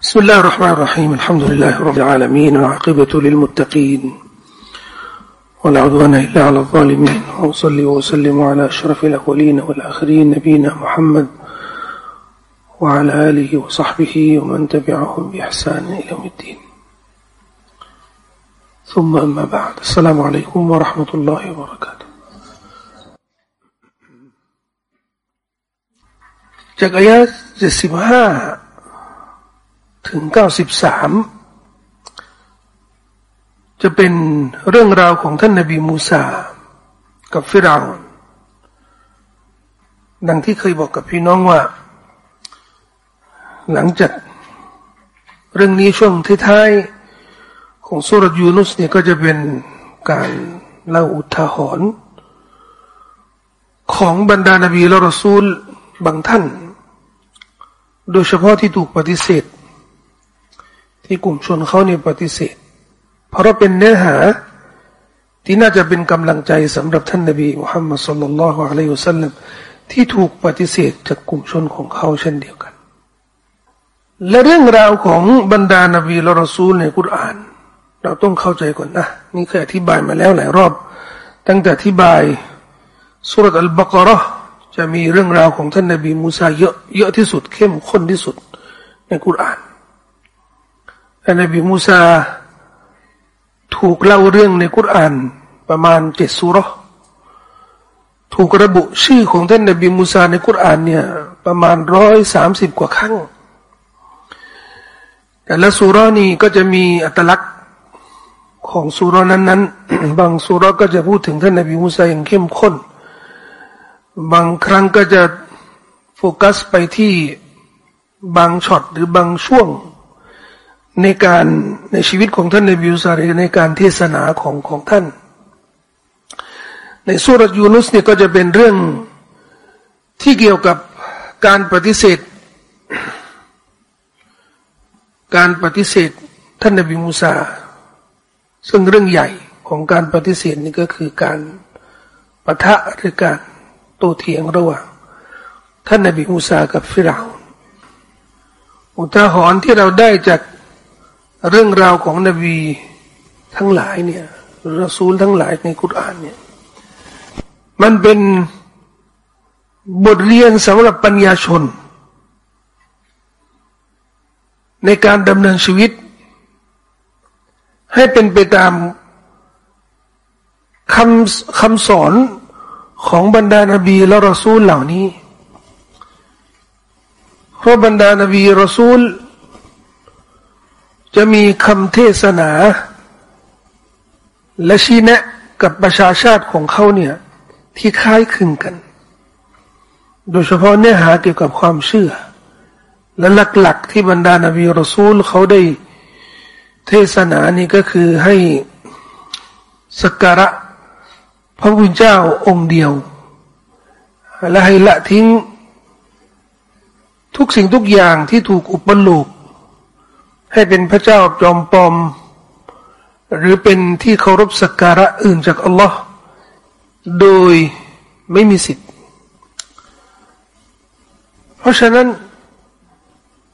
بسم الله الرحمن الرحيم الحمد لله رب العالمين والعاقبة للمتقين ولا عدوان إلا على الظالمين وأصلي وأسلم على أشرف الأولين والآخرين نبينا محمد وعلى آله وصحبه ومن تبعهم بإحسان إلى يوم الدين ثم أما بعد السلام عليكم ورحمة الله وبركاته จากอายะ75 ถึงเก้าสิบสามจะเป็นเรื่องราวของท่านนบีมูซากับฟิราวดังที่เคยบอกกับพี่น้องว่า หลังจากเรื่องนี้ช่วงท้ายๆของสุรยูนุสเนี่ยก็จะเป็นการเล่าอุทาหรณ์ของบรรดานบีและรอซูลบางท่าน โดยเฉพาะที่ถูกปฏิเสธ ที่กลุ่มชนเขาเนี่ยปฏิเสธ เพราะเป็นเนื้อหาที่น่าจะเป็นกำลังใจสำหรับท่านนบีมุฮัมมัดสุลลัลลอฮุอะลัยฮิวสัลลัมที่ถูกปฏิเสธจากกลุ่มชนของเขาเช่นเดียวกัน และเรื่องราวของบรรดานบีละรอซูลในกุรอาน เราต้องเข้าใจก่อนนะนี่เคยอธิบายมาแล้วหลายรอบ ตั้งแต่อธิบายสุรอัลบากรห์จะมีเรื่องราวของท่านนบีมูซาเยอะเยอะที่สุดเข้มข้นที่สุดในกุรอาน ท่านนบีมูซา ถูกเล่าเรื่องในกุรอานประมาณเจ็ดสุรถูกระบุชื่อของท่านนบีมูซาในกุรอานเนี่ยประมาณร้อยสามสิบกว่าครั้ง แต่ละสุรนี้ก็จะมีอัตลักษณ์ของสุรานั้นๆ บางสุรก็จะพูดถึงท่านนบีมูซาอย่างเข้มข้น บางครั้งก็จะโฟกัสไปที่บางช็อตหรือบางช่วง ในการในชีวิตของท่านในบิวซารีในการเทศนาของของท่าน ในสุรยูนุสเนี่ยก็จะเป็นเรื่องที่เกี่ยวกับการปฏิเสธ การปฏิเสธท่านนบีมูซา ซึ่งเรื่องใหญ่ของการปฏิเสธนี่ก็คือการปะทะหรือการโต้เถียงระหว่างท่านนบีมูซากับฟิราวอุทาหรณ์ที่เราได้จาก เรื่องราวของนบีทั้งหลายเนี่ยรอซูลทั้งหลายในคุรานเนี่ยมันเป็นบทเรียนสำหรับปัญญาชน ในการดำเนินชีวิต ให้เป็นไปตามคำคำสอนของบรรดานบีและรอซูลเหล่านี้ เพราะบรรดานบีรอซูล จะมีคำเทศนา และชี้แนะกับประชาชาติของเขาเนี่ย ที่คล้ายคลึงกัน โดยเฉพาะเนื้อหาเกี่ยวกับความเชื่อ และหลักๆที่บรรดานบีรอซูลเขาได้เทศนานี่ก็คือให้สักการะพระพุทธเจ้าองค์เดียว และให้ละทิ้ง ทุกสิ่งทุกอย่างที่ถูกอุปโลก ให้เป็นพระเจ้าจอมปลอม หรือเป็นที่เคารพสักการะอื่นจากอัลลอฮ์โดยไม่มีสิทธิ์ เพราะฉะนั้น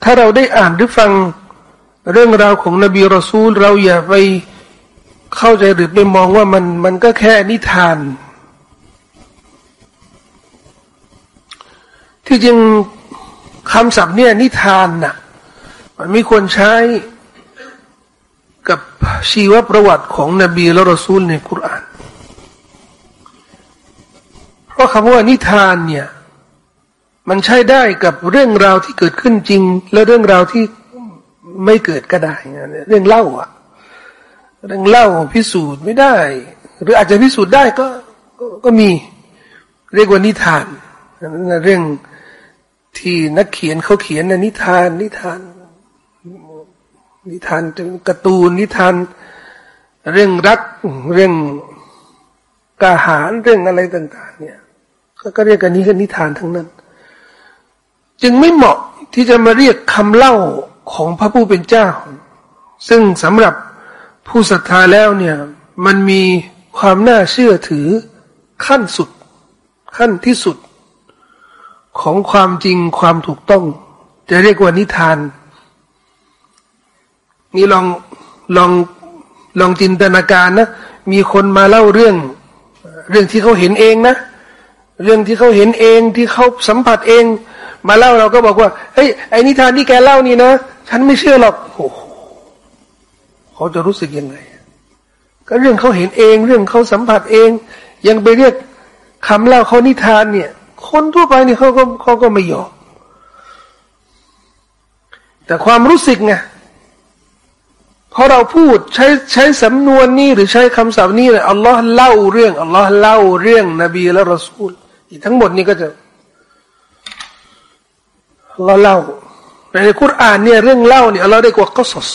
ถ้าเราได้อ่านหรือฟังเรื่องราวของนบีรอซูล เราอย่าไปเข้าใจหรือไปมองว่ามันมันก็แค่นิทาน ที่จริงคำศัพท์เนี่ยนิทานน่ะ มันไม่ควรใช้กับชีวประวัติของนบีและรอซูลในคุรานเพราะคำว่านิทานเนี่ย มันใช้ได้กับเรื่องราวที่เกิดขึ้นจริง และเรื่องราวที่ไม่เกิดก็ได้ เรื่องเล่าอะเรื่องเล่าพิสูจน์ไม่ได้ หรืออาจจะพิสูจน์ได้ก็ก็มีเรียกว่านิทานเรื่องที่นักเขียนเขาเขียนนนิทานนิทาน นิทานจึงการ์ตูนนิทาน เรื่องรักเรื่องกาหารเรื่องอะไรต่าง ๆ เนี่ยก็เรียกกันนี้คือนิทานทั้งนั้น จึงไม่เหมาะที่จะมาเรียกคำเล่าของพระผู้เป็นเจ้า ซึ่งสำหรับผู้ศรัทธาแล้วเนี่ย มันมีความน่าเชื่อถือขั้นสุด ขั้นที่สุด ของความจริงความถูกต้อง จะเรียกว่านิทาน นี่ลองลองลองจินตนาการนะ มีคนมาเล่าเรื่อง เรื่องที่เขาเห็นเองนะ เรื่องที่เขาเห็นเองที่เขาสัมผัสเอง มาเล่าเราก็บอกว่าเฮ้ยไอ้นิทานที่แกเล่านี่นะฉันไม่เชื่อหรอกโอ้เขาจะรู้สึกยังไง ก็เรื่องเขาเห็นเอง เรื่องเขาสัมผัสเอง ยังไปเรียกคำเล่าเขานิทานเนี่ย คนทั่วไปนี่เขาก็เขาก็ไม่ยอมแต่ความรู้สึกไง พอเราพูดใช้ใช้สำนวนนี้หรือใช้คำศัพท์นี้เลยอัลลอฮ์เล่าเรื่องอัลลอฮ์เล่าเรื่องนบีและรอซูลทั้งหมดนี้ก็จะเราเล่าในคุรานเนี่ยเรื่องเล่าเนี่ยเราได้กว่ากัสส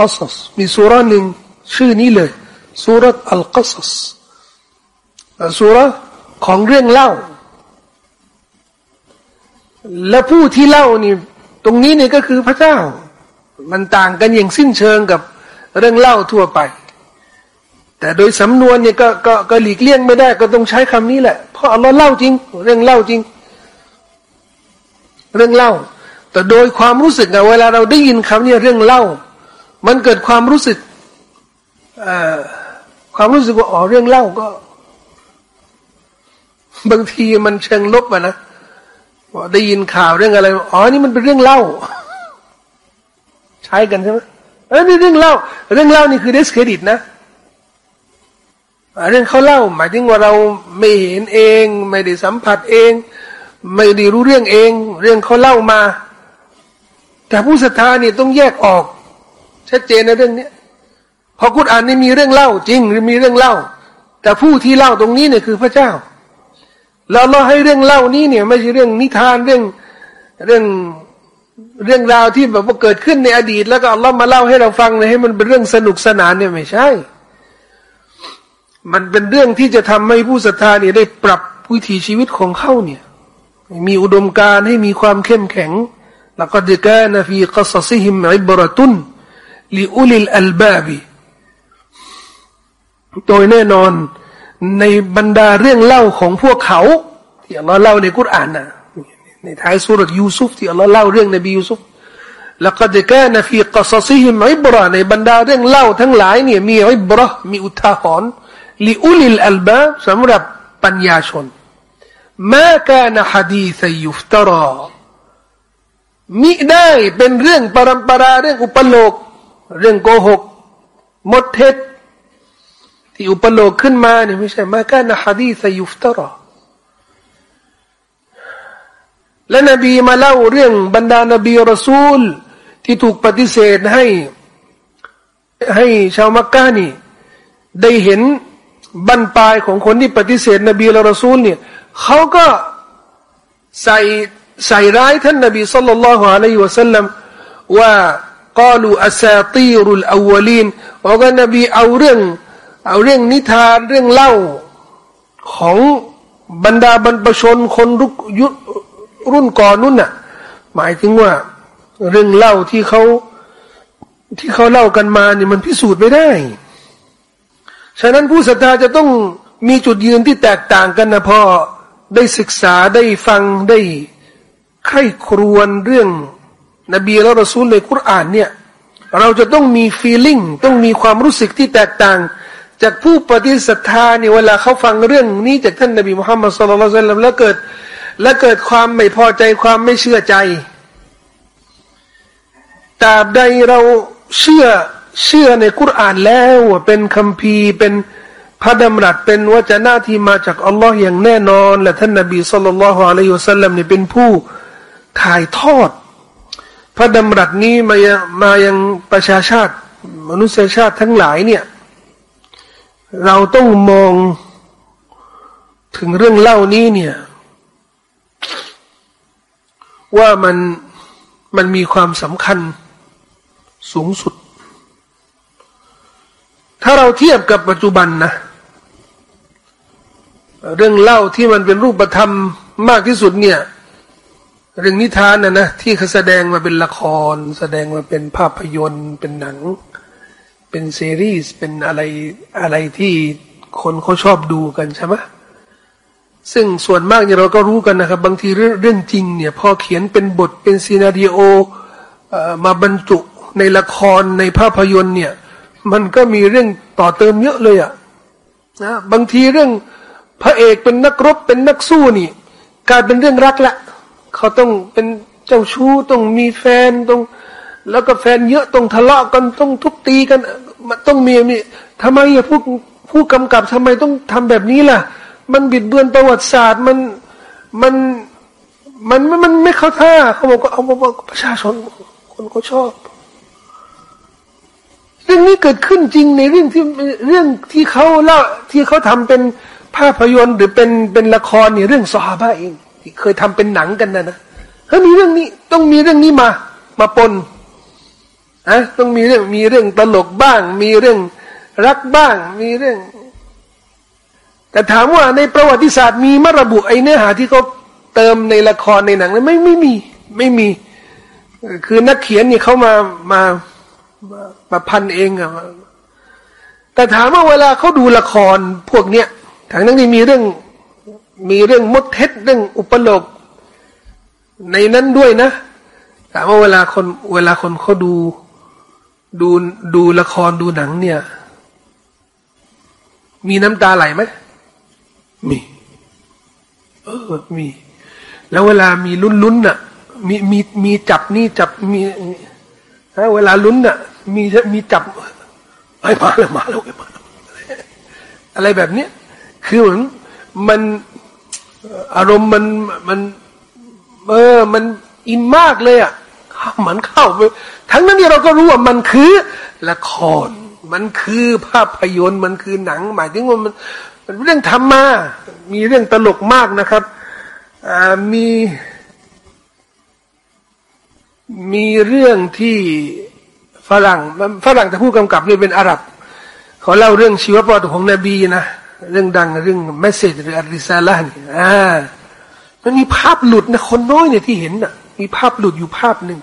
กัสสมีสุราหนึ่งชื่อนี้เลยสุรษอัลกัสสสุรของเรื่องเล่า และผู้ที่เล่านี่ตรงนี้เนี่ยก็คือพระเจ้า มันต่างกันอย่างสิ้นเชิงกับเรื่องเล่าทั่วไป แต่โดยสำนวนเนี่ยก็ก็ก็หลีกเลี่ยงไม่ได้ก็ต้องใช้คำนี้แหละเพราะอัลลอฮ์เล่าจริง เรื่องเล่าจริง เรื่องเล่า แต่โดยความรู้สึกอะเวลาเราได้ยินคำนี้เรื่องเล่า มันเกิดความรู้สึกความรู้สึกว่าอ๋อเรื่องเล่าก็ บางทีมันเชิงลบอะนะได้ยินข่าวเรื่องอะไร อ๋อนี่มันเป็นเรื่องเล่า ใช้กันใช่ไหมเออนี่เรื่องเล่า เรื่องเล่านี่คือเดสเครดิตนะเรื่องเขาเล่า หมายถึงว่าเราไม่เห็นเอง ไม่ได้สัมผัสเอง ไม่ได้รู้เรื่องเอง เรื่องเขาเล่ามา แต่ผู้ศรัทธานี่ต้องแยกออก ชัดเจนในเรื่องนี้พอกุณอ่านนี่มีเรื่องเล่าจริงหรือมีเรื่องเล่า แต่ผู้ที่เล่าตรงนี้เนี่ยคือพระเจ้า แล้วเราให้เรื่องเล่านี้เนี่ย ไม่ใช่เรื่องนิทานเรื่องเรื่อง เรื่องราวที่แบบว่าเกิดขึ้นในอดีต แล้วก็อัลลอฮ์มาเล่าให้เราฟังเลยให้มันเป็นเรื่องสนุกสนานเนี่ยไม่ใช่ มันเป็นเรื่องที่จะทำให้ผู้ศรัทธาเนี่ยได้ปรับวิถีชีวิตของเขาเนี่ย มีอุดมการณ์ให้มีความเข้มแข็ง لقد كان في قصصهم عبرة لأولي الألباب โดยแน่นอนในบรรดาเรื่องเล่าของพวกเขาที่อัลลอฮ์เล่าในกุรอานนะ ในท้ายสุรยูซุฟที่อัลลอฮ์เล่าเรื่องนบียูซุฟلقد كان في قصصهم عبرة ในบรรดาเรื่องเล่าทั้งหลายเนี่ยมี عبرة มีอุทาหรณ์ลิอุลิลอัลบาสำหรับปัญญาชนมาการฮะดีษยุฟตรามิได้เป็นเรื่องปรำปราเรื่องอุปโลก เรื่องโกหกมดเท็จที่อุปโลกขึ้นมาเนี่ยไม่ใช่มาการนะฮะดีษยุฟตรอ และนบีมาเล่าเรื่องบรรดานบีรอซูล ที่ถูกปฏิเสธให้ ให้ชาวมักกะนี่ ได้เห็นบรรปลายของคนที่ปฏิเสธ นบีและรอซูลเนี่ยเขาก็ใส่ใส่ร้ายท่านนบีสุลต่านละฮ์อะลัยฮิวะสัลลัมว่ากาลูอัซาตีรุลอาวลีนว่ากันนบีเอาเรื่อง เอาเรื่องนิทานเรื่องเล่าของบรรดาบรรพชนคนรุกยุ รุ่นก่อนนู่นน่ะ หมายถึงว่า เรื่องเล่าที่เขาที่เขาเล่ากันมาเนี่ยมันพิสูจน์ไม่ได้ ฉะนั้นผู้ศรัทธาจะต้องมีจุดยืนที่แตกต่างกันนะพอได้ศึกษาได้ฟังได้ใคร่ครวญเรื่อง นบีและรอซูลในคุรานเนี่ย เราจะต้องมีฟีลิ่งต้องมีความรู้สึกที่แตกต่าง จากผู้ปฏิสัทธาเนี่ยเวลาเขาฟังเรื่องนี้จากท่านนบีมุฮัมมัดสุลลัลลัมแล้วเกิด และเกิดความไม่พอใจความไม่เชื่อใจตราบใดเราเชื่อเชื่อในกุรอานแล้วว่าเป็นคำพีเป็นพระดำรัสเป็นวจนะที่มาจากอัลลอฮ์อย่างแน่นอน และท่านนบีสุลต่านละฮ์อะลัยฮิวสัลลัมเนี่ยเป็นผู้ถ่ายทอด พระดำรัสนี้มามายังประชาชาติ มนุษยชาติทั้งหลายเนี่ย เราต้องมองถึงเรื่องเล่านี้เนี่ย ว่ามันมันมีความสำคัญสูงสุด ถ้าเราเทียบกับปัจจุบันนะ เรื่องเล่าที่มันเป็นรูปธรรมมากที่สุดเนี่ย เรื่องนิทานนะนะที่เขาแสดงมาเป็นละคร แสดงมาเป็นภาพยนตร์เป็นหนัง เป็นซีรีส์เป็นอะไรอะไรที่คนเขาชอบดูกันใช่ไหม ซึ่งส่วนมากเนี่ยเราก็รู้กันนะครับ บางทีเรื่องเรื่องจริงเนี่ยพอเขียนเป็นบทเป็นซีนารีโอมาบรรจุในละครในภาพยนตร์เนี่ย มันก็มีเรื่องต่อเติมเยอะเลยอะนะบางทีเรื่องพระเอกเป็นนักรบเป็นนักสู้นี่กลายเป็นเรื่องรักละเขาต้องเป็นเจ้าชู้ต้องมีแฟนต้อง แล้วก็แฟนเยอะต้องทะเลาะกันต้องทุบตีกัน มันต้องมีมีทำไมอะผู้ผู้กำกับทำไมต้องทำแบบนี้ล่ะ มันบิดเบือนประวัติศาสตร์ มันมันมันมันไม่เข้าท่าเขาบอกว่าเอาบอกประชาชนคนเขาชอบ เรื่องนี้เกิดขึ้นจริงในเรื่องที่เรื่องที่เขาเล่าที่เขาทำเป็นภาพยนตร์หรือเป็นเป็นละครเนี่ยเรื่องซอฮาบะเองที่เคยทำเป็นหนังกันนะนะเฮ้ยมีเรื่องนี้ต้องมีเรื่องนี้มา มาปนอะต้องมีเรื่องมีเรื่องตลกบ้าง มีเรื่องรักบ้าง มีเรื่อง แต่ถามว่าในประวัติศาสตร์มีมาระบุไอเนื้อหาที่เขาเติมในละครในหนังไม่ไม่มีไม่มี คือนักเขียนเนี่ยเขามามามาพันเองอะแต่ถามว่าเวลาเขาดูละครพวกเนี้ยทั้งนั้นที่มีเรื่องมีเรื่องมดเท็จเรื่องอุปโลกในนั้นด้วยนะถามว่าเวลาคนเวลาคนเขาดูดูดูละครดูหนังเนี่ย มีน้ำตาไหลไหม มี เออ มี แล้วเวลามีลุ้นลุ้นอะ มีมีมีจับนี่จับมีเวลาลุ้นอะ มีมีจับไอ้มาแล้วมาแล้วไอ้มาอะไรแบบเนี้ยคือเหมือนมันอารมณ์มันมันเออ มันอินมากเลยอะเหมือนเข้าไปทั้งนั้นที่เราก็รู้ว่ามันคือละคร มันคือภาพยนตร์มันคือหนัง หมายถึงว่ามัน มันเรื่องธรรมะมีเรื่องตลกมากนะครับมีมีเรื่องที่ฝรั่งฝรั่งแต่ผู้กำกับเนี่ยเป็นอาหรับเขาเล่าเรื่องชีวประวัติของนบีนะเรื่องดังเรื่องเมสเซจหรืออาริซาลานี่อ่ามันมีภาพหลุดนะคนน้อยเนี่ยที่เห็นน่ะ มีภาพหลุดอยู่ภาพหนึ่ง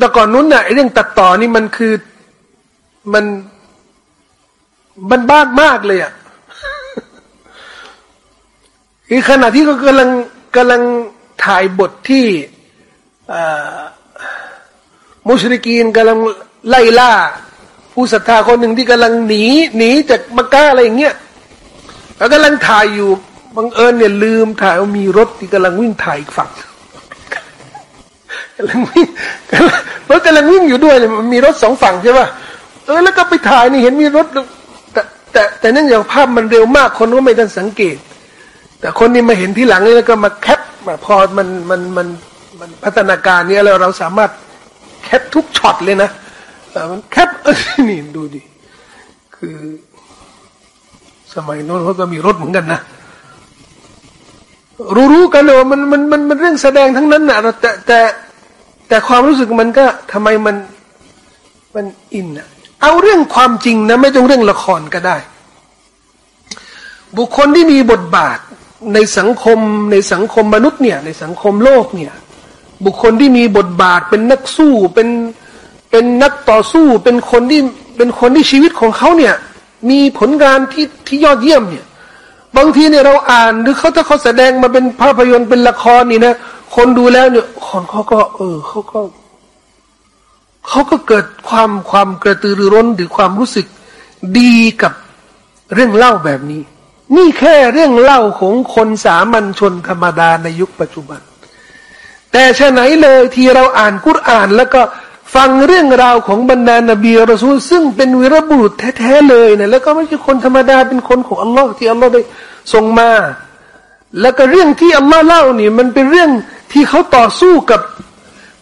แต่ก่อนนู้นน่ะเรื่องตัดต่อนี่มันคือมัน มันบ้านมากเลยอะคือขณะที่เขากำลังกำลังถ่ายบทที่มุชริกีนกำลังไล่ล่า ผู้ศรัทธาคนหนึ่งที่กำลังหนีหนีจากมักกะอะไรอย่างเงี้ยแล้วกำลังถ่ายอยู่บังเอิญเนี่ยลืมถ่ายว่ามีรถที่กำลังวิ่งถ่ายอีกฝั่งกำลังวิ่งรถกำลังวิ่งอยู่ด้วยมันมีรถสองฝั่งใช่ป่ะเออแล้วก็ไปถ่ายนี่เห็นมีรถ แต่แต่แต่นั่อย่างภาพมันเร็วมากคนก็ไม่ทันสังเกต แต่คนนี้มาเห็นที่หลังแล้วก็มาแคปพอมันมันมันมันพัฒนาการเนี้ยแล้วเราสามารถแคปทุกช็อตเลยนะมันแคปนี่ดูดิคือ สมัยโน้นเขาก็มีรถเหมือนกันนะรู้ๆกันเลยว่ามันมันมันมันเรื่องแสดงทั้งนั้นนะแต่แต่แต่ความรู้สึกมันก็ทำไมมันมันอินอะ เอาเรื่องความจริงนะไม่ต้องเรื่องละครก็ได้ บุคคลที่มีบทบาทในสังคมในสังคมมนุษย์เนี่ย ในสังคมโลกเนี่ย บุคคลที่มีบทบาทเป็นนักสู้เป็นเป็นนักต่อสู้เป็นคนที่เป็นคนที่ชีวิตของเขาเนี่ย มีผลงานที่ที่ยอดเยี่ยมเนี่ย บางทีเนี่ยเราอ่านหรือเขาถ้าเขาแสดงมาเป็นภาพยนตร์เป็นละครนี่นะคนดูแล้วเนี่ยคนเขาก็ เออเขาก็ เขาก็เกิดความความกระตือรือร้นหรือความรู้สึกดีกับเรื่องเล่าแบบนี้ นี่แค่เรื่องเล่าของคนสามัญชนธรรมดาในยุคปัจจุบัน แต่ชะไหนเลยที่เราอ่านกุรอาน แล้วก็ฟังเรื่องราวของบรรดานบีรอซูลซึ่งเป็นวีรบุรุษแท้ๆเลยเนี่ยแล้วก็ไม่ใช่คนธรรมดาเป็นคนของอัลลอฮ์ที่อัลลอฮ์ได้ส่งมา แล้วก็เรื่องที่อัลลอฮ์เล่านี่มันเป็นเรื่องที่เขาต่อสู้กับ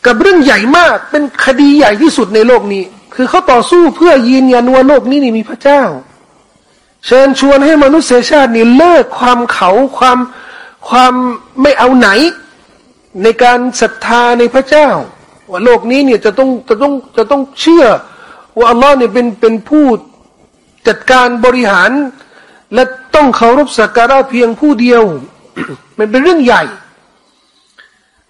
กับเรื่องใหญ่มาก เป็นคดีใหญ่ที่สุดในโลกนี้ คือเขาต่อสู้เพื่อยืนยันว่าโลกนี้นี่มีพระเจ้า เชิญชวนให้มนุษยชาตินี่เลิกความเขาความความไม่เอาไหน ในการศรัทธาในพระเจ้า ว่าโลกนี้เนี่ยจะต้องจะต้องจะต้องเชื่อ ว่าอัลลอฮ์เนี่ยเป็นเป็นผู้จัดการบริหาร และต้องเคารพสักการะเพียงผู้เดียว มันเป็นเรื่องใหญ่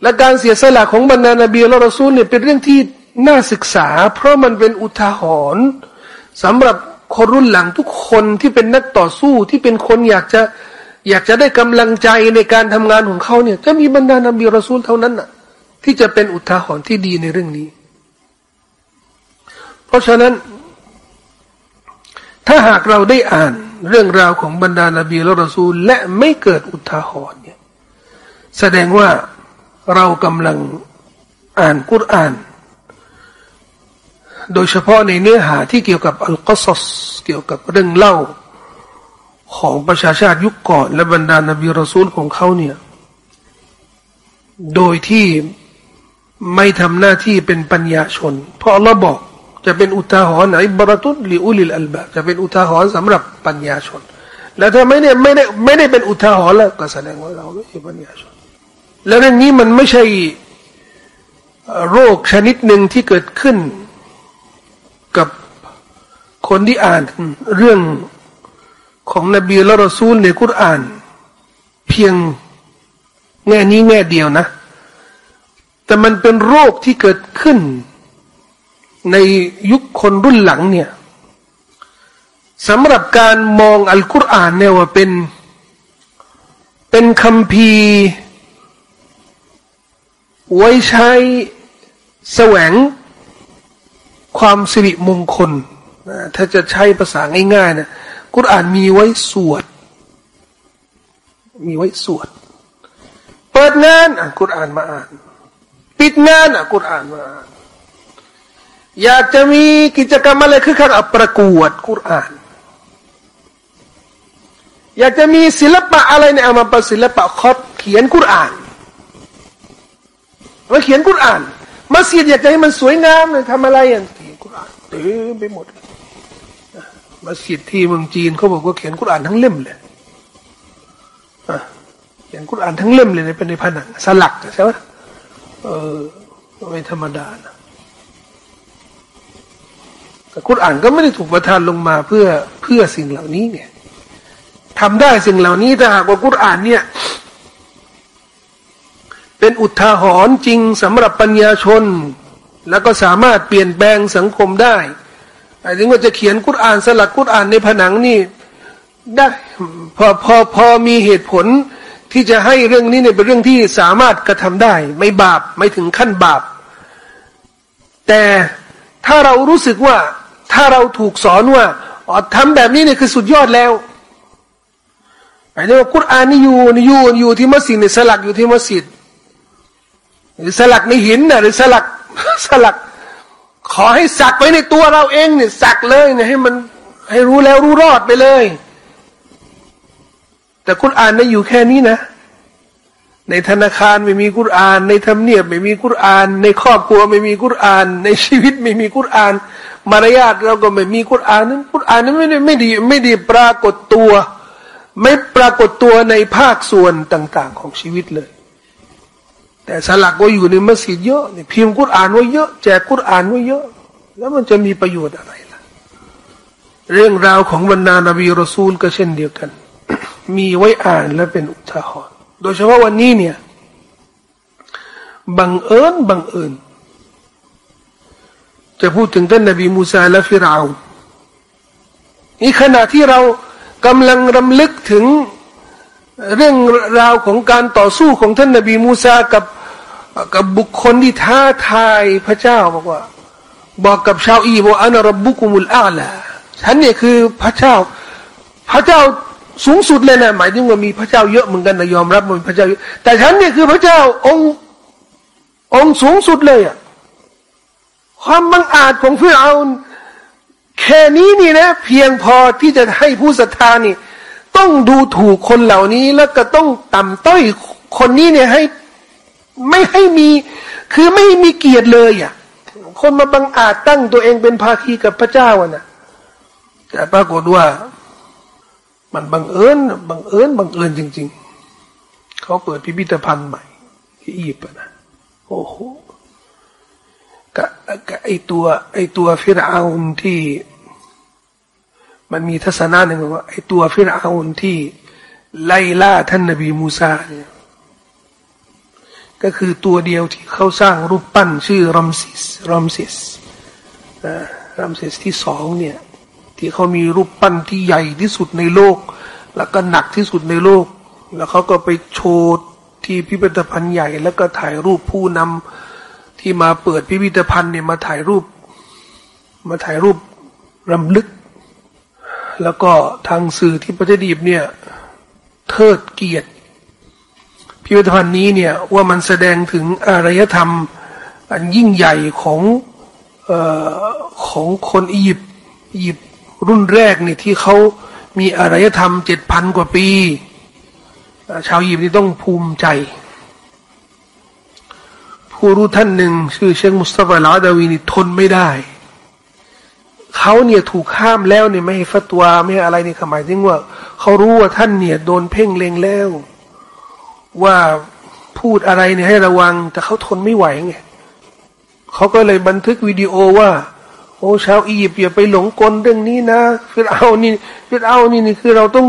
และการเสียสละของบรรดานบีและรอซูลเนี่ยเป็นเรื่องที่น่าศึกษา เพราะมันเป็นอุทาหรณ์สำหรับคนรุ่นหลังทุกคนที่เป็นนักต่อสู้ที่เป็นคนอยากจะอยากจะได้กำลังใจในการทำงานของเขาเนี่ย จะมีบรรดานบีรอซูลเท่านั้นน่ะ ที่จะเป็นอุทาหรณ์ที่ดีในเรื่องนี้ เพราะฉะนั้น ถ้าหากเราได้อ่านเรื่องราวของบรรดานาบีและรอซูล และไม่เกิดอุทาหรณ์เนี่ย แสดงว่า เรากำลังอ่านกุรอาน โดยเฉพาะในเนื้อหาที่เกี่ยวกับอัลกุศสเกี่ยวกับเรื่องเล่า ของประชาชาติยุคก่อน และบรรดานบีรอซูลของเขาเนี่ย โดยที่ไม่ทำหน้าที่เป็นปัญญาชน เพราะเราบอกจะเป็นอุทาหรณ์อิบรตุลลิอุลิลอัลบาจะเป็นอุทาหรณ์สำหรับปัญญาชน แล้วถ้าไม่ได้ไม่ได้ไม่ได้เป็นอุทาหรณ์แล้วก็แสดงว่าเราไม่ใช่ปัญญาชน แล้วเรื่องนี้มันไม่ใช่โรคชนิดหนึ่งที่เกิดขึ้น กับคนที่อ่านเรื่องของนบีและรอซูลในคุรอาน เพียงแง่นี้แง่เดียวนะ แต่มันเป็นโรคที่เกิดขึ้น ในยุคคนรุ่นหลังเนี่ยสำหรับการมองอัลกุรอานเนี่ยว่าเป็น เป็นคำพี ไว้ใช้แสวงความสิริมงคลถ้าจะใช้ภาษาง่ายๆนะกุรอานมีไว้สวด มีไว้สวด เปิดงานอะกุรอานมาอ่าน ปิดงานอะกุรอานมาอ่านอยากจะมีกิจกรรมอะไรคือการประกวดกุรอาน อยากจะมีศิลปะอะไรเนี่ยเอามาประศิลปะคอดเขียนกุรอาน มาเขียนกุรอาน มัสยิดอยากจะให้มันสวยงามเลยทำอะไรอย่างเขียนกุรอานเต็มไปหมดมัสยิดที่เมืองจีนเขาบอกว่าเขียนกุรอานทั้งเล่มเลยเขียนกุรอานทั้งเล่มเลยในเป็นในผนังสลักใช่ไหมเออไม่ธรรมดานะแต่กุรอานก็ไม่ได้ถูกประทานลงมาเพื่อเพื่อสิ่งเหล่านี้เนี่ยทำได้สิ่งเหล่านี้ถ้าหากว่ากุรอานเนี่ย เป็นอุทาหรณ์จริงสำหรับปัญญาชน แล้วก็สามารถเปลี่ยนแปลงสังคมได้ไอ้ถึงว่าจะเขียนกุรอานสลักกุรอานในผนังนี่ได้พอพอพอมีเหตุผลที่จะให้เรื่องนี้เนี่ยเป็นเรื่องที่สามารถกระทำได้ ไม่บาปไม่ถึงขั้นบาป แต่ถ้าเรารู้สึกว่าถ้าเราถูกสอนว่าอ๋อทำแบบนี้เนี่ยคือสุดยอดแล้วไอ้นี่ว่ากุรอานนี่อยู่อยู่อยู่ที่มัสยิดเนี่ยสลักอยู่ที่มัสยิด หรือสลักในหินนะหรือสลักสลัก ขอให้สักไว้ในตัวเราเองเนี่ยสักเลยเนี่ยให้มันให้รู้แล้วรู้รอดไปเลย แต่คุณอ่านได้อยู่แค่นี้นะ ในธนาคารไม่มีกุรอาน ในทำเนียบไม่มีกุรอาน ในครอบครัวไม่มีกุรอาน ในชีวิตไม่มีกุรอาน มารยาทเราก็ไม่มีกุรอานนั้นกุรอานนั้นไม่ได้ไม่ดีไม่ดีปรากฏตัว ไม่ปรากฏตัวในภาคส่วนต่าง ๆ ของชีวิตเลย แต่สลักไว้อยู่ในมัสยิดเยอะเนี่ยพิมพ์กุรอานไว้เยอะแจกกุรอานไว้เยอะ แล้วมันจะมีประโยชน์อะไรล่ะ เรื่องราวของบรรดานบีรอซูลก็เช่นเดียวกัน มีไว้อ่านและเป็นอุทาหรณ์โดยเฉพาะวันนี้เนี่ยบังเอิญบังเอิญจะพูดถึงท่านนบีมูซาและฟิรเอานี่ขณะที่เรากำลังรำลึกถึงเรื่องราวของการต่อสู้ของท่านนบีมูซากับ กับบุคคลที่ท้าทายพระเจ้าบอกว่า บอกกับชาวอีบอกอันรับบุกุมุลอาลาฉันเนี่ยคือพระเจ้า พระเจ้าสูงสุดเลยนะหมายถึงว่ามีพระเจ้าเยอะเหมือนกันนะยอมรับมันพระเจ้า แต่ฉันเนี่ยคือพระเจ้าองค์องค์สูงสุดเลยอะความบังอาจของฟิรเอาแค่นี้นี่นะ เพียงพอที่จะให้ผู้ศรัทธานี่ ต้องดูถูกคนเหล่านี้แล้วก็ต้องต่ำต้อยคนนี้เนี่ยให้ ไม่ให้มีคือไม่มีเกียรติเลยอะคนมาบังอาจตั้งตัวเองเป็นภาคีกับพระเจ้าอะนะแต่ปรากฏว่า มันบังเอิญบังเอิญบังเอิญจริง ๆเขาเปิดพิพิธภัณฑ์ใหม่ที่อียิปต์นะโอ้โหกับไอตัวไอตัวฟิรอาอุนที่ มันมีทัศนะหนึ่งว่าไอตัวฟิรอาอุนที่ไล่ล่าท่านนบีมูซาเนี่ย ก็คือตัวเดียวที่เขาสร้างรูปปั้นชื่อรัมซิสรัมซิสรัมซิสที่สองเนี่ยที่เขามีรูปปั้นที่ใหญ่ที่สุดในโลก แล้วก็หนักที่สุดในโลก แล้วเขาก็ไปโชว์ที่พิพิธภัณฑ์ใหญ่ แล้วก็ถ่ายรูปผู้นำที่มาเปิดพิพิธภัณฑ์เนี่ยมาถ่ายรูป มาถ่ายรูปรำลึก แล้วก็ทางสื่อที่ประเทศอียิปต์เนี่ยเทิดเกียรติ พิพิธภัณฑ์นี้เนี่ยว่ามันแสดงถึงอารยธรรมอันยิ่งใหญ่ของอของคนอียิปต์อียิปต์รุ่นแรกเนี่ยที่เขามีอารยธรรมเจ็ดพันกว่าปี ชาวอียิปต์นี่ต้องภูมิใจ ผู้รู้ท่านหนึ่งชื่อเชคมุสตาฟาลาดาวีนี่ทนไม่ได้เขาเนี่ยถูกห้ามแล้วเนี่ยไม่ให้ฟัตวาไม่อะไรนี่หมายถึงว่าเขารู้ว่าท่านเนี่ยโดนเพ่งเลงแล้ว ว่าพูดอะไรเนี่ยให้ระวัง แต่เขาทนไม่ไหวไงเขาก็เลยบันทึกวิดีโอว่า โอ้ชาวอียิปต์อย่าไปหลงกลเรื่องนี้นะฟิรเอานี่ฟิรเอานี่นี่คือเราต้อง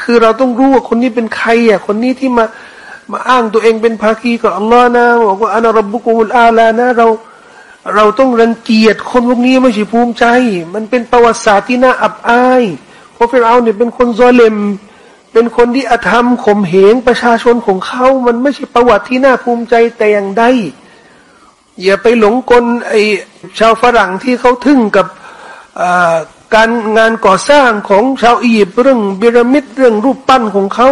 คือเราต้องรู้ว่าคนนี้เป็นใครอะคนนี้ที่มามาอ้างตัวเองเป็นภาคีกับอัลลอฮ์นะบอกว่าอันรบบุกุมุลอาลานะเราเราต้องรังเกียจคนพวกนี้ไม่ใช่ภูมิใจ มันเป็นประวัติศาสตร์ที่น่าอับอาย เพราะฟิรเอาเนี่ยเป็นคนซอเลม เป็นคนที่อธรรมข่มเหงประชาชนของเขา มันไม่ใช่ประวัติที่น่าภูมิใจแต่อย่างใดอย่าไปหลงกลไอชาวฝรั่งที่เขาทึ่งกับการงานก่อสร้างของชาวอียิปต์เรื่องบิรามิดเรื่องรูปปั้นของเขา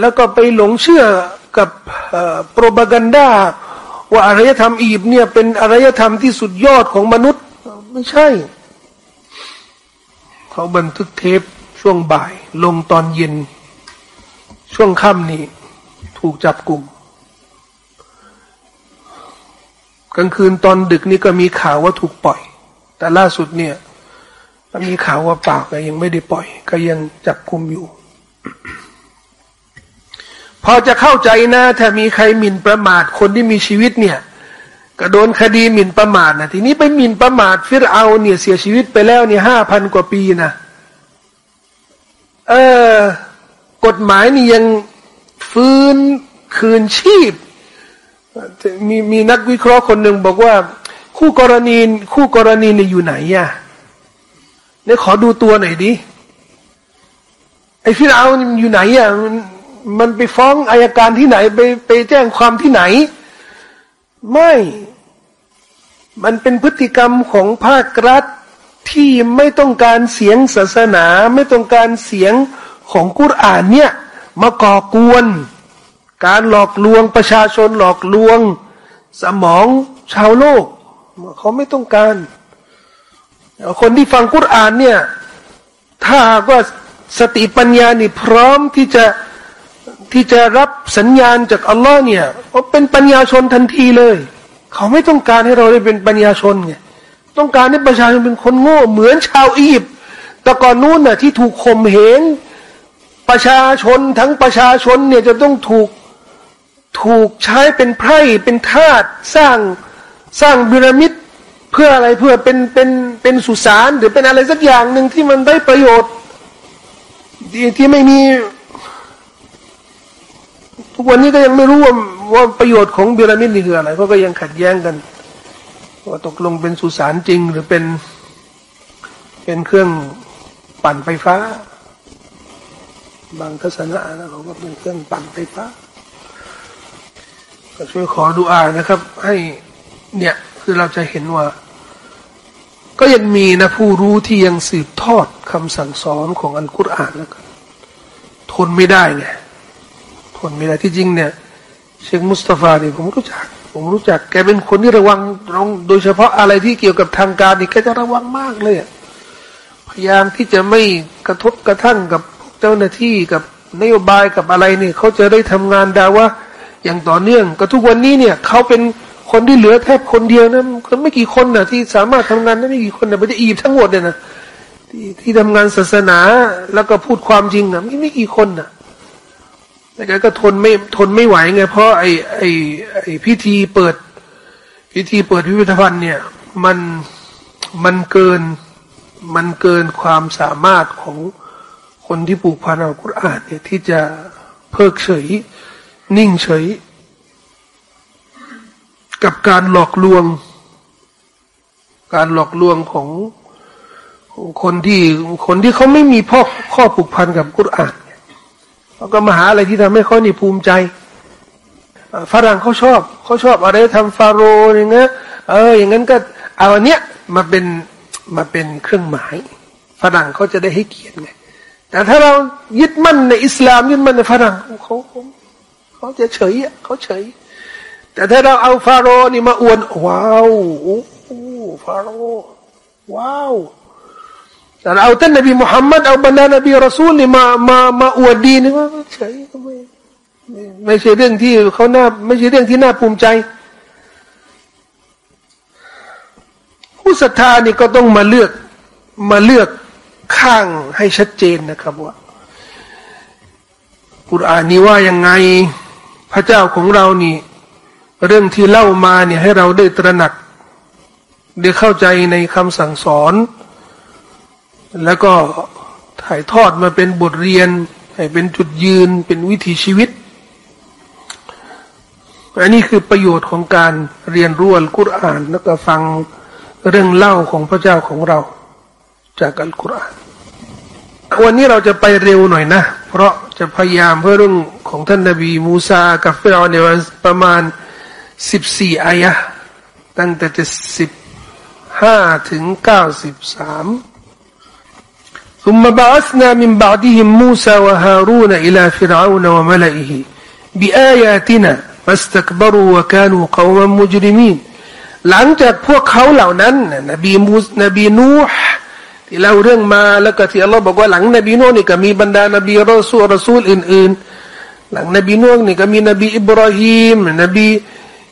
แล้วก็ไปหลงเชื่อกับโปรปากันดาว่าอารยธรรมอียิปต์เนี่ยเป็นอารยธรรมที่สุดยอดของมนุษย์ ไม่ใช่ เขาบันทึกเทป ช่วงบ่าย ลงตอนเย็น ช่วงค่ำนี้ถูกจับกลุ่มกลางคืนตอนดึกนี่ก็มีข่าวว่าถูกปล่อย แต่ล่าสุดเนี่ยมีข่าวว่าปากยังไม่ได้ปล่อย ก็ยังจับคุมอยู่ พอจะเข้าใจนะ ถ้ามีใครหมิ่นประมาทคนที่มีชีวิตเนี่ย ก็โดนคดีหมิ่นประมาทนะทีนี้ไปหมิ่นประมาทฟิรเอาเนี่ยเสียชีวิตไปแล้วเนี่ยห้าพันกว่าปีนะ เออกฎหมายนี่ยังฟื้นคืนชีพ มีมีนักวิเคราะห์คนหนึ่งบอกว่า คู่กรณีคู่กรณีเนี่ยอยู่ไหนอะเนี่ยขอดูตัวหน่อยดิไอ้ฟิรเอาอยู่ไหนอะมันมันไปฟ้องอายการที่ไหน ไปไปแจ้งความที่ไหน ไม่ มันเป็นพฤติกรรมของภาครัฐ ที่ไม่ต้องการเสียงศาสนา ไม่ต้องการเสียงของกุรอานเนี่ยมาก่อกวน การหลอกลวงประชาชนหลอกลวง สมองชาวโลก เขาไม่ต้องการ คนที่ฟังกุรอานเนี่ยถ้าว่าสติปัญญานี่พร้อมที่จะที่จะรับสัญญาณจากอัลลอฮ์เนี่ยเขาเป็นปัญญาชนทันทีเลย เขาไม่ต้องการให้เราได้เป็นปัญญาชนไง ต้องการให้ประชาชนเป็นคนโง่ เหมือนชาวอียิปต์แต่ก่อนนู้นน่ะที่ถูกข่มเหงประชาชนทั้งประชาชนเนี่ยจะต้องถูกถูกใช้เป็นไพร่เป็นทาสสร้างสร้างบิรามิดเพื่ออะไรเพื่อเป็นเป็นเป็นสุสานหรือเป็นอะไรสักอย่างหนึ่งที่มันได้ประโยชน์ที่ที่ไม่มี ทุกวันนี้ก็ยังไม่รู้ว่าว่าประโยชน์ของบิรามิดนี่คืออะไรเพราะก็ยังขัดแย้งกัน ว่าตกลงเป็นสุสานจริงหรือเป็นเป็นเครื่องปั่นไฟฟ้า บางทัศนะนะเขาก็เป็นเครื่องปั่นไฟฟ้า ก็ช่วยขอดูอานะครับ ให้เนี่ยคือเราจะเห็นว่า ก็ยังมีนะผู้รู้ที่ยังสืบทอดคำสั่งสอนของอัลกุรอานแล้วกันทนไม่ได้ไงทนไม่ได้ที่จริงเนี่ย เชคมุสตาฟาเนี่ยผมรู้จัก ผมรู้จักแกเป็นคนที่ระวังโดยเฉพาะอะไรที่เกี่ยวกับทางการนี่แกจะระวังมากเลยพยายามที่จะไม่กระทบกระทั่งกับเจ้าหน้าที่กับนโยบายกับอะไรเนี่ยเขาจะได้ทำงานดาว่าอย่างต่อเนื่อง ก็ทุกวันนี้เนี่ยเขาเป็นคนที่เหลือแทบคนเดียวนะคนไม่กี่คนนะที่สามารถทำงานได้ไม่กี่คนนะไม่ได้อีบทั้งหมดเนี่ยนะที่ที่ทำงานศาสนาแล้วก็พูดความจริงนะไม่ไม่กี่คนน่ะ แต่แกก็ทนไม่ทนไม่ไหวไงเพราะไอ้ไอ้ไอ้พิธีเปิด พิธีเปิดพิพิธภัณฑ์เนี่ย มันมันเกินมันเกินความสามารถของคนที่ปลูกพันธุ์อัลกุรอานเนี่ยที่จะเพิกเฉย นิ่งเฉย กับการหลอกลวง การหลอกลวงของคนที่คนที่เขาไม่มีพ่อข้อผูกพันกับกุรอาน เขาก็มาหาอะไรที่ทำให้เขานี่ภูมิใจฝรั่งเขาชอบเขาชอบอะไรทำฟาโรอย่างเงี้ยเออ อย่างนั้นก็เอาอันเนี้ยมาเป็นมาเป็นเครื่องหมายฝรั่งเขาจะได้ให้เกียรติไงแต่ถ้าเรายึดมั่นในอิสลามยึดมั่นในฝรั่งเขาเขาเขาจะเฉยอะเขาเฉย แต่ถ้าเราเอาฟาโรนี่มาอวนว้าวโอ้ฟาโรว้าว แต่เอาท่านนบีมุฮัมมัดเอาบรรดานบีรอซูลนี่มามามาอวดดีนี่ว่าเฉยไม่ไม่ใช่เรื่องที่เขาหน้าไม่ใช่เรื่องที่น่าภูมิใจ ผู้ศรัทธานี่ก็ต้องมาเลือกมาเลือกข้างให้ชัดเจนนะครับว่ากุรอานนี้ว่ายังไงพระเจ้าของเรานี่ เรื่องที่เล่ามาเนี่ยให้เราได้ตระหนักได้เข้าใจในคำสั่งสอน แล้วก็ถ่ายทอดมาเป็นบทเรียนให้เป็นจุดยืนเป็นวิถีชีวิต อันนี้คือประโยชน์ของการเรียนรู้อัลกุรอานแล้วก็ฟังเรื่องเล่าของพระเจ้าของเรา จากอัลกุรอานวันนี้เราจะไปเร็วหน่อยนะ เพราะจะพยายามเพื่อเรื่องของท่านนบีมูซากับฟิรอนในวันประมาณสิบสี่อายะตั้งแต่จะสิบห้าถึงเก้าสิบสาม ثم بعثنا من بعدهم موسى وهارون إلى فرعون وملئه بآياتنا فاستكبروا وكانوا قوما مجرمين หลังจากพวกเขาเหล่านั้นนบีมูสนบีนูห์ที่เล่าเรื่องมาแล้วก็ที่อัลลอฮ์บอกว่าหลังนบีนูห์นี่ก็มีบรรดานบีรอซูลรอซูลอื่นๆ หลังนบีนูห์นี่ก็มีนบีอิบราฮิมนบี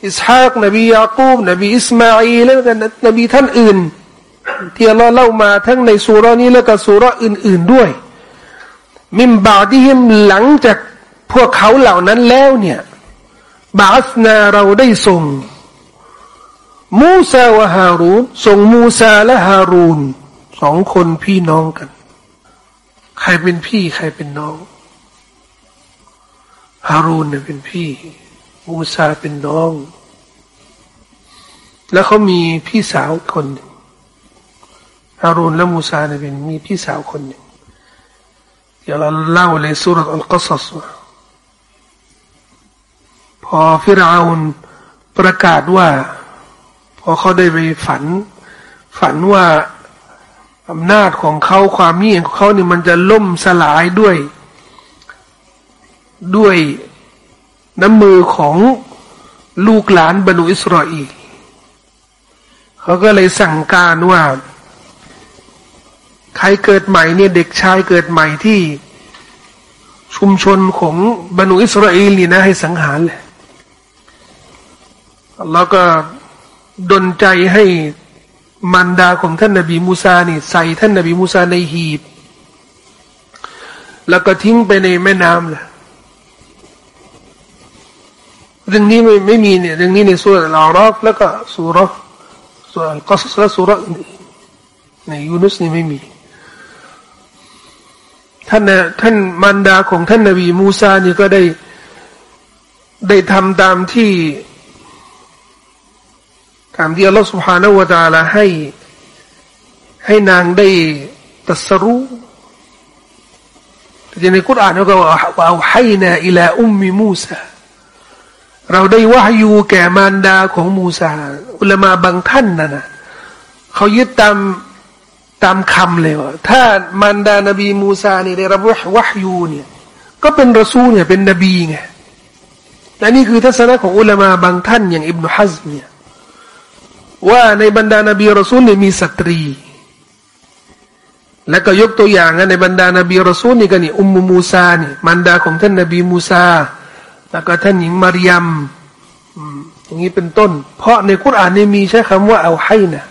อิสฮากนบียาคูบนบีอิสมาอีแล้วก็นบีท่านอื่น ที่อัลลอฮ์เล่ามาทั้งในสุรานี้แล้วก็สุราอื่น ๆด้วย มิมบาดีฮิมหลังจากพวกเขาเหล่านั้นแล้วเนี่ยบาสนาเราได้ส่งมูซาวะฮารูนส่งมูซาและฮารูนสองคนพี่น้องกัน ใครเป็นพี่ใครเป็นน้อง ฮารูนเนี่ยเป็นพี่ มูซาเป็นน้อง แล้วเขามีพี่สาวคนหนึ่ง ฮารูนและมูซาเนี่ยเป็นมีพี่สาวคนหนึ่งเดี๋ยวเราเล่าในสุรษอัลกัสสพอฟิรอาวนประกาศว่า พอเขาได้ไปฝัน ฝันว่าอำนาจของเขาความมีของเขาเนี่ยมันจะล่มสลายด้วย ด้วยน้ำมือของลูกหลานบรรดอิสราเอลเขาก็เลยสั่งการว่า ใครเกิดใหม่เนี่ยเด็กชายเกิดใหม่ที่ชุมชนของบรรดอิสราเอลนี่นะให้สังหารเลยแล้วก็ดนใจให้มันดาของท่านนบีมูซานี่ใส่ท่านนบีมูซาในหีบ แล้วก็ทิ้งไปในแม่น้ำเลยเรื่องนี้ไม่ไม่มีเนี่ยเรื่องนี้ในสุรลารอกแล้วก็สุรสุรกัสและสุรในยูนุสนี่ไม่มี ท่านท่านมารดาของท่านนบีมูซานี่ก็ได้ได้ทำตามที่ตามที่อัลลอฮฺสุบฮานาวะตาลาให้ให้นางได้ตัสรู้แต่ในคุรานก็ว่าเอาให้นาอิลาอุมมีมูซาเราได้วาฮยูแก่มารดาของมูซาอุลมาบางท่านนะนะเขายึดตาม ตามคำเลยว่าถ้ามารดานบีมูซานี่ได้รับวายูเนี่ย ก็เป็นรอซูลเนี่ยเป็นนบีไงและนี่คือทัศนะของอุลามาบางท่านอย่างอิบนุฮัซเนี่ยว่าในบรรดานบีรอซูลเนี่ยมีสตรี และก็ยกตัวอย่างในบรรดานบีรอซูลนี่ก็นี่อุมมูมูซานี่มารดาของท่านนบีมูซาแล้วก็ท่านหญิงมารยมอย่างนี้เป็นต้น เพราะในคุรานนี่มีใช้คำว่า أوحينا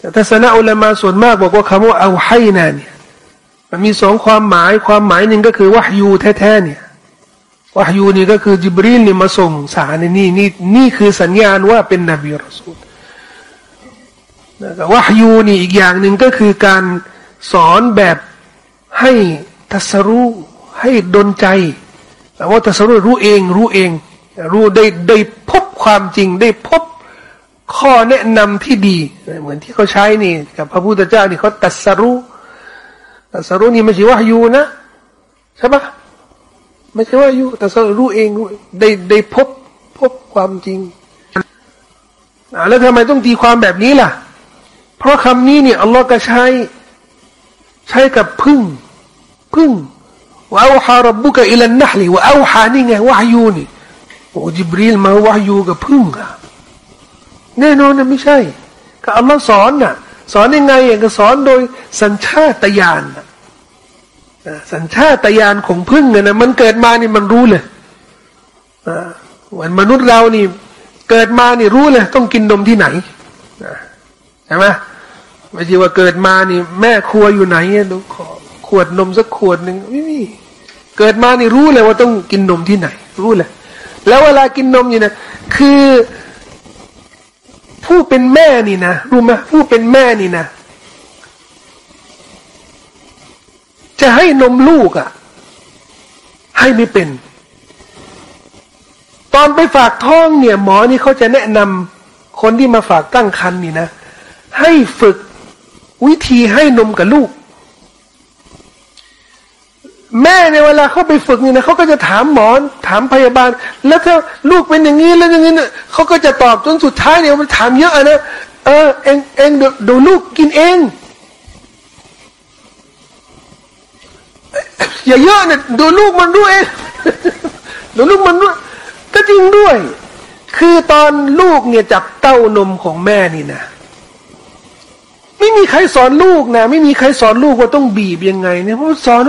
แต่ทัศนะอุลามาส่วนมากบอกว่าคำว่า أوحينا เนี่ยมันมีสองความหมายความหมายหนึ่งก็คือ وحي แท้ๆเนี่ย وحي นี่ก็คือจิบรีนนี่มาส่งสารในนี่นี่นี่คือสัญญาณว่าเป็นนบีรอซูลวะฮยูนี่อีกอย่างหนึ่งก็คือการสอนแบบให้ทัศรู้ให้ดนใจแต่ว่าทัศรู้รู้เองรู้เอง รู้ได้ได้พบความจริงได้พบ ข้อแนะนำที่ดี เหมือนที่เขาใช้นี่ กับพระพุทธเจ้านี่เขาตัสรู้ตัสรู้นี่ไม่ใช่ว่าอยู่นะใช่ปะไม่ใช่ว่าอยู่ตัสรู้เองได้ได้พบพบความจริงแล้วทำไมต้องตีความแบบนี้ล่ะ เพราะคำนี้เนี่ยอัลลอฮ์ก็ใช้ ใช้กับพึ่ง พึ่งว่าเอาฮารับบุกอิลันนะลีว่าเอาฮานี่ไงวะฮยูนี่โอ้จิบรีลมาวะฮยูกับพึ่งอะ แน่นอนนะไม่ใช่ ก็อัลลอฮ์สอนน่ะ สอนยังไงอย่างก็สอนโดยสัญชาตญาณสัญชาตญาณของพึ่งเนี่ยนะมันเกิดมานี่มันรู้เลยวันมนุษย์เรานี่ เกิดมานี่รู้เลยต้องกินนมที่ไหนใช่ไหมไม่ใช่ว่าเกิดมานี่ แม่ครัวอยู่ไหนดูขอขวดนมสักขวดหนึ่งไม่มีเกิดมานี่รู้เลยว่าต้องกินนมที่ไหน รู้เลยแล้วเวลากินนมอยู่นะคือ ผู้เป็นแม่นี่นะรู้ไหมผู้เป็นแม่นี่นะ จะให้นมลูกอะ่ะ ให้ไม่เป็น ตอนไปฝากท้องเนี่ย หมอนี่เขาจะแนะนำคนที่มาฝากตั้งครรภ์นี่นะ ให้ฝึกวิธีให้นมกับลูก แม่ในเวลาเขาไปฝึกนี่นะเขาก็จะถามหมอถามพยาบาล แล้วถ้าลูกเป็นอย่างนี้แล้วอย่างนี้เนี่ยเขาก็จะตอบจนสุดท้ายเนี่ยมันถามเยอะนะเออเองเองเดูลูกกินเอง อย่าเยอะนะดูลูกมันด้วยดูลูกมันด้วยก็จริงด้วย คือตอนลูกเนี่ยจับเต้านมของแม่นี่นะ ไม่มีใครสอนลูกนะไม่มีใครสอนลูกว่าต้องบีบยังไงเนี่ยเพราะสอน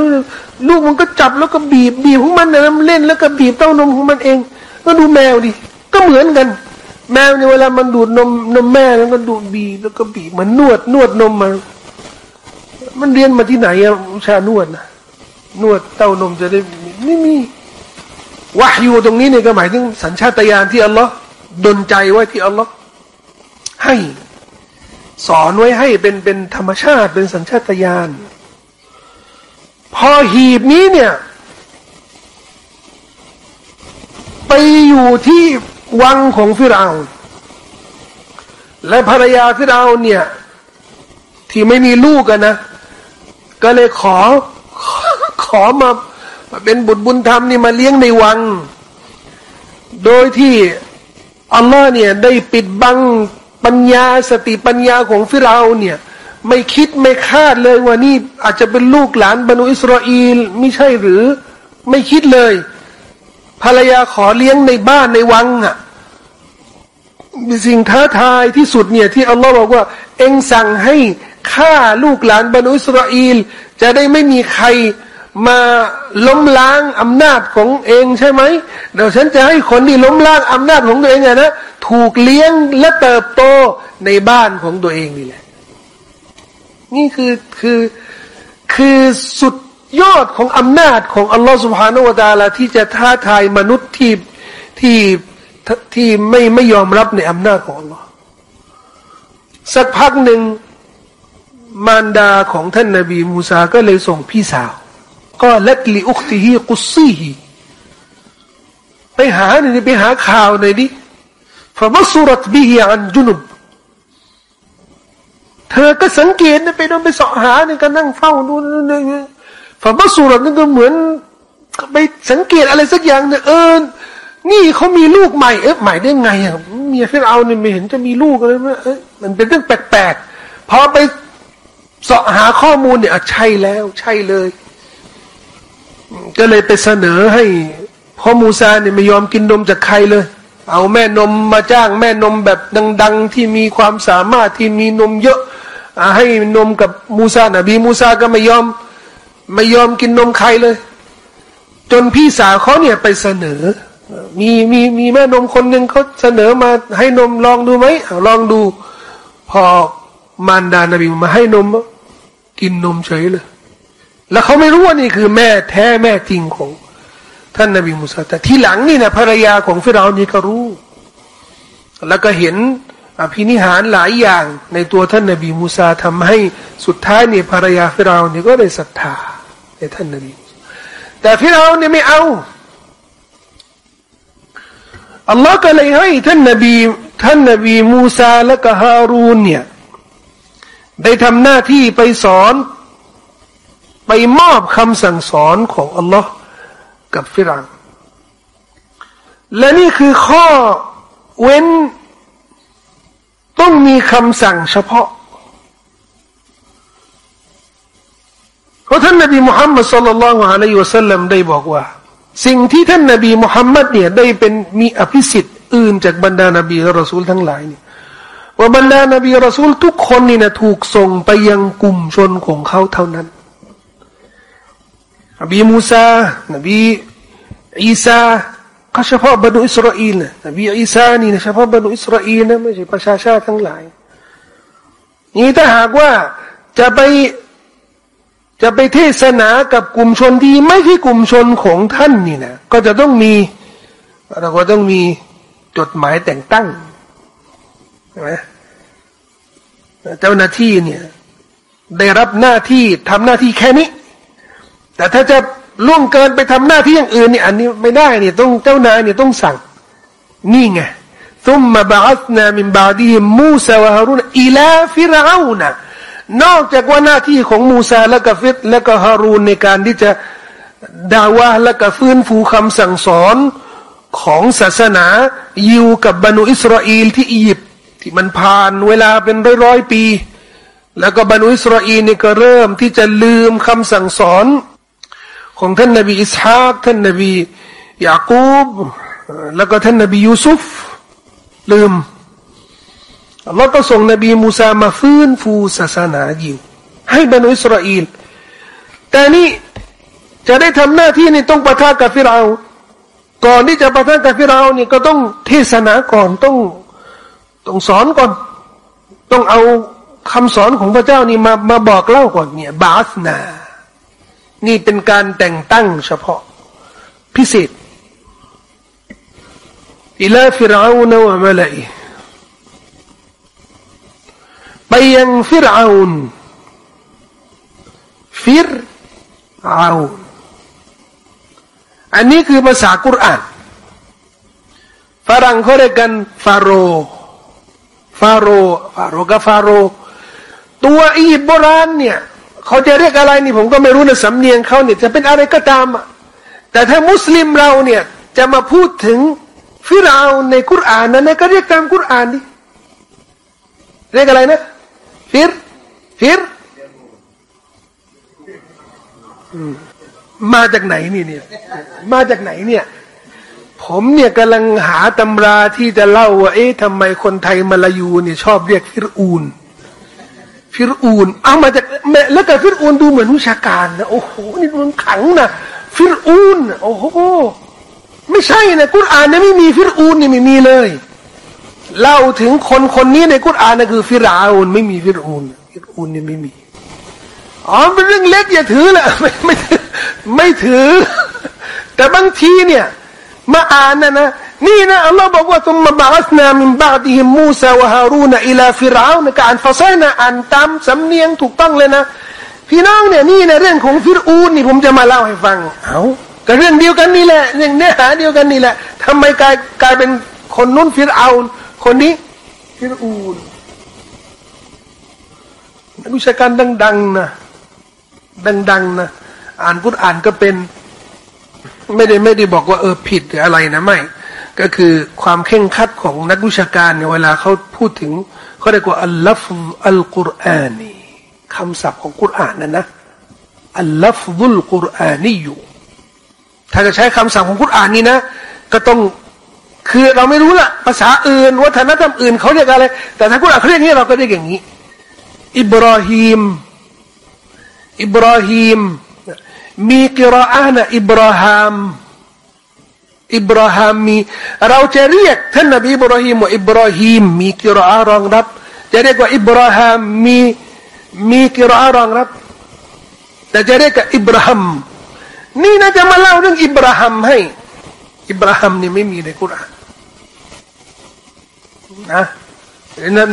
ลูกมันก็จับแล้วก็บีบบีบของมันนี่ยมันเล่นแล้วก็บีบเต้านมของมันเอง ก็ดูแมวดิก็เหมือนกัน แมวเนี่ยเวลามันดูดนมนมแม่แล้วก็ดูดบีบแล้วก็บีบมันนวดนวดนมมันมันเรียนมาที่ไหนอะชานวดนะนวดเต้านมจะได้ไม่มีวะอยู่ตรงนี้เนี่ยก็หมายถึงสัญชาตญาณที่อัลลอฮ์ดนใจไว้ที่อัลลอฮ์ให้ สอนไว้ให้เป็นเป็นธรรมชาติเป็นสัญชาตญาณพอหีบนี้เนี่ย ไปอยู่ที่วังของฟิรเอาและภรรยาฟิรเอาเนี่ย ที่ไม่มีลูกกันนะ ก็เลยขอ ขอมาเป็นบุตรบุญธรรมนี่มาเลี้ยงในวัง โดยที่อัลลอฮ์เนี่ยได้ปิดบัง ปัญญาสติปัญญาของฟิราเนี่ย ไม่คิดไม่คาดเลยว่านี่อาจจะเป็นลูกหลานบรรดอิสราเอลไม่ใช่หรือไม่คิดเลย ภรรยาขอเลี้ยงในบ้านในวังอะมีสิ่งท้าทายที่สุดเนี่ยที่อัลลอฮ์บอกว่า เองสั่งให้ฆ่าลูกหลานบรรดอิสราเอลจะได้ไม่มีใคร มาล้มล้างอำนาจของเองใช่ไหมเดี๋ยวฉันจะให้คนที่ล้มล้างอำนาจของตัวเองนะถูกเลี้ยงและเติบโตในบ้านของตัวเองนี่แหละ นี่คือคือคือสุดยอดของอำนาจของอัลลอฮฺสุบฮานาวะตาลาที่จะท้าทายมนุษย์ที่ที่ที่ไม่ไม่ยอมรับในอำนาจของอัลลอฮ์สักพักหนึ่งมารดาของท่านนาบีมูซาก็เลยส่งพี่สาว ก็ล็กลิอุคติฮีกุซีฮีไปหาหน่อยไปหาข่าวหน่อยดิฟะมัสุรัตบิฮิอันจุนุบเธอก็สังเกตนะไปโดนไปสอหาเนี่ยก็นั่งเฝ้าดูนี่ฟะมัสุรัตนี่ก็เหมือนไปสังเกตอะไรสักอย่างเนี่ยเออนี่เขามีลูกใหม่เอ๊ะใหม่ได้ไงอะเมียฟิรเอาเนี่ยไม่เห็นจะมีลูกเลยมั้ยมันเป็นเรื่องแปลกๆพอไปสาะหาข้อมูลเนี่ยใช่แล้ว ใช่เลย ก็เลยไปเสนอให้พ่อมูซาเนี่ยไม่ยอมกินนมจากใครเลย เอาแม่นมมาจ้างแม่นมแบบดัง ๆ ที่มีความสามารถที่มีนมเยอะให้นมกับมูซานะบีมูซาก็ไม่ยอม ไม่ยอมกินนมใครเลย จนพี่สาวเขาเนี่ยไปเสนอ มีมีมีแม่นมคนหนึ่งเขาเสนอมาให้นมลองดูไหมลองดู พอมารดานบีมาให้นม กินนมเฉยเลย แล้วเขาไม่รู้ว่านี่คือแม่แท้แม่จริงของ ท่านนบีมุสาแต่ที่หลังนี่นะภรรยาของฟิราวนี่ก็รู้ แล้วก็เห็นอภินิหารหลายอย่างในตัวท่านนบีมูซาทำให้สุดท้ายเนี่ยภรรยาฟิราวนี่ก็ได้ศรัทธาในท่านนบีแต่ฟิราวนี่ไม่เอาอัลลอฮ์ก็เลยให้ท่านนบีท่านนบีมูซาและก็ฮารูนเนี่ยได้ทำหน้าที่ไปสอน ไปมอบคำสั่งสอนของอัลลอฮ์กับฟิรังและนี่คือข้อเว้น ต้องมีคำสั่งเฉพาะ เพราะท่านนบีมุฮัมมัดสุลลัลละฮะลัยวะสัลลัมได้บอกว่า สิ่งที่ท่านนบีมุฮัมมัดเนี่ยได้เป็นมีอภิสิทธิ์อื่นจากบรรดานบีและรอซูลทั้งหลายเนี่ยว่าบรรดานบีรอซูลทุกคนนี่นะถูกส่งไปยังกลุ่มชนของเขาเท่านั้น นบีมูซานบีอีสาก็เฉพาะบรรดอิสราเอลนะนบีอีสานี่นะเฉพาะบรรดอิสราเอลนะไม่ใช่ประชาชาติทั้งหลาย นี่ถ้าหากว่าจะไปจะไปเทศนากับกลุ่มชนที่ไม่ใช่กลุ่มชนของท่านนี่นะก็จะต้องมีเราก็ต้องมีจดหมายแต่งตั้งใช่ไหมเจ้าหน้าที่เนี่ย ได้รับหน้าที่ทำหน้าที่แค่นี้ แต่ถ้าจะล่วงเกินไปทำหน้าที่อย่างอื่นเนี่ยอันนี้ไม่ได้เนี่ยต้องเจ้านายเนี่ยต้องสั่ง นี่ไงซุมมาบาสนามินบาดีมูซาฮารุนอิลาฟิรเอานะนอกจากว่าหน้าที่ของมูซาและกฟิตและก็ฮารูนในการที่จะดาวะและก็ฟื้นฟูคำสั่งสอนของศาสนายิวกับบรรดอิสราเอลที่อียิปต์ที่มันผ่านเวลาเป็นร้อยร้อยปี แล้วก็บรรุอิสราเอลนี่ก็เริ่มที่จะลืมคำสั่งสอน ของท่านนบีอิสฮากท่านนบียาคูบแล้วก็ท่านนบียูซุฟลืมอัลลอฮ์ก็ส่งนบีมูซามาฟื้นฟูศาสนายิวให้บรรดอิสราเอลแต่นี่จะได้ทำหน้าที่นี่ต้องประทะกับฟิรเอก่อนที่จะประทะกับฟิรเอนี่ก็ต้องเทศนาก่อนต้องต้องสอนก่อน ต้องเอาคำสอนของพระเจ้านี่มามาบอกเล่าก่อนเนี่ยบาสนา นี่เป็นการแต่งตั้งเฉพาะพิเศษอิลาฟิรอานวะมะลัยไปยังฟิรอานฟิรอานอันนี้คือภาษากุรอานฝรั่งเขาเรียกกันฟาโรฟาโรฟาโรกับฟาโรตัวอียิปต์โบราณเนี่ย เขาจะเรียกอะไรนี่ผมก็ไม่รู้นะสำเนียงเขาเนี่ยจะเป็นอะไรก็ตามอะแต่ถ้ามุสลิมเราเนี่ยจะมาพูดถึงฟิรเอาในกุรอานนั้นก็เรียกตามกุรอานดิเรียกอะไรนะฟิรฟิรมาจากไหนนี่เนี่ยมาจากไหนเนี่ยผมเนี่ยกำลังหาตำราที่จะเล่าว่าเอ๊ะทำไมคนไทยมาลายูเนี่ยชอบเรียกฟิรอูน ฟิรอูนเอามาจากแล้วแต่ฟิรอูนดูเหมือนวิชาการนะโอ้โหนี่มันขังนะฟิรอูนโอ้โหไม่ใช่นะกุรอานเนี่ยไม่มีฟิรอูนนี่ไม่มีเลยเล่าถึงคนคนนี้ในกุรอานนะคือ ฟิราอูนไม่มีฟิรอูนฟิรอูนเนี่ยไม่มีอ๋อเป็นเรื่องเล็กอย่าถือแหละไม่ไม่ไม่ถือ แต่บางทีเนี่ย มาอ่านนะนะนี่นะอัลลอฮ์บอกว่าثم بعثنا من بعدهم موسى وهارون إلى فرعون การฟาซัยนะอ่านตามสำเนียงถูกต้องเลยนะพี่น้องเนี่ยนี่นะเรื่องของฟิรูนนี่ผมจะมาเล่าให้ฟัง เอาก็เรื่องเดียวกันนี่แหละเรื่องเนื้อหาเดียวกันนี่แหละทำไมกลายกลายเป็นคนนู้นฟิรเอาคนนี้ฟิรูนนักวิชาการดังๆนะดังๆนะอ่านกุรอ่านก็เป็น ไม่ได้ไม่ได้บอกว่าเออผิดหรืออะไรนะไม่ ก็คือความเข่งคัดของนักวิชาการเนี่ยเวลาเขาพูดถึงเขาเรียกว่าอัลลอฟอัลกุรอานีคำศัพท์ของกุรอานนั่นนะอัลลอฟซุลกุรอานีอยู่ถ้าจะใช้คำศัพท์ของกุรอานนี่นะ ก็ต้องคือเราไม่รู้ละภาษาอื่น วัฒนธรรมอื่นเขาเรียกอะไร แต่ถ้ากุรอานเขาเรียกนี้เราก็เรียกอย่างนี้ อิบราฮิมอิบราฮิม มีกิรอานะอิบราฮัมอิบราฮัมมีเราจะเรียกท่านนบีอิบราฮิมว่าอิบราฮิมมีกิรอารองรับ จะเรียกว่าอิบราฮัมมีมีกิรอารองรับ แต่จะเรียกอิบราฮัมนี่น่าจะมาเล่าเรื่องอิบราฮัมให้ อิบราฮัมนี่ไม่มีในกุรอานนะ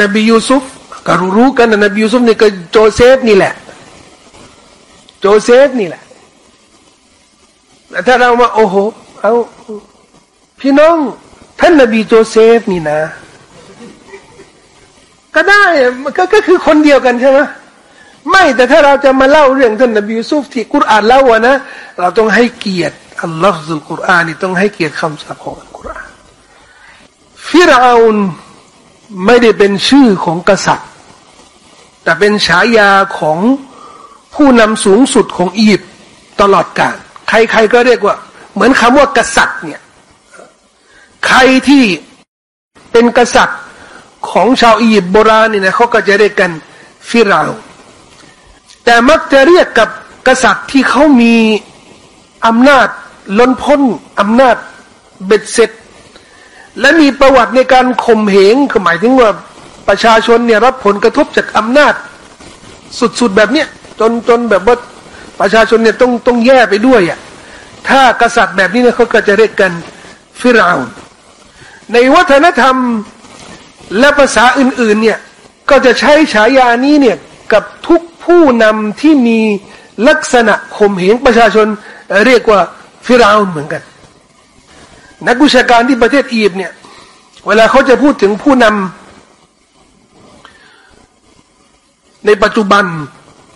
นบียูซุฟก็รู้กันนะนบียูซุฟนี่ก็โจเซฟนี่แหละ โจเซฟนี่แหละ แต่ถ้าเรามาโอ้โห เอาพี่น้อง ท่านนบีโจเซฟนี่นะ ก็ได้ก็ก็คือคนเดียวกันใช่ไหมไม่แต่ถ้าเราจะมาเล่าเรื่องท่านนบียูซุฟที่กุรอานเล่าอะนะเราต้องให้เกียรติอัลลอฮฺสุลกุรอานนี่ต้องให้เกียรติคำศัพท์ของกุรอาน فرعون ไม่ได้เป็นชื่อของกษัตริย์ แต่เป็นฉายาของผู้นำสูงสุดของอียิปต์ตลอดกาล ใครๆก็เรียกว่า เหมือนคำว่ากษัตริย์เนี่ย ใครที่เป็นกษัตริย์ของชาวอียิปต์โบราณนี่นะเขาก็จะเรียกกันฟิราวแต่มักจะเรียกกับกษัตริย์ที่เขามีอำนาจล้นพ้นอำนาจเบ็ดเสร็จ และมีประวัติในการข่มเหงหมายถึงว่าประชาชนเนี่ยรับผลกระทบจากอำนาจสุดๆแบบเนี้ยจนจนแบบว่า ประชาชนเนี่ยต้องต้องแย่ไปด้วยอะถ้ากษัตริย์แบบนี้เนี่ยเขาก็จะเรียกกันฟิราวในวัฒนธรรมและภาษาอื่นๆเนี่ยก็จะใช้ฉายานี้เนี่ยกับทุกผู้นำที่มีลักษณะข่มเหงประชาชนเรียกว่าฟิราวเหมือนกัน นักวิชาการที่ประเทศอียิปต์เนี่ยเวลาเขาจะพูดถึงผู้นำในปัจจุบัน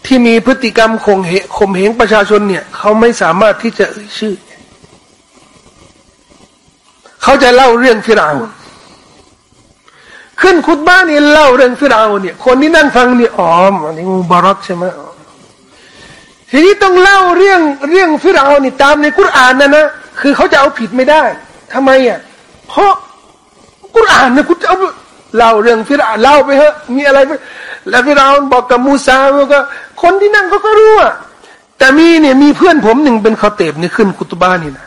ที่มีพฤติกรรมข่มเหงข่มเหงประชาชนเนี่ย เขาไม่สามารถที่จะเอ่ยชื่อ เขาจะเล่าเรื่องฟิราวขึ้นคุตบ้านนี่เล่าเรื่องฟิราวเนี่ย คนที่นั่งฟังนี่อ๋ออันนี้มุบารักใช่ไหมทีนี้ต้องเล่าเรื่องเรื่องฟิราวนี่ตามในกุรอานนะนะคือเขาจะเอาผิดไม่ได้ทำไมอะเพราะกุรอานนะคุณจะเอาเล่าเรื่องฟิราวเล่าไปเถอะมีอะไร แล้วฟิราวบอกกับมูซาว่าก็ คนที่นั่งเขาก็รู้อะแต่มีเนี่ยมีเพื่อนผมหนึ่งเป็นเขาเตบนี่ขึ้นคุตบ้านนี่นะ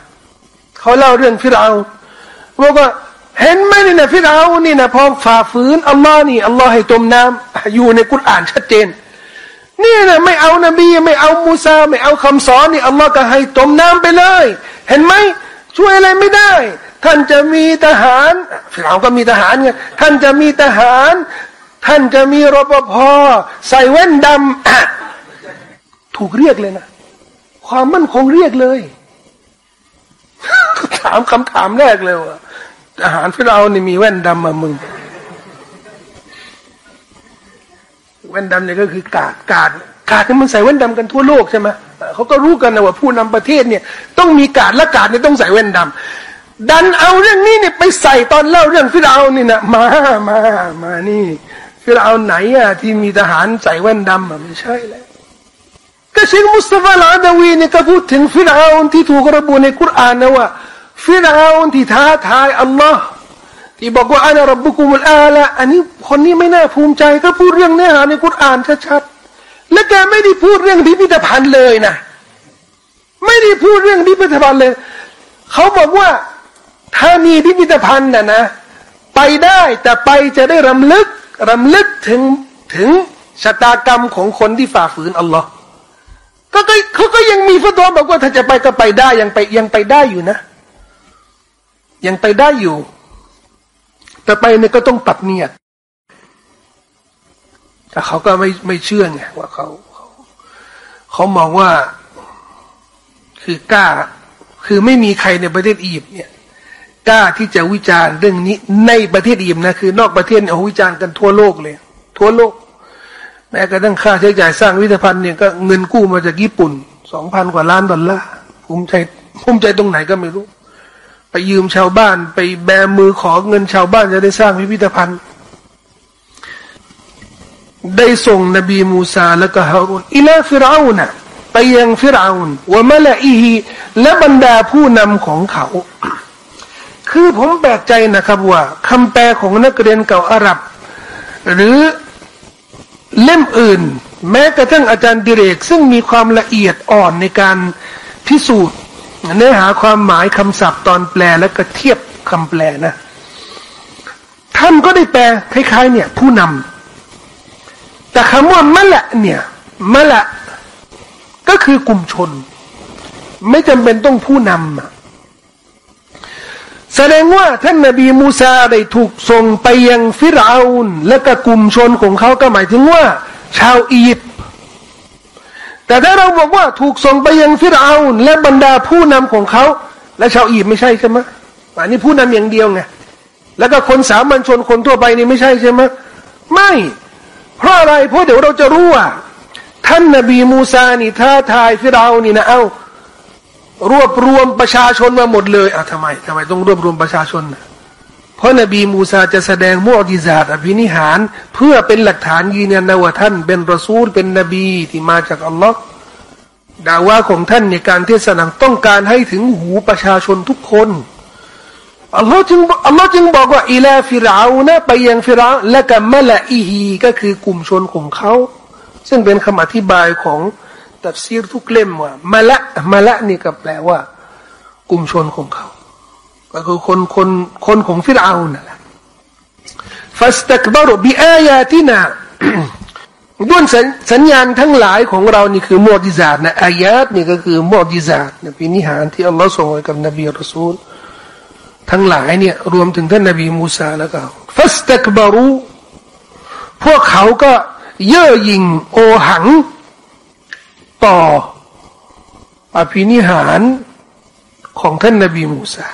เขาเล่าเรื่องฟิราวบอกว่าเห็นไหมนี่นะฟิราวนี่นะพอฝ่าฝืนอัลลอฮ์นี่อัลลอฮ์ให้จมน้ำอยู่ในกุรอานชัดเจนนี่นะไม่เอานบีไม่เอามูซาไม่เอาคำสอนนี่อัลลอฮ์ก็ให้จมน้ำไปเลย เห็นไหมช่วยอะไรไม่ได้ ท่านจะมีทหารฟิราวก็มีทหารไงท่านจะมีทหาร ท่านจะมีรปภใส่แว่นดำถูกเรียกเลยนะ ความมั่นคงเรียกเลย ถามคำถามแรกเลยว่าทหารฟิรานี่มีแว่นดำมามึง แว่นดำเนี่ยก็คือกาดกาดกาดนี่มันใส่แว่นดำกันทั่วโลกใช่ไหมเขาก็รู้กันนะว่าผู้นำประเทศเนี่ย ต้องมีกาดและกาดเนี่ยต้องใส่แว่นดำดันเอาเรื่องนี้เนี่ยไปใส่ตอนเล่าเรื่องฟิรานี่นะมามามานี่ ฟิราไหนอะที่มีทหารใส่แว่นดำอะไม่ใช่แล้วก็เชคมุสตาฟาลาดาวีเนี่ยก็พูดถึงฟิราที่ถูกระบุในคุรานนะว่าฟิรเอาที่ท้าทายอัลลอฮ์ที่บอกว่าอันรับบุกุมุลอาละอันนี้คนนี้ไม่น่าภูมิใจก็พูดเรื่องเนื้อหาในกุรานชัดๆและแกไม่ได้พูดเรื่องพิพิธภัณฑ์เลยนะ ไม่ได้พูดเรื่องพิพิธภัณฑ์เลยเขาบอกว่าถ้ามีพิพิธภัณฑ์นะนะ ไปได้แต่ไปจะได้รำลึก รำลึกถึงถึงชะตากรรมของคนที่ฝ่าฝืนอัลลอฮ์ก็เขาก็ยังมีฟัตวบอกว่าถ้าจะไปก็ไปได้ยังไปยังไปได้อยู่นะ ยังไปได้อยู่ แต่ไปเนี่ยก็ต้องปรับเนียดแต่เขาก็ไม่ไม่เชื่อไงว่าเขาเขาเขามองว่าคือกล้า คือไม่มีใครในประเทศอียิปต์เนี่ย กล้าที่จะวิจารณ์เรื่องนี้ในประเทศอียิปต์นะคือนอกประเทศเนี่ยวิจารณ์กันทั่วโลกเลย ทั่วโลก แม้กระทั่งค่าใช้จ่ายสร้างวิทยาพันธ์เนี่ยก็เงินกู้มาจากญี่ปุ่นสองพันกว่าล้านดอลลาร์ภูมิใจภูมิใจตรงไหนก็ไม่รู้ ไปยืมชาวบ้าน ไปแบมือขอเงินชาวบ้านจะได้สร้างพิพิธภัณฑ์ ได้ส่งนบีมูซาและก็ฮารุนอิลาฟิราอุนะไปยังฟิราอุนวะมะละอีฮีและบรรดาผู้นำของเขา คือผมแปลกใจนะครับว่าคำแปลของนักเรียนเก่าอาหรับ หรือเล่มอื่น แม้กระทั่งอาจารย์ดิเรก ซึ่งมีความละเอียดอ่อนในการพิสูจน์ เนื้อหาความหมายคำศัพท์ตอนแปลแล้วก็เทียบคำแปลนะ ท่านก็ได้แปลคล้ายๆ เนี่ย ผู้นำแต่คำว่ามะละเนี่ยมะละก็คือกลุ่มชน ไม่จำเป็นต้องผู้นำ แสดงว่าท่านนบีมูซาได้ถูกส่งไปยังฟิรเอานและก็กลุ่มชนของเขาก็หมายถึงว่า ชาวอียิปต์แต่ถ้าเราบอกว่าถูกส่งไปยังฟิรเอาและบรรดาผู้นำของเขา และชาวอียิปต์ไม่ใช่ใช่ไหมอันนี้ผู้นำอย่างเดียวไงแล้วก็คนสามัญชนคนทั่วไปนี่ไม่ใช่ใช่ไหมไม่ เพราะอะไรเพราะเดี๋ยวเราจะรู้ว่าท่านนบีมูซานี่ท้าทายฟิรเอานี่นะเอ้า รวบรวมประชาชนมาหมดเลยอะทำไมทำไมต้องรวบรวมประชาชน เพราะนบีมูซาจะแสดงมุอจิซาตอภินิหาร เพื่อเป็นหลักฐานยืนยันนะว่าท่าน เป็นรอซูลเป็นนบีที่มาจากอัลลอฮ์ดาว่าของท่านในการเทศนาต้องการให้ถึงหูประชาชนทุกคนอัลลอฮ์จึงอัลลอฮ์จึงบอกว่าอิลาฟิราวนะไปยังฟิราและกับมะละอีฮีก็คือกลุ่มชนของเขา ซึ่งเป็นคำอธิบายของ ตัฟซีรทุกเล่มว่ามะละมะละนี่ก็แปลว่า กลุ่มชนของเขา ก็คือคนคนคนของฟิราวนั่นแหละฟัสตักบารุบิอายาตินาด้วยสัญญาณทั้งหลายของเรานี่คือมอดิซาตนะอายาตนี่ก็คือมอดิซาตนะเป็นนิหารที่อัลลอฮ์ส่งให้กับนบีรอซูลทั้งหลายเนี่ยรวมถึงท่านนบีมูซาแล้วก็ฟัสตักบารุพวกเขาก็เย่อหยิ่งโอหัง ต่ออภินิหารของท่านนบีมูซา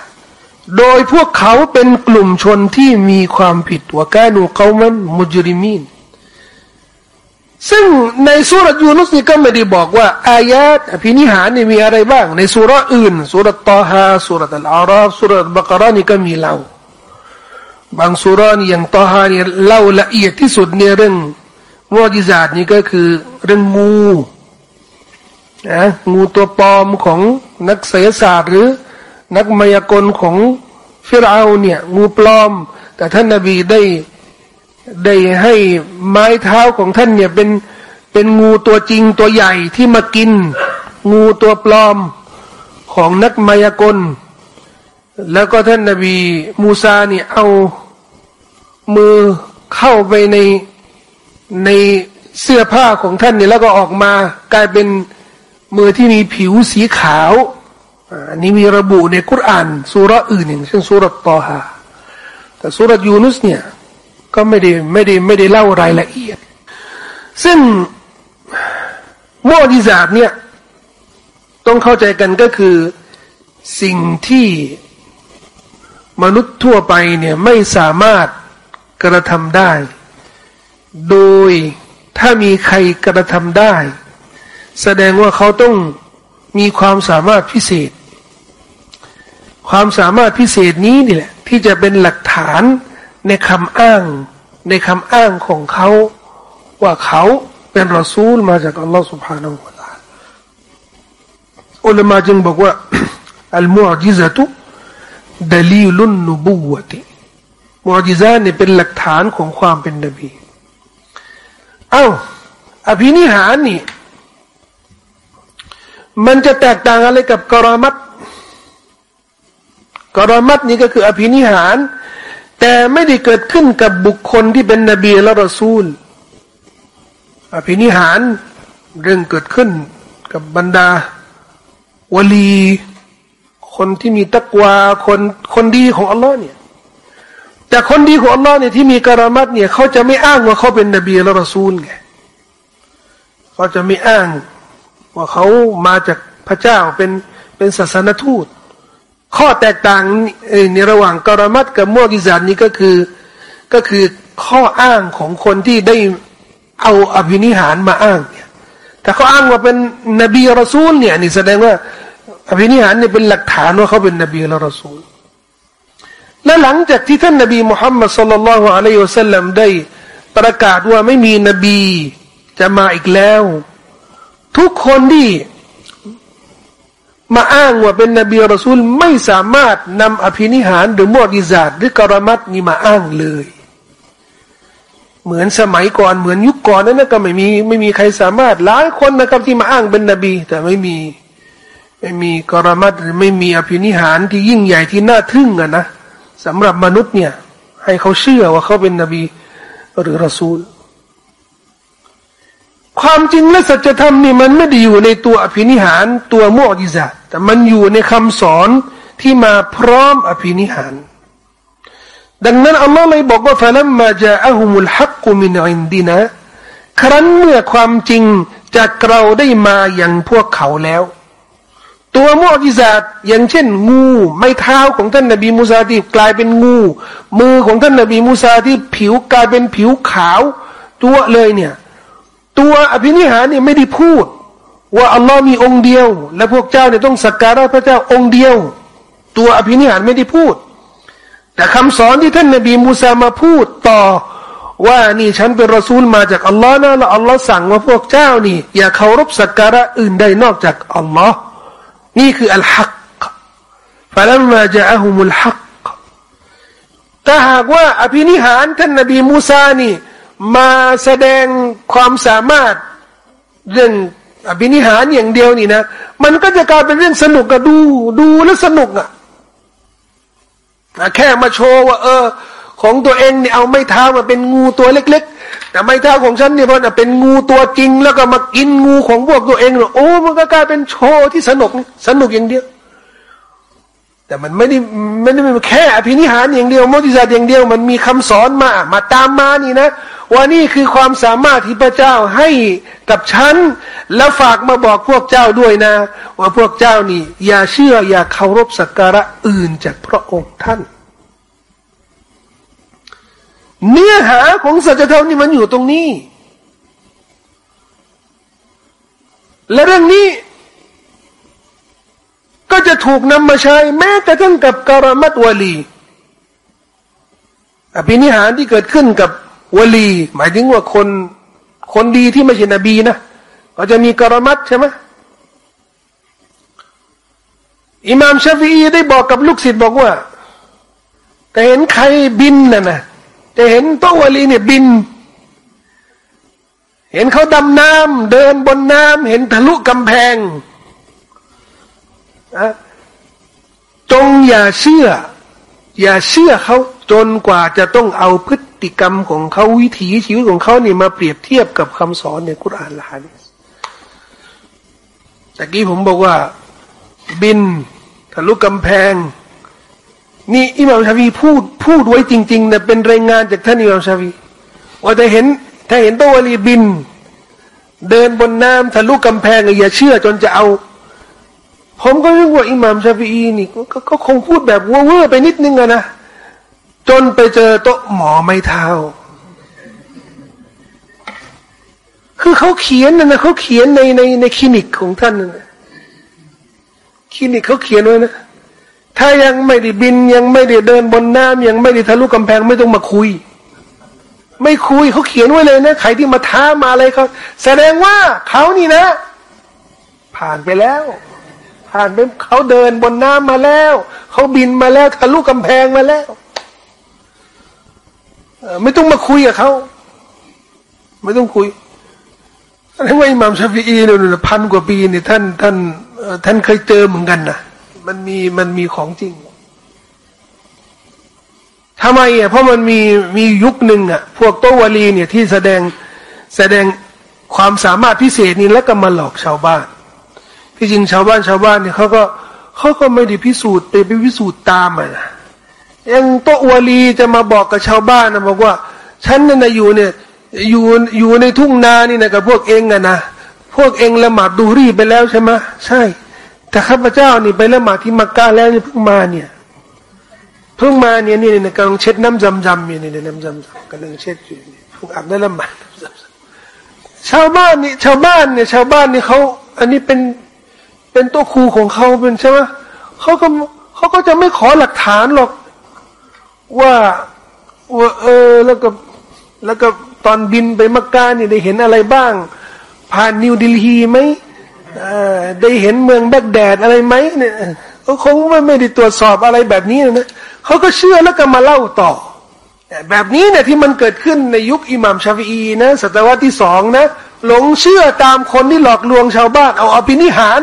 โดยพวกเขาเป็นกลุ่มชนที่มีความผิดว่าการูเขามันมุจริมีนซึ่งในสุรยูนุสนี่ก็ไม่ได้บอกว่า อายะอภินิหารนี่มีอะไรบ้าง ในสุรอื่น สุรตอฮาสุรตัลอาราฟสุรบักรานี่ก็มีเล่า บางสุรานี่อย่างตอฮานี่เล่าละเอียดที่สุดในเรื่องมอจิซาตนี่ก็คือเรื่องงู นะงูตัวปลอมของนักเสยศาสตร์ หรือนักมายากลของฟิรเอเนี่ย งูปลอม แต่ท่านนบีได้ได้ให้ไม้เท้าของท่านเนี่ยเป็นเป็นงูตัวจริงตัวใหญ่ที่มากิน งูตัวปลอมของนักมายากล แล้วก็ท่านนาบีมูซาเนี่ยเอามือเข้าไปในในเสื้อผ้าของท่านเนี่ยแล้วก็ออกมากลายเป็น มือที่มีผิวสีขาวอันนี้มีระบุในคุรานสุรอื่นอย่างเช่นสุรตอฮาแต่สุรยูนุสเนี่ยก็ไม่ได้ไม่ได้ไม่ได้เล่ารายละเอียด ซึ่งโมดิซาตเนี่ยต้องเข้าใจกันก็คือสิ่งที่มนุษย์ทั่วไปเนี่ยไม่สามารถกระทำได้ โดยถ้ามีใครกระทำได้ แสดงว่าเขาต้องมีความสามารถพิเศษ ความสามารถพิเศษนี้นี่แหละ ที่จะเป็นหลักฐานในคำอ้าง ในคำอ้างของเขา ว่าเขาเป็นรอซูลมาจากอัลลอฮฺสุบฮานาอูลาอุลามาจึงบอกว่าอัลมุอจิซะตุดลีลุนนุบุวติมุอจิซะเนี่ยเป็นหลักฐานของความเป็นนบี เอา้าอภินิหารนี่ มันจะแตกต่างอะไรกับกรามัตกรามัตนี่ก็คืออภินิหาร แต่ไม่ได้เกิดขึ้นกับบุคคลที่เป็นนบีและรอซูล อภินิหารเรื่องเกิดขึ้นกับบรรดาวลี คนที่มีตะกวาคนคนดีของอัลลอฮ์เนี่ยแต่คนดีของอัลลอฮ์เนี่ยที่มีการามัดเนี่ยเขาจะไม่อ้างว่าเขาเป็นนบีและรอซูลไงเขาจะไม่อ้าง ว่าเขามาจากพระเจ้าเป็นเป็นศาสนทูต ข้อแตกต่างในระหว่างกรมัตกับมัวกิซานนี้ก็คือก็คือข้ออ้างของคนที่ได้เอาอภินิหารมาอ้างเนี่ยแต่เขาอ้างว่าเป็นนบีรอซูลเนี่ยนี่แสดงว่าอภินิหารเนี่ยเป็นหลักฐานว่าเขาเป็นนบีและรอซูลและหลังจากที่ท่านนบีมุฮัมมัดสุลลัลลอฮุอะลัยฮิวสัลลัมได้ประกาศว่าไม่มีนบีจะมาอีกแล้ว ทุกคนที่มาอ้างว่าเป็นนบีรอซูลไม่สามารถนำอภินิหารหรือมอดิซาดหรือกรมัตนี้มาอ้างเลย เหมือนสมัยก่อนเหมือนยุคก่อนนั้นก็ไม่มีไม่มีใครสามารถหลายคนนะครับที่มาอ้างเป็นนบี แต่ไม่มีไม่มีกรมัตหรือไม่มีอภินิหารที่ยิ่งใหญ่ที่น่าทึ่งอะนะสำหรับมนุษย์เนี่ย ให้เขาเชื่อว่าเขาเป็นนบีหรือรอซูล ความจริงและสัจธรรมนี่มันไม่ได้อยู่ในตัวอภินิหารตัวมุอจิซาแต่มันอยู่ในคำสอนที่มาพร้อมอภินิหาร ดังนั้นอัลลอฮ์เลยบอกว่าฟะลัมมาจาอะฮุมุลฮักกุมินอินดีนะครั้นเมื่อความจริงจากเราได้มาอย่างพวกเขาแล้ว ตัวมุอจิซาตอย่างเช่น งูไม้เท้าของท่านนบีมูซาที่กลายเป็นงู มือของท่านนบีมูซาที่ผิวกลายเป็นผิวขาว ตัวเลยเนี่ย ตัวอภินิหารเนี่ยไม่ได้พูด ว่าอัลลอฮ์มีองค์เดียว และพวกเจ้าเนี่ยต้องสักการะพระเจ้าองค์เดียว ตัวอภินิหารไม่ได้พูด แต่คำสอนที่ท่านนบีมูซามาพูดต่อ ว่านี่ฉันเป็นรอซูลมาจากอัลลอฮ์นะแล้วอัลลอฮ์สั่งว่าพวกเจ้านี่ อย่าเคารพสักการะอื่นใดนอกจากอัลลอฮ์นี่คืออัลฮักฟะลัมมาจาอะฮุมุลฮักถ้าหากว่าอภินิหารท่านนบีมูซานี่ มาแสดงความสามารถเรื่องอภินิหารอย่างเดียวนี่นะ มันก็จะกลายเป็นเรื่องสนุกกับดู ดูแล้วสนุกอะแค่มาโชว์ว่า เออ ของตัวเองเนี่ยเอาไม้เท้ามาเป็นงูตัวเล็ก ๆ แต่ไม้เท้าของฉันเนี่ยเพราะเป็นงูตัวจริงแล้วก็มากินงูของพวกตัวเองโอ้มันก็กลายเป็นโชว์ที่สนุกสนุกอย่างเดียว แต่มันไม่ได้ไม่ได้แค่อภินิหารอย่างเดียวมุติศาสตร์อย่างเดียว มันมีคำสอนมา มาตามมานี่นะว่านี่คือความสามารถที่พระเจ้าให้กับฉัน แล้วฝากมาบอกพวกเจ้าด้วยนะ ว่าพวกเจ้านี่ อย่าเชื่อ อย่าเคารพสักการะอื่นจากพระองค์ท่าน เนื้อหาของสัจธรรมนี่มันอยู่ตรงนี้ และเรื่องนี้ ก็จะถูกนำมาใช้แม้กระทั่งกับการมัตวลีอภินิหารที่เกิดขึ้นกับวลี หมายถึงว่าคนคนดีที่ไม่ใช่นบีนะก็จะมีการมัตใช่ไหมอิหม่ามชาฟีได้บอกกับลูกศิษย์บอกว่าแต่เห็นใครบินน่ะนะแต่เห็นโตวลีเนี่ยบิน เห็นเขาดำน้ำเดินบนน้ำเห็นทะลุกำแพง จงอย่าเชื่อ อย่าเชื่อเขาจนกว่าจะต้องเอาพฤติกรรมของเขาวิถีชีวิตของเขานี่มาเปรียบเทียบกับคำสอนในกุรอานละฮะนี่ตะกี้ผมบอกว่า บินทะลุกำแพง นี่อิหม่ามชาวีพูดพูดไว้จริงๆนะเป็นรายงานจากท่านอิหม่ามชาวีว่าถ้าเห็น ถ้าเห็นตัววลีบิน เดินบนน้ำทะลุกำแพงอย่าเชื่อจนจะเอา ผมก็นึกว่าอิหม่ามชาฟีอีนี่ก็คงพูดแบบเว่อร์ไปนิดนึงอะนะจนไปเจอโต๊ะหมอไม่เท้า คือเขาเขียนนะนะเขาเขียนในในในคลินิกของท่านนะคลินิกเขาเขียนไว้นะ ถ้ายังไม่ได้บินยังไม่ได้เดินบนน้ำยังไม่ได้ทะลุกำแพงไม่ต้องมาคุย ไม่คุยเขาเขียนไว้เลยนะใครที่มาท้ามาอะไรเขาแสดงว่าเขานี่นะ ผ่านไปแล้ว ผ่านไปเขาเดินบนน้ำมาแล้ว เขาบินมาแล้วทะลุกำแพงมาแล้วไม่ต้องมาคุยกับเขาไม่ต้องคุยอะไรว่าอิหม่ามชาฟีอีเนี่ยพันกว่าปีเนี่ยท่านท่านท่านเคยเจอเหมือนกันนะมันมีมันมีของจริงทำไมอะเพราะมันมีมียุคหนึ่งอะ พวกโตวลีเนี่ยที่แสดงแสดงความสามารถพิเศษนี้แล้วก็มาหลอกชาวบ้าน ที่จริงชาวบ้านชาวบ้านเนี่ยเขาก็เขาก็ไม่ได้พิสูจน์ไปไปพิสูจน์ตามอะยังโตอวลีจะมาบอกกับชาวบ้านนะบอกว่า ฉันนี่นะอยู่เนี่ยอยู่อยู่ในทุ่งนานี่นะกับพวกเองอะนะพวกเองละหมาดดูรีไปแล้วใช่ไหมใช่ แต่ข้าพเจ้านี่ไปละหมาดที่มักกะแล้วนี่เพิ่งมาเนี่ยเพิ่งมาเนี่ยนี่เนี่ยกำลังเช็ดน้ำจำจำอยู่เนี่ยน้ำจำจำกำลังเช็ดอยู่เพิ่งอาบน้ละหมาดชาวบ้านนี่ชาวบ้านเนี่ยชาวบ้านนี่เขาอันนี้เป็น เป็นตัวครูของเขาเป็นใช่ไหมเขาก็เขาก็จะไม่ขอหลักฐานหรอก ว่าว่าเออแล้วก็แล้วก็ตอนบินไปมักกะนี่ได้เห็นอะไรบ้าง ผ่านนิวดิลฮีไหมได้เห็นเมืองแบกแดดอะไรไหมเนี่ยเขาคงไม่ไม่ได้ตรวจสอบอะไรแบบนี้นะเขาก็เชื่อแล้วก็มาเล่าต่อ แบบนี้เนี่ยที่มันเกิดขึ้นในยุคอิหม่ามชาฟีนะศตวรรษที่สองนะหลงเชื่อตามคนที่หลอกลวงชาวบ้าน เอาอภินิหาร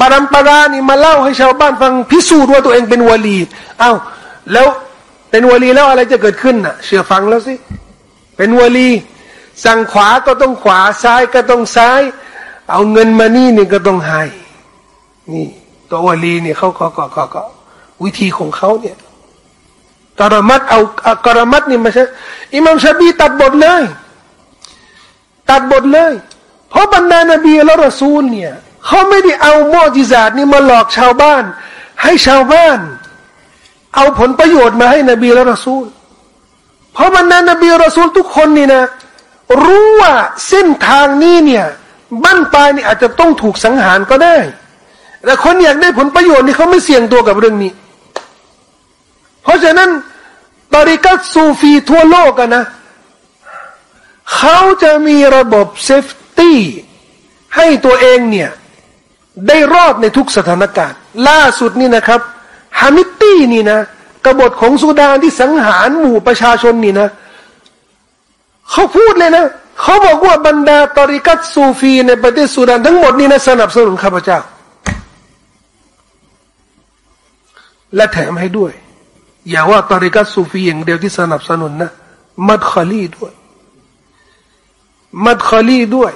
ปรำปรานี่มาเล่าให้ชาวบ้านฟังพิสูจน์ว่าตัวเองเป็นวลีเอา้าแล้วเป็นวลีแล้วอะไรจะเกิดขึ้นน่ะ เชื่อฟังแล้วสิเป็นวลี สั่งขวาก็ต้องขวาซ้ายก็ต้องซ้าย เอาเงินมานี่นี่ก็ต้องให้นี่ ตัววลีเนี่ยเขาก็ก็ก็ก็วิธีของเขาเนี่ยกรมัดเอากรมัดนี่มาใช่อิมามชาบีตัดบทเลย ตัดบทเลย เพราะบรรดานบีและรอซูลเนี่ย เขาไม่ได้เอาโมจิซาดนี่มาหลอกชาวบ้าน ให้ชาวบ้าน เอาผลประโยชน์มาให้นบีและรอซูล เพราะมันนั้นนบีรอซูลทุกคนนี่นะ รู้ว่าเส้นทางนี้เนี่ยบั้นปลายนี่อาจจะต้องถูกสังหารก็ได้ แต่คนอยากได้ผลประโยชน์นี่เขาไม่เสี่ยงตัวกับเรื่องนี้ เพราะฉะนั้นตริกัตซูฟีทั่วโลกกันนะเขาจะมีระบบ safety ให้ตัวเองเนี่ย ได้รอดในทุกสถานการณ์ ล่าสุดนี่นะครับฮามิตตี้นี่นะกบฏของสุดานที่สังหารหมู่ประชาชนนี่นะเขาพูดเลยนะเขาบอกว่าบรรดาตริกัตซูฟีในประเทศสุดานทั้งหมดนี่นะสนับสนุนข้าพเจ้า และแถมให้ด้วย อย่าว่าตริกัตซูฟีอย่างเดียวที่สนับสนุนนะมัดคอลีด้วย มัดคอลีด้วย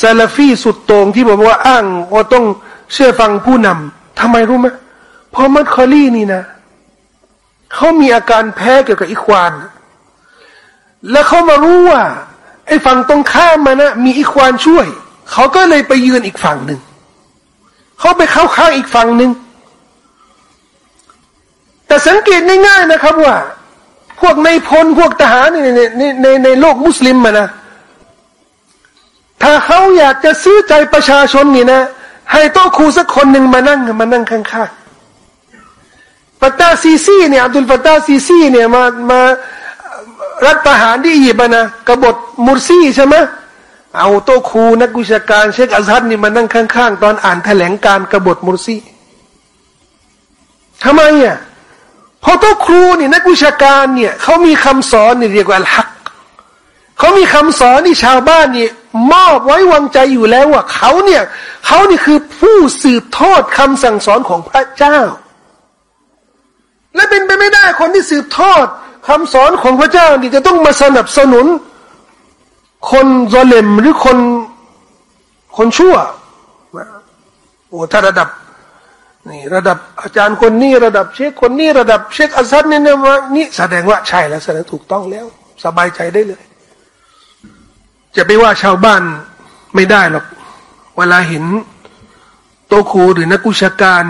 ซาลาฟีสุดโต่งที่บอกว่าอ้างว่าต้องเชื่อฟังผู้นำทำไมรู้ไหมเพราะมัดคอลีนี่นะเขามีอาการแพ้เกี่ยวกับอิควาน แล้วเขามารู้ว่า ไอ้ฝั่งตรงข้ามมานะมีอิควานช่วย เขาก็เลยไปยืนอีกฝั่งหนึ่ง เขาไปเข้าข้างอีกฝั่งหนึ่ง แต่สังเกตง่ายๆนะครับว่า พวกในพลพวกทหารในในในในโลกมุสลิมมานะ ถ้าเขาอยากจะซื้อใจประชาชนนี่นะ ให้โต๊ะครูสักคนหนึ่งมานั่งมานั่งข้างๆฟัตตาซีซีเนี่ยอับดุลฟัตตาซีซีเนี่ยมามารัฐประหารที่อียิปต์นะกบฏมุรซีใช่ไหมเอาโตครูนักวิชาการเชคอัซฮัดนี่มานั่งข้างๆ ตอนอ่านแถลงการกบฏมุรซีทำไมอะเพอโตครูนี่นักวิชาการเนี่ยเขามีคำสอนนี่เรียกว่าอัลฮักเขามีคำสอนที่ชาวบ้านนี่ มอบไว้วางใจอยู่แล้วว่าเขาเนี่ยเขานี่คือผู้สืบทอดคำสั่งสอนของพระเจ้า และเป็นไปไม่ได้คนที่สืบทอดคำสอนของพระเจ้านี่จะต้องมาสนับสนุน คนซอเลมหรือคนคนชั่วโอ้ถ้าระดับนี่ระดับอาจารย์คนนี้ระดับเชคคนนี้ระดับเชคอัซัดนี่เนี่ยนี่แสดงว่าใช่แล้วแสดงถูกต้องแล้ว สบายใจได้เลย จะไปว่าชาวบ้านไม่ได้หรอก เวลาเห็นโตครูหรือนักกุชาการ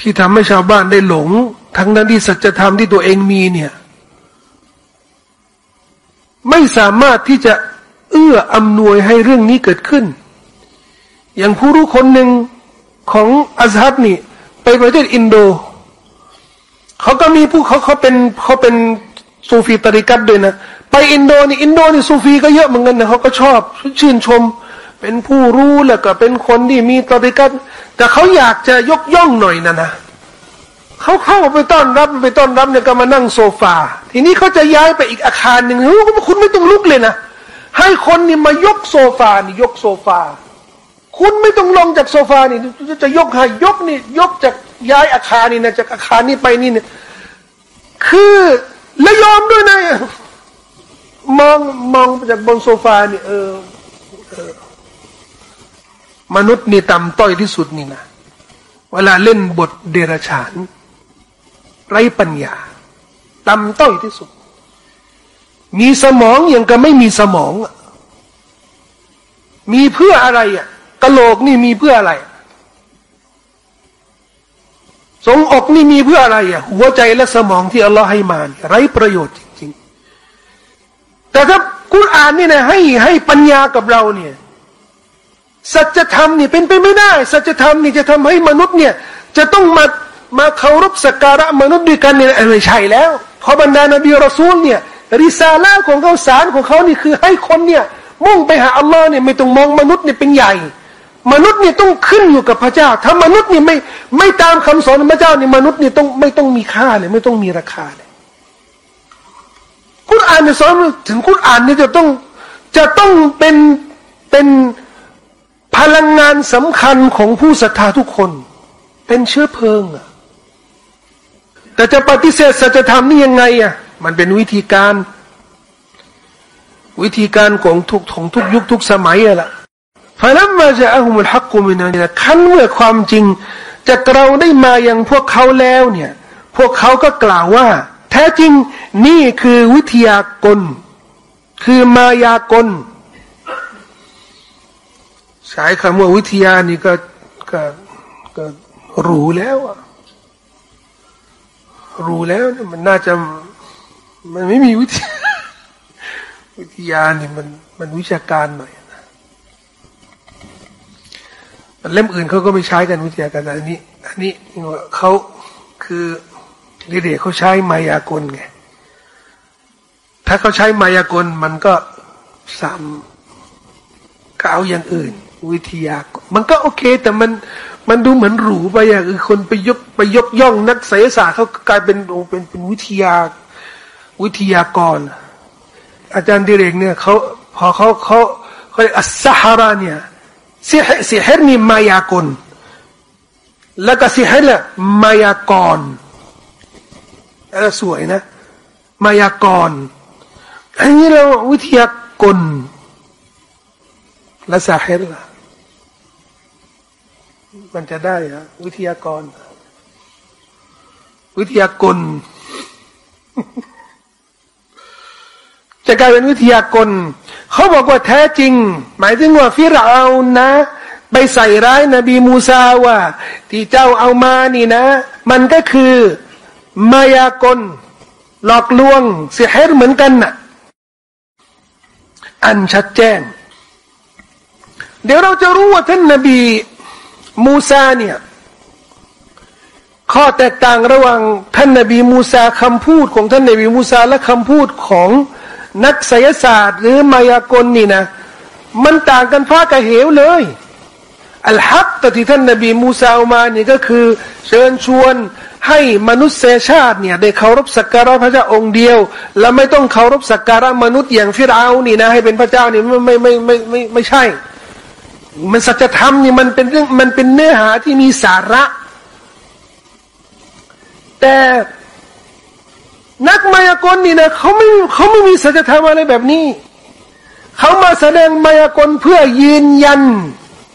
ที่ทำให้ชาวบ้านได้หลง ทั้งนั้นที่สัจธรรมที่ตัวเองมีเนี่ย ไม่สามารถที่จะเอื้ออำนวยให้เรื่องนี้เกิดขึ้น อย่างผู้รู้คนหนึ่งของอัซฮับนี่ ไปประเทศอินโด เขาก็มีผู้เขาเขาเป็นเขาเป็นซูฟีตริกัตด้วยนะ ไปอินโดนี่อินโดนี่ซูฟีก็เยอะเหมือนกันนะเขาก็ชอบชื่นชม เป็นผู้รู้แล้วก็เป็นคนที่มีตริกัตแต่เขาอยากจะยกย่องหน่อยนะนะเขาเข้าไปต้อนรับไปต้อนรับเนี่ยก็มานั่งโซฟา ทีนี้เขาจะย้ายไปอีกอาคารหนึ่งเฮ้ยคุณไม่ต้องลุกเลยนะให้คนนี่มายกโซฟานี่ยกโซฟา คุณไม่ต้องลงจากโซฟานี่จะยกให้ยกนี่ยกจากย้ายอาคารนี่นะจากอาคารนี้ไปนี่เนี่ยคือและยอมด้วยนะ มองมองจากบนโซฟาเนี่ยเออ มนุษย์นี่ต่ำต้อยที่สุดนี่นะเวลาเล่นบทเดรัจฉาน ไร้ปัญญาต่ำต้อยที่สุด มีสมองอย่างกับไม่มีสมองมีเพื่ออะไรอะกะโหลกนี่มีเพื่ออะไรสงอกนี่มีเพื่ออะไรอะหัวใจและสมองที่อัลลอฮ์ให้มาไร้ประโยชน์จริง แต่ถ้ากุรอานนี่นะให้ให้ปัญญากับเราเนี่ยสัจธรรมนี่เป็นไปไม่ได้ สัจธรรมนี่จะทำให้มนุษย์เนี่ย จะต้องมามาเคารพสักการะมนุษย์ด้วยกันเนี่ยไม่ใช่แล้วเพราะบรรดานบีรอซูลเนี่ยริซาลาของเขาสารของเขานี่คือให้คนเนี่ย มุ่งไปหาอัลลอฮ์เนี่ยไม่ต้องมองมนุษย์เนี่ยเป็นใหญ่ มนุษย์เนี่ยต้องขึ้นอยู่กับพระเจ้า ถ้ามนุษย์เนี่ยไม่ไม่ตามคำสอนพระเจ้าเนี่ยมนุษย์เนี่ยต้องไม่ต้องมีค่าเลยไม่ต้องมีราคาเลย กุรอานเนี่ยสอนถึงกุรอานเนี่ยจะต้องจะต้องเป็นเป็นพลังงานสำคัญของผู้ศรัทธาทุกคน เป็นเชื้อเพลิงอะแต่จะปฏิเสธสัจธรรมนี่ยังไงอะมันเป็นวิธีการ วิธีการของทุกของทุกยุคทุกสมัยอะล่ะฟาลัมมาจะอาหุมุลฮักกุมินาเนี่ยคันเมื่อความจริงจะเราได้มาอย่างพวกเขาแล้วเนี่ย พวกเขาก็กล่าวว่า แท้จริง นี่คือวิทยากล คือมายากลใช้คำว่าวิทยานี่ก็ก็ก็รู้แล้วอะรู้แล้วมันน่าจะมันไม่มีวิทยาวิทยานี่มันมันวิชาการหน่อยนะเล่มอื่นเขาก็ไม่ใช้กันวิทยาการอันนี้ อันนี้เขาคือดิเรกเขาใช้มายากลไง ถ้าเขาใช้มายากลมันก็สามก็เอาอย่างอื่น วิทยา มันก็โอเค แต่มันมันดูเหมือนหรูไปอย่างคือคนไปยกไปยกย่องนักไสยศาสตร์เขากลายเป็นโอเป็นเป็นวิทยาวิทยากร อาจารย์ดิเรกเนี่ยเขาพอเขาเขาเขาเรียกอัสซาฮาราเนี่ยสิฮสิฮนี่มายากล แล้วก็สิฮละมายากรเออสวยนะ มายากร อันนี้เราวิทยากลและสาเหตุล่ะมันจะได้ฮะวิทยากร วิทยากล จะกลายเป็นวิทยากล เขาบอกว่าแท้จริง หมายถึงว่าฟิรเอานะ ไปใส่ร้ายนบีมูซาว่า ที่เจ้าเอามานี่นะ มันก็คือ มายากล หลอกลวงเสียเหเหมือนกันน่ะ อันชัดแจ้ง เดี๋ยวเราจะรู้ว่าท่านนบีมูซาเนี่ย ข้อแตกต่างระหว่างท่านนบีมูซาคำพูดของท่านนบีมูซาและคำพูดของนักไสยศาสตร์ หรือมายากลนี่นะ มันต่างกันฟ้ากับเหวเลยอัลฮักแต่ที่ท่านนบีมูซาอมานี่ก็คือ เชิญชวน ให้มนุษยชาติเนี่ยได้เคารพสักการะพระเจ้าองค์เดียว แล้วไม่ต้องเคารพสักการะมนุษย์อย่างฟิรเอนี่นะให้เป็นพระเจ้านี่ไม่ไม่ไม่ไม่ไม่ไม่ใช่ มันสัจธรรมนี่มันเป็นเรื่องมันเป็นเนื้อหาที่มีสาระ แต่นักมายากลนี่นะเขาไม่เขาไม่มีสัจธรรมอะไรแบบนี้เขามาแสดงมายากลเพื่อยืนยัน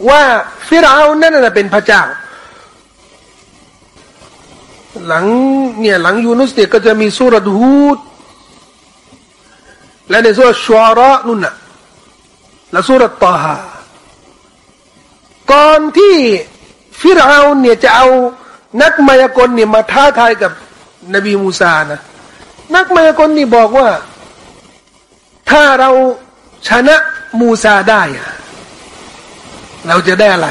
ว่าฟิรเอนั่นน่ะเป็นพระเจ้า หลังเนี่ยหลังยูนุสเนี่ยก็จะมีสุรดูดและในสุรชัวระนุ่นน่ะและสุรตาฮาก่อนที่ฟิรเอาเนี่ยจะเอานักมายากลเนี่ยมาท้าทายกับนบีมูซานะนักมายากลนี่บอกว่า ถ้าเราชนะมูซาได้ เราจะได้อะไร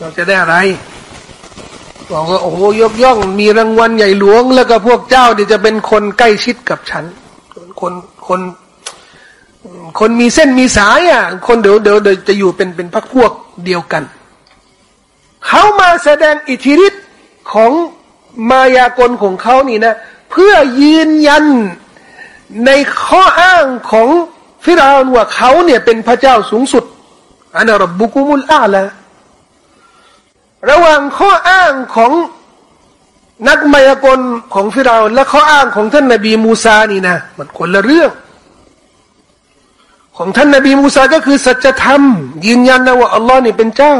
เราจะได้อะไร บอกว่าโอ้โหยกย่อง มีรางวัลใหญ่หลวง แล้วก็พวกเจ้าเดี๋ยวจะเป็นคนใกล้ชิดกับฉัน คนคน คนมีเส้นมีสายอะ คนเดี๋ยวเดี๋ยวจะอยู่เป็นเป็นพักพวกเดียวกัน เขามาแสดงอิทธิฤทธิ์ของมายากลของเขานี่นะ เพื่อยืนยันในข้ออ้างของฟิรานว่าเขาเนี่ยเป็นพระเจ้าสูงสุดอันนรบบุกุมุลอาละ ระหว่างข้ออ้างของนักมายากลของฟิราและข้ออ้างของท่านนบีมูซานี่นะมันคนละเรื่อง ของท่านนบีมูซาก็คือสัจธรรม ยืนยันนะว่าอัลลอฮ์นี่เป็นเจ้า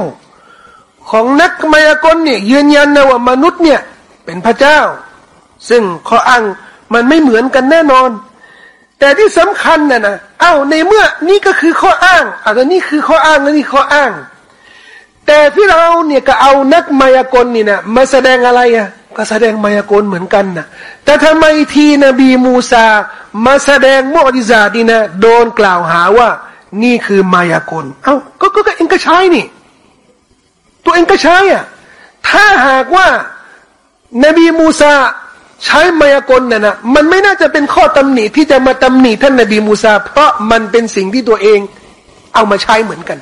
ของนักมายากลเนี่ยยืนยันนะว่ามนุษย์เนี่ยเป็นพระเจ้า ซึ่งข้ออ้างมันไม่เหมือนกันแน่นอน แต่ที่สำคัญน่ะนะอ้าวในเมื่อนี่ก็คือข้ออ้างอะแต่นี่คือข้ออ้างและนี่ข้ออ้าง แต่ที่เราเนี่ยก็เอานักมายากลนี่นะมาแสดงอะไรอะก็แสดงมายากลเหมือนกันนะแต่ทำไมทีนบีมูซา มาแสดงมุอจิซาดีนะโดนกล่าวหาว่า นี่คือมายากล เอา้าก็ก็เองก็ใช้นี่ ตัวเองก็ใช้อะถ้าหากว่านบีมูซาใช้มายากลน่ะนะมันไม่น่าจะเป็นข้อตำหนิที่จะมาตำหนิท่านนบีมูซา เพราะมันเป็นสิ่งที่ตัวเอง เอามาใช้เหมือนกัน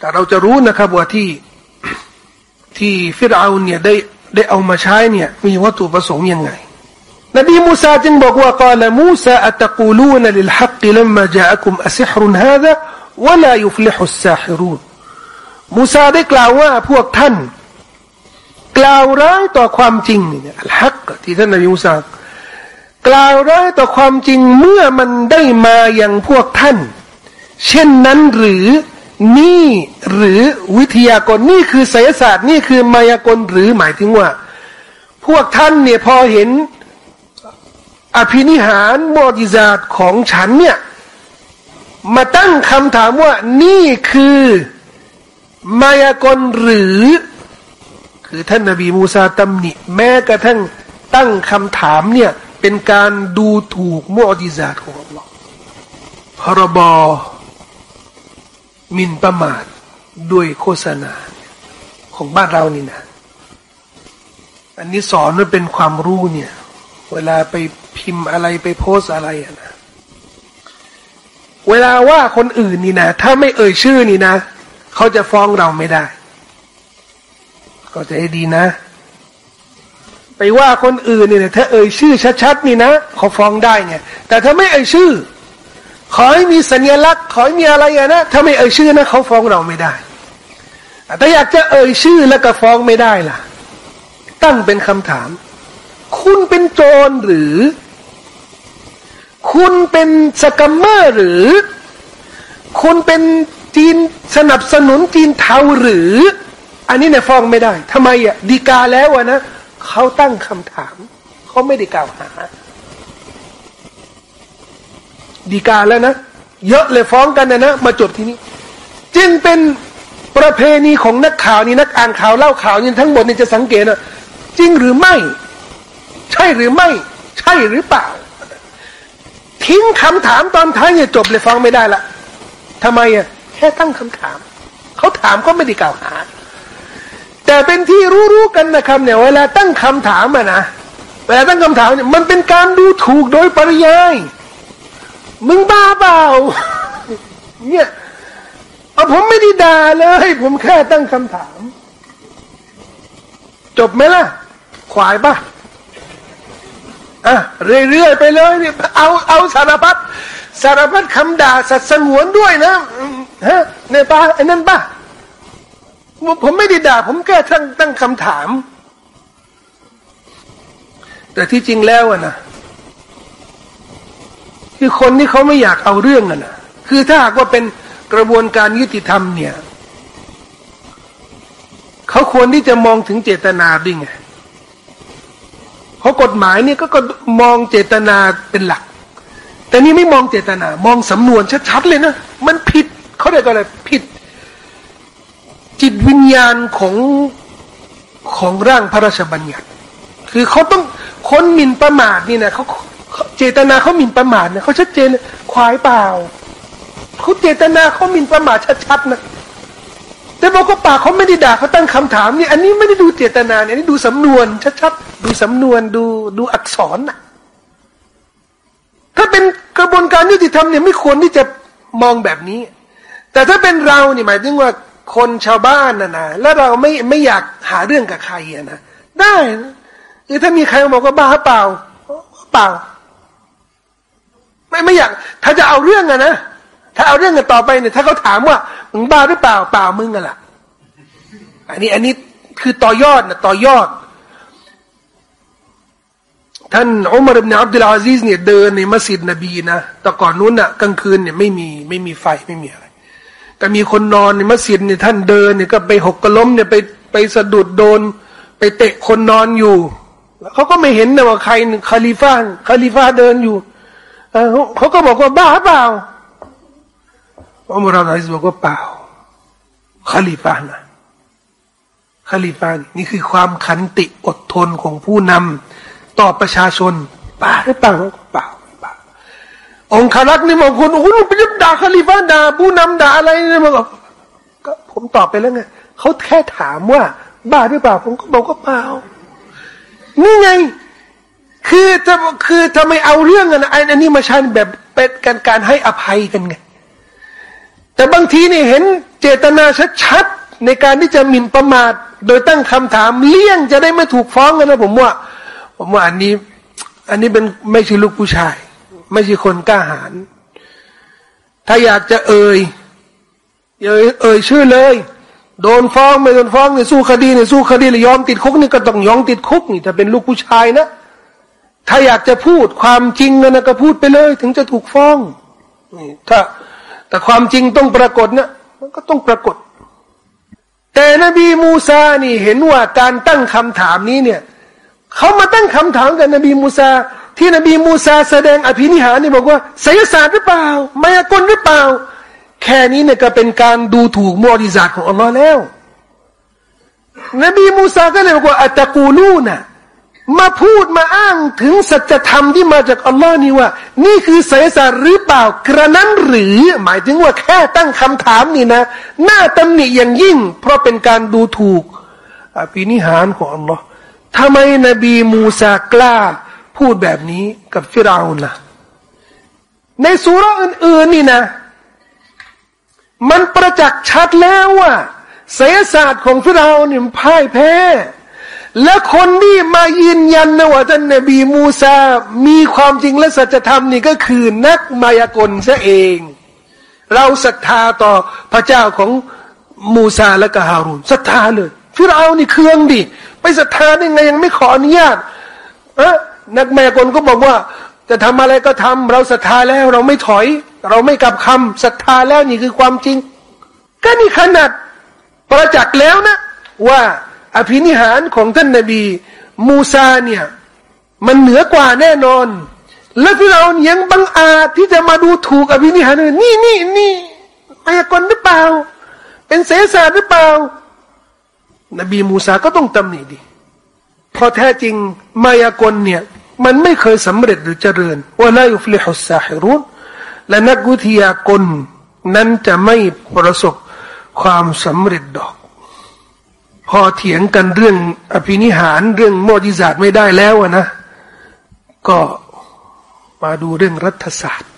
แต่เราจะรู้นะครับว่าที่ที่ฟิรเอาเนี่ยได้ได้เอามาใช้เนี่ย มีวัตถุประสงค์ยังไง นบีมูซาจึงบอกว่ากล่าวมูซาอัตกูลูนลิลฮักลัมมาจาอักุมอัซิฮรุนฮาดะวะลายุฟลิฮุสซาฮิรูนมูซาได้กล่าวว่าพวกท่าน กล่าวร้ายต่อความจริงเนี่ยالحق ที่ท่านนบีมูซากล่าวร้ายต่อความจริงเมื่อมันได้มาอย่างพวกท่าน เช่นนั้นหรือ นี่หรือวิทยากลนี่คือไสยศาสตร์ นี่คือมายากลหรือหมายถึงว่า พวกท่านเนี่ยพอเห็นอภินิหารบอดิซาตของฉันเนี่ย มาตั้งคำถามว่า นี่คือมายากลหรือ คือท่านนบีมูซาตำหนิ แม้กระทั่งตั้งคำถามเนี่ย เป็นการดูถูกมอดิซาตของอัลลอฮ์พรบ มินประมาทด้วยโฆษณาของบ้านเรานี่นะ อันนี้สอนว่าเป็นความรู้เนี่ย เวลาไปพิมพ์อะไรไปโพสอะไรอะนะ เวลาว่าคนอื่นนี่นะ ถ้าไม่เอ่ยชื่อนี่นะ เขาจะฟ้องเราไม่ได้ ก็จะให้ดีนะ ไปว่าคนอื่นเนี่ยถ้าเอ่ยชื่อชัดๆนี่นะเขาฟ้องได้ไงแต่ถ้าไม่เอ่ยชื่อ ขอให้มีสัญลักษณ์ ขอให้มีอะไรอะนะถ้าไม่เอ่ยชื่อนะเขาฟ้องเราไม่ได้แต่อยากจะเอ่ยชื่อแล้วก็ฟ้องไม่ได้ล่ะ ตั้งเป็นคำถาม คุณเป็นโจรหรือ คุณเป็น scammer หรือ คุณเป็นจีนสนับสนุนจีนเทาหรือ อันนี้เนี่ยฟ้องไม่ได้ทำไมอะฎีกาแล้วอะนะเขาตั้งคำถาม เขาไม่ได้กล่าวหา ดีกาแล้วนะ เยอะเลยฟ้องกันนะนะ มาจบที่นี้ จึงเป็นประเพณีของนักข่าวนี่นักอ่านข่าวเล่าข่าวนี่ทั้งหมดนี่จะสังเกตนะจริงหรือไม่ ใช่หรือไม่ ใช่หรือเปล่า ทิ้งคำถามตอนท้ายเนี่ยจบเลยฟังไม่ได้ละทำไมอะแค่ตั้งคำถามเขาถามก็ไม่ได้กล่าวหา แต่เป็นที่รู้ๆกันนะครับเนี่ยเวลาตั้งคำถามอะนะเวลาตั้งคำถามเนี่ยมันเป็นการดูถูกโดยปริยาย มึงบ้าเปล่า เนี่ยเอาผมไม่ได้ด่าเลย ผมแค่ตั้งคำถาม จบไหมล่ะ ขวายปะอะเรื่อยๆไปเลยเนี่ยเอาเอาสารพัดสารพัดคำด่าสัตว์สงวนด้วยนะฮะเนี่ยป้าไอ้นั่นป้าผมไม่ได้ด่า ผมแค่ตั้งตั้งคำถาม แต่ที่จริงแล้วอะนะ คือคนที่เขาไม่อยากเอาเรื่องอะนะคือถ้าหากว่าเป็นกระบวนการยุติธรรมเนี่ยเขาควรที่จะมองถึงเจตนาด้วยไงเพราะกฎหมายเนี่ยก็ก็มองเจตนาเป็นหลัก แต่นี่ไม่มองเจตนา มองสำนวนชัดๆเลยนะมันผิดเขาเรียกอะไรผิด จิตวิญญาณของของร่างพระราชบัญญัติ คือเขาต้องคนหมิ่นประมาทนี่นะเขา เจตนาเขาหมิ่นประมาทเนี่ยเขาชัดเจนควายเปล่าเขาเจตนาเขาหมิ่นประมาทชัดๆนะแต่บอกว่าปากเขาไม่ได้ด่าเขาตั้งคำถามนี่อันนี้ไม่ได้ดูเจตนาเนี่ยนี่ดูสำนวนชัดๆดูสำนวนดูดูอักษรน่ะถ้าเป็นกระบวนการยุติธรรมเนี่ยไม่ควรที่จะมองแบบนี้ แต่ถ้าเป็นเราเนี่ยหมายถึงว่าคนชาวบ้านนะนะแล้วเราไม่ไม่อยากหาเรื่องกับใครนะได้นะคือถ้ามีใครบอกว่าบ้าเปล่าเปล่า ไม่ไม่อยาก ถ้าจะเอาเรื่องอะนะถ้าเอาเรื่องกันต่อไปเนี่ยถ้าเขาถามว่ามึงบ้าหรือเปล่าเปล่ามึงอะล่ะ อันนี้อันนี้คือต่อยอดนะต่อยอด ท่านอุมัรอิบนุอับดุลอาซิสเนี่ยเดินในมัสยิดนบีนะแต่ก่อนนู้นน่ะกลางคืนเนี่ยไม่มีไม่มีไฟไม่มีอะไรแต่มีคนนอนในมัสยิดเนี่ยท่านเดินเนี่ยก็ไปหกกระล้มเนี่ยไปไปสะดุดโดน ไปเตะคนนอนอยู่แล้วเขาก็ไม่เห็นนะว่าใครคาลิฟ้าคาลิฟ้าเดินอยู่ เขาก็บอกว่าบ้าเปล่าอุมารอับดุลอิสบอกว่าเปล่าคาลิฟานะคาลิฟานี่คือความขันติอดทนของผู้นำต่อประชาชนป่าหรือเปล่าเปล่าเปล่าองค์คารักนี่บอกคนโอ้โหไปยึดด่าคาลิฟาด่าผู้นำด่าอะไรนี่มันบอกก็ผมตอบไปแล้วไงเขาแค่ถามว่า บ้าหรือเปล่า ผมก็บอกว่าเปล่านี่ไง คือจะคือทำไมเอาเรื่องอะไอ้อันนี้มาใช้แบบเป็นการการให้อภัยกันไง แต่บางทีนี่เห็นเจตนาชัดๆในการที่จะหมิ่นประมาท โดยตั้งคำถามเลี่ยงจะได้ไม่ถูกฟ้องกันนะผมว่า ผมว่าอันนี้ อันนี้เป็นไม่ใช่ลูกผู้ชาย ไม่ใช่คนกล้าหาญถ้าอยากจะเอ่ยเอ่ยเอ่ยชื่อเลย โดนฟ้องไม่โดนฟ้องเนี่ยสู้คดีเนี่ยสู้คดีเลยยอมติดคุกนี่ก็ต้องยอมติดคุกนี่ถ้าเป็นลูกผู้ชายนะ ถ้าอยากจะพูดความจริงนะก็พูดไปเลย ถึงจะถูกฟ้องนี่ถ้า แต่ความจริงต้องปรากฏนะมันก็ต้องปรากฏ แต่นบีมูซานี่เห็นว่าการตั้งคำถามนี้เนี่ยเขามาตั้งคำถามกับนบีมูซาที่นบีมูซาแสดงอภินิหารนี่บอกว่าไสยศาสตร์หรือเปล่ามายากลหรือเปล่า แค่นี้เนี่ยก็เป็นการดูถูกมอดิซาตของอัลลอฮ์แล้ว นบีมูซาก็เลยบอกว่าอัตะกูลูนะ มาพูดมาอ้างถึงสัจธรรมที่มาจากอัลลอฮ์นี่ว่า นี่คือไสยศาสตร์หรือเปล่ากระนั้นหรือ หมายถึงว่าแค่ตั้งคำถามนี่นะหน้าตำหนิอย่างยิ่ง เพราะเป็นการดูถูกอภินิหารของอัลลอฮ์ทำไมนบีมูซากล้า พูดแบบนี้กับฟิราอุนล่ะในสุราอื่นๆนี่นะ มันประจักษ์ชัดแล้วว่าเสยศาสตร์ของฟิราอุนเนี่ยพ่ายแพ้ และคนที่มายืนยันนะว่าท่านนบีมูซา มีความจริงและสัจธรรมนี่ก็คือนักมายากลซะเอง เราศรัทธาต่อพระเจ้าของมูซาและกะฮารุนศรัทธาเลยฟิราอุนนี่เคืองดิไปศรัทธาได้ไงยังไม่ขออนุญาตเออนักม่คนก็บอกว่า จะทำอะไรก็ทำเราศรัทธาแล้วเราไม่ถอย เราไม่กลับคำศรัทธาแล้วนี่คือความจริง ก็นี่ขนาดประจักษ์แล้วนะว่า อภินิหารของท่านนาบี มูซาเนี่ยมันเหนือกว่าแน่นอน แล้วที่เรายังบังอาจที่จะมาดูถูกอภินิหารนี่นี่นี่มายากลหรือเปล่า เป็นเสศาสหรือเปล่า นบีมูซาก็ต้องตำหนิดีเพราะแท้จริงมายากลเนี่ยมันไม่เคยสำเร็จหรือเจริญว่าลายุฟลิฮุสซาฮิรุนและนักวิทยากลนั้นจะไม่ประสบความสำเร็จดอก พอเถียงกันเรื่องอภินิหารเรื่องโมดิศาสตร์ไม่ได้แล้วนะ ก็มาดูเรื่องรัฐศาสตร์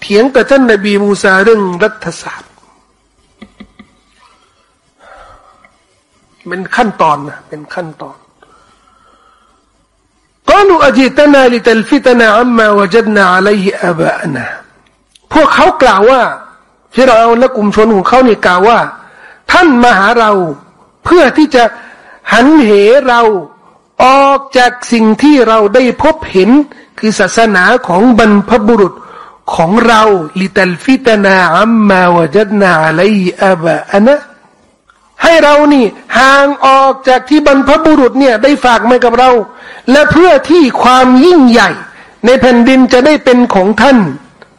เถียงกับท่านนบีมูซาเรื่องรัฐศาสตร์ เป็นขั้นตอนนะเป็นขั้นตอนกาลูอจิตนาลิตลฟิตนาอัมมาวจดนาอะลัยอับะนาพวกเขากล่าวว่าฟิราอและกลุ่มชนของเขาเนี่กล่าวว่า ท่านมาหาเรา เพื่อที่จะหันเหเราออกจากสิ่งที่เราได้พบเห็น คือศาสนาของบรรพบุรุษของเราลิตัลฟิตนาอัมมาวจัดนาอะลัยآباءناให้เรานี่ห่างออกจากที่บรรพบุรุษเนี่ยได้ฝากมากับเรา และเพื่อที่ความยิ่งใหญ่ ในแผ่นดินจะได้เป็นของท่าน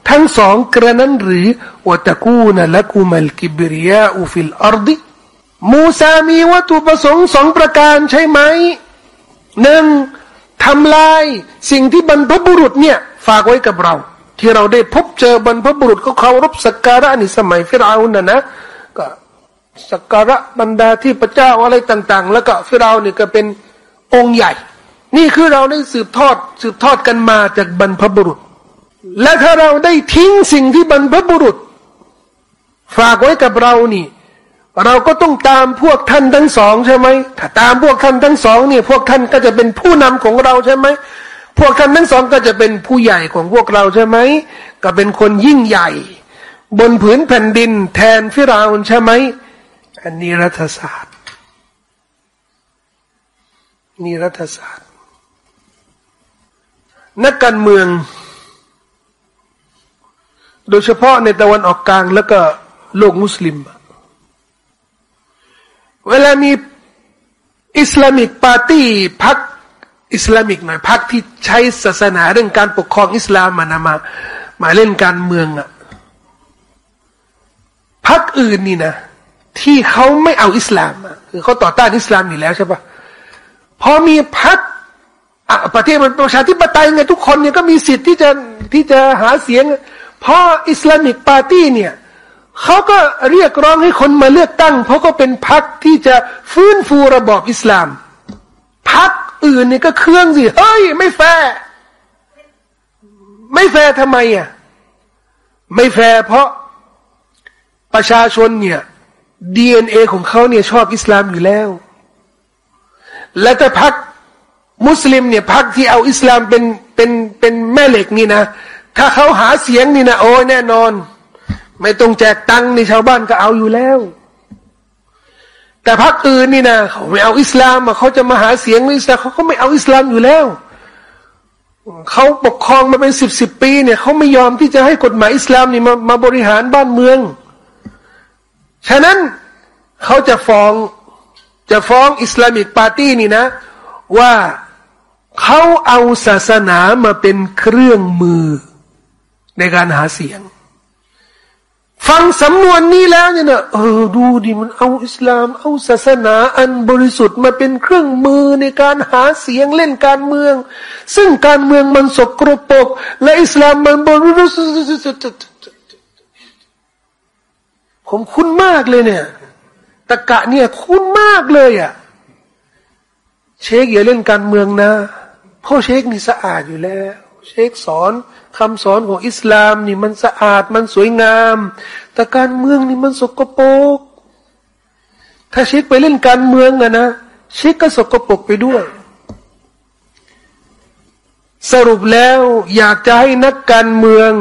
ทั้งสองกระนั้นหรือوتكون لكما الكبرياء في الأرضมูซามีวัตถุประสงค์สองประการใช่ไหมหนึ่งทำลายสิ่งที่บรรพบุรุษเนี่ย ฝากไว้กับเรา ที่เราได้พบเจอบรรพบุรุษก็เคารพสักการะในสมัยฟิรเอานะนะก็สักการะบรรดาที่พระเจ้าอะไรต่าง ๆ แล้วก็ฟิราเนี่ยก็เป็นองค์ใหญ่ นี่คือเราได้สืบทอดสืบทอดกันมาจากบรรพบุรุษ และถ้าเราได้ทิ้งสิ่งที่บรรพบุรุษ ฝากไว้กับเรานี่ เราก็ต้องตามพวกท่านทั้งสองใช่ไหมถ้าตามพวกท่านทั้งสองเนี่ยพวกท่านก็จะเป็นผู้นำของเราใช่ไหมพวกท่านทั้งสองก็จะเป็นผู้ใหญ่ของพวกเราใช่ไหมก็เป็นคนยิ่งใหญ่ บนผืนแผ่นดินแทนฟิราอุนใช่ไหมอันนี้รัฐศาสตร์นี่รัฐศาสตร์ นักการเมือง โดยเฉพาะในตะวันออกกลางแล้วก็โลกมุสลิม เวลามีอิสลามิกปาร์ตี้พักอิสลามิกหน่อยพักที่ใช้ศาสนาเรื่องการปกครองอิสลามมานะมามาเล่นการเมืองอะพักอื่นนี่นะ ที่เขาไม่เอาอิสลามคือเขาต่อต้านอิสลามอยู่แล้วใช่ปะพอมีพักประเทศมันประชาธิปไตยไงทุกคนเนี่ยก็มีสิทธิ์ที่จะที่จะหาเสียง พออิสลามิกปาร์ตี้เนี่ยเขาก็เรียกร้องให้คนมาเลือกตั้ง เพราะก็เป็นพรรคที่จะฟื้นฟูระบอบอิสลามพรรคอื่นเนี่ยก็เคืองสิเฮ้ย ไม่แฟร์ไม่แฟร์ทำไมอะไม่แฟร์เพราะประชาชนเนี่ยดีเอ็นเอของเขาเนี่ยชอบอิสลามอยู่แล้ว และแต่พรรคมุสลิมเนี่ยพรรคที่เอาอิสลามเป็นเป็นเป็นแม่เหล็กนี่นะ ถ้าเขาหาเสียงนี่นะโอ้แน่นอน ไม่ต้องแจกตังค์นี่ชาวบ้านก็เอาอยู่แล้ว แต่พักอื่นนี่นะเขาไม่เอาอิสลามเขาจะมาหาเสียงอิสลามเขาก็ไม่เอาอิสลามอยู่แล้วเขาปกครองมาเป็นสิบสิบปีเนี่ยเขาไม่ยอมที่จะให้กฎหมายอิสลามนี่มามาบริหารบ้านเมือง ฉะนั้นเขาจะฟ้องจะฟ้องอิสลามิกปาร์ตี้นี่นะ ว่าเขาเอาศาสนามาเป็นเครื่องมือ ในการหาเสียง ฟังสำนวนนี้แล้วเนี่ยนะเออดูดิมันเอาอิสลาม เอาศาสนาอันบริสุทธิ์มาเป็นเครื่องมือในการหาเสียงเล่นการเมือง ซึ่งการเมืองมันสกรปรกและอิสลามมันบริสุทธิ์ผมคุ้นมากเลยเนี่ยตะกะเนี่ยคุ้นมากเลยอะ่ะ เชคอย่าเล่นการเมืองนะพ่อเชคนี่สะอาดอยู่แล้ว เชคสอนคำสอนของอิสลามนี่มันสะอาดมันสวยงาม แต่การเมืองนี่มันสกปรกถ้าเชคไปเล่นการเมืองอะนะเชคก็สกปรกไปด้วย สรุปแล้วอยากจะให้นักการเมือง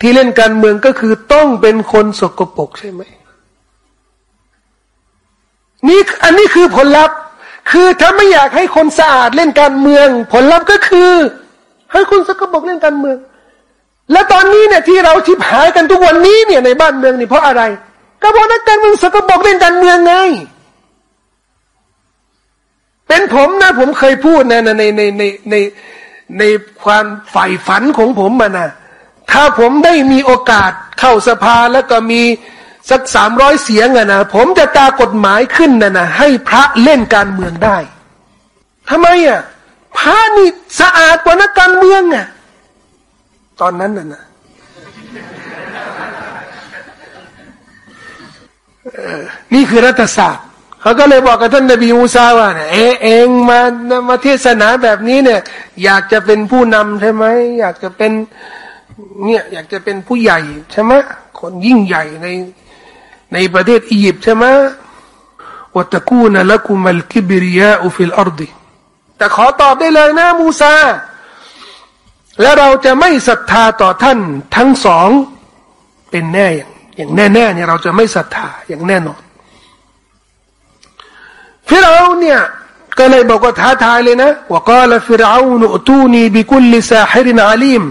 ที่เล่นการเมืองก็คือต้องเป็นคนสกปรกใช่ไหมนี่อันนี้คือผลลัพธ์ คือถ้าไม่อยากให้คนสะอาดเล่นการเมือง ผลลัพธ์ก็คือ ให้ยคนสกปรกเล่นการเมือง และตอนนี้เนี่ยที่เราชิบหายกันทุกวันนี้เนี่ยในบ้านเมืองนี่เพราะอะไร ก็เพราะนักการเมืองสกปรกเล่นการเมืองไงเป็นผมนะผมเคยพูดนะในในในในในความใฝ่ฝันของผมมานะถ้าผมได้มีโอกาสเข้าสภาแล้วก็มีสักสามร้อยเสียงอะนะผมจะตากฎหมายขึ้นนะนะให้พระเล่นการเมืองได้ทำไมอะ พระนี่สะอาดกว่านักการเมืองอะตอนนั้นน่ะนะนี่คือรัฐศาสตร์เขาก็เลยบอกกับท่านนบีมูซาว่าเนี่ยเองมามาเทศนาแบบนี้เนี่ย อยากจะเป็นผู้นำใช่ไหมอยากจะเป็นเนี่ยอยากจะเป็นผู้ใหญ่ใช่ไหมคนยิ่งใหญ่ในในประเทศอียิปต์ใช่ไหมوتكون لكما الكبرياء في الأرض แต่ขอตอบได้เลยนะมูซา และเราจะไม่ศรัทธาต่อท่านทั้งสองเป็นแน่อย่างอย่างแน่ๆเนี่ยเราจะไม่ศรัทธาอย่างแน่นอนฟิรเอเนี่ยก็เลยบอกว่าท้าทายเลยนะว่าก็ละฟิรเอานุตูนีบิคุลิซาฮิรินอาลีม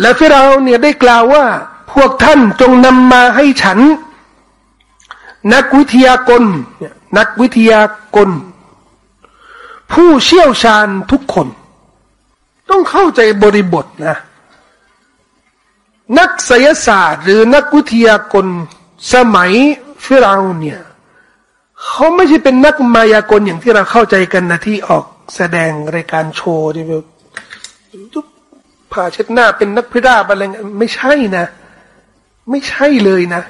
และฟิรเอเนี่ยได้กล่าวว่า พวกท่านจงนำมาให้ฉัน นักวิทยากรนักวิทยากร ผู้เชี่ยวชาญทุกคน ต้องเข้าใจบริบทนะ นักศิยศาสตร์ หรือนักวิทยากรสมัยฟิรเอเนี่ยเขาไม่ใช่เป็นนักมายากลอย่างที่เราเข้าใจกันนะที่ออกแสดงรายการโชว์ที่แบบผ่าเช็ดหน้าเป็นนักพิราบอะไรไม่ใช่นะ ไม่ใช่เลยนะ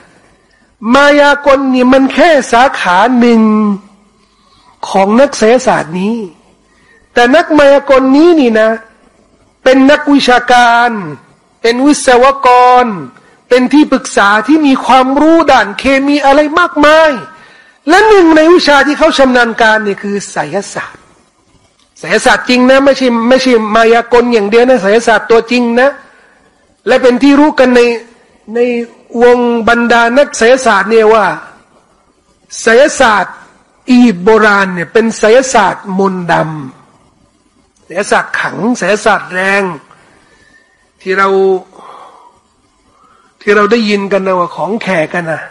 มายากลเนี่ยมันแค่สาขาหนึ่ง ของนักเศรษฐศาสตร์นี้ แต่นักมายากลนี้นี่นะ เป็นนักวิชาการ เป็นวิศวกร เป็นที่ปรึกษาที่มีความรู้ด่านเคมีอะไรมากมาย และหนึ่งในวิชาที่เขาชำนาญการเนี่ยคือไสยศาสตร์ไสยศาสตร์จริงนะไม่ใช่ไม่ใช่มายากลอย่างเดียวนะไสยศาสตร์ตัวจริงนะ และเป็นที่รู้กันในในวงบรรดานักไสยศาสตร์เนี่ยว่าไสยศาสตร์ อีบโบราณเนี่ยเป็นไสยศาสตร์มนดำไสยศาสตร์ขังไสยศาสตร์แรง ที่เรา ที่เราได้ยินกันนะว่าของแขกกันนะ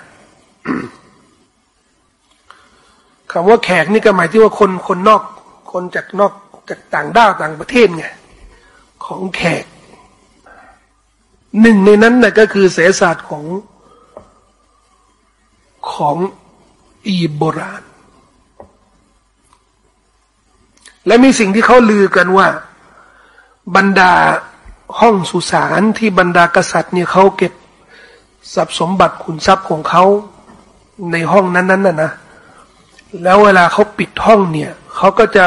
คำว่าแขกนี่ก็หมายที่ว่าคนคนนอก คนจากนอกจากต่างด้าวต่างประเทศไงของแขก หนึ่งในนั้นนะก็คือเสศาสตร์ของของอียิปต์โบราณ และมีสิ่งที่เขาลือกันว่า บรรดาห้องสุสานที่บรรดากษัตริย์เนี่ยเขาเก็บทรัพย์สมบัติขุนทรัพย์ของเขาในห้องนั้นๆน่ะนะ แล้วเวลาเขาปิดห้องเนี่ยเขาก็จะ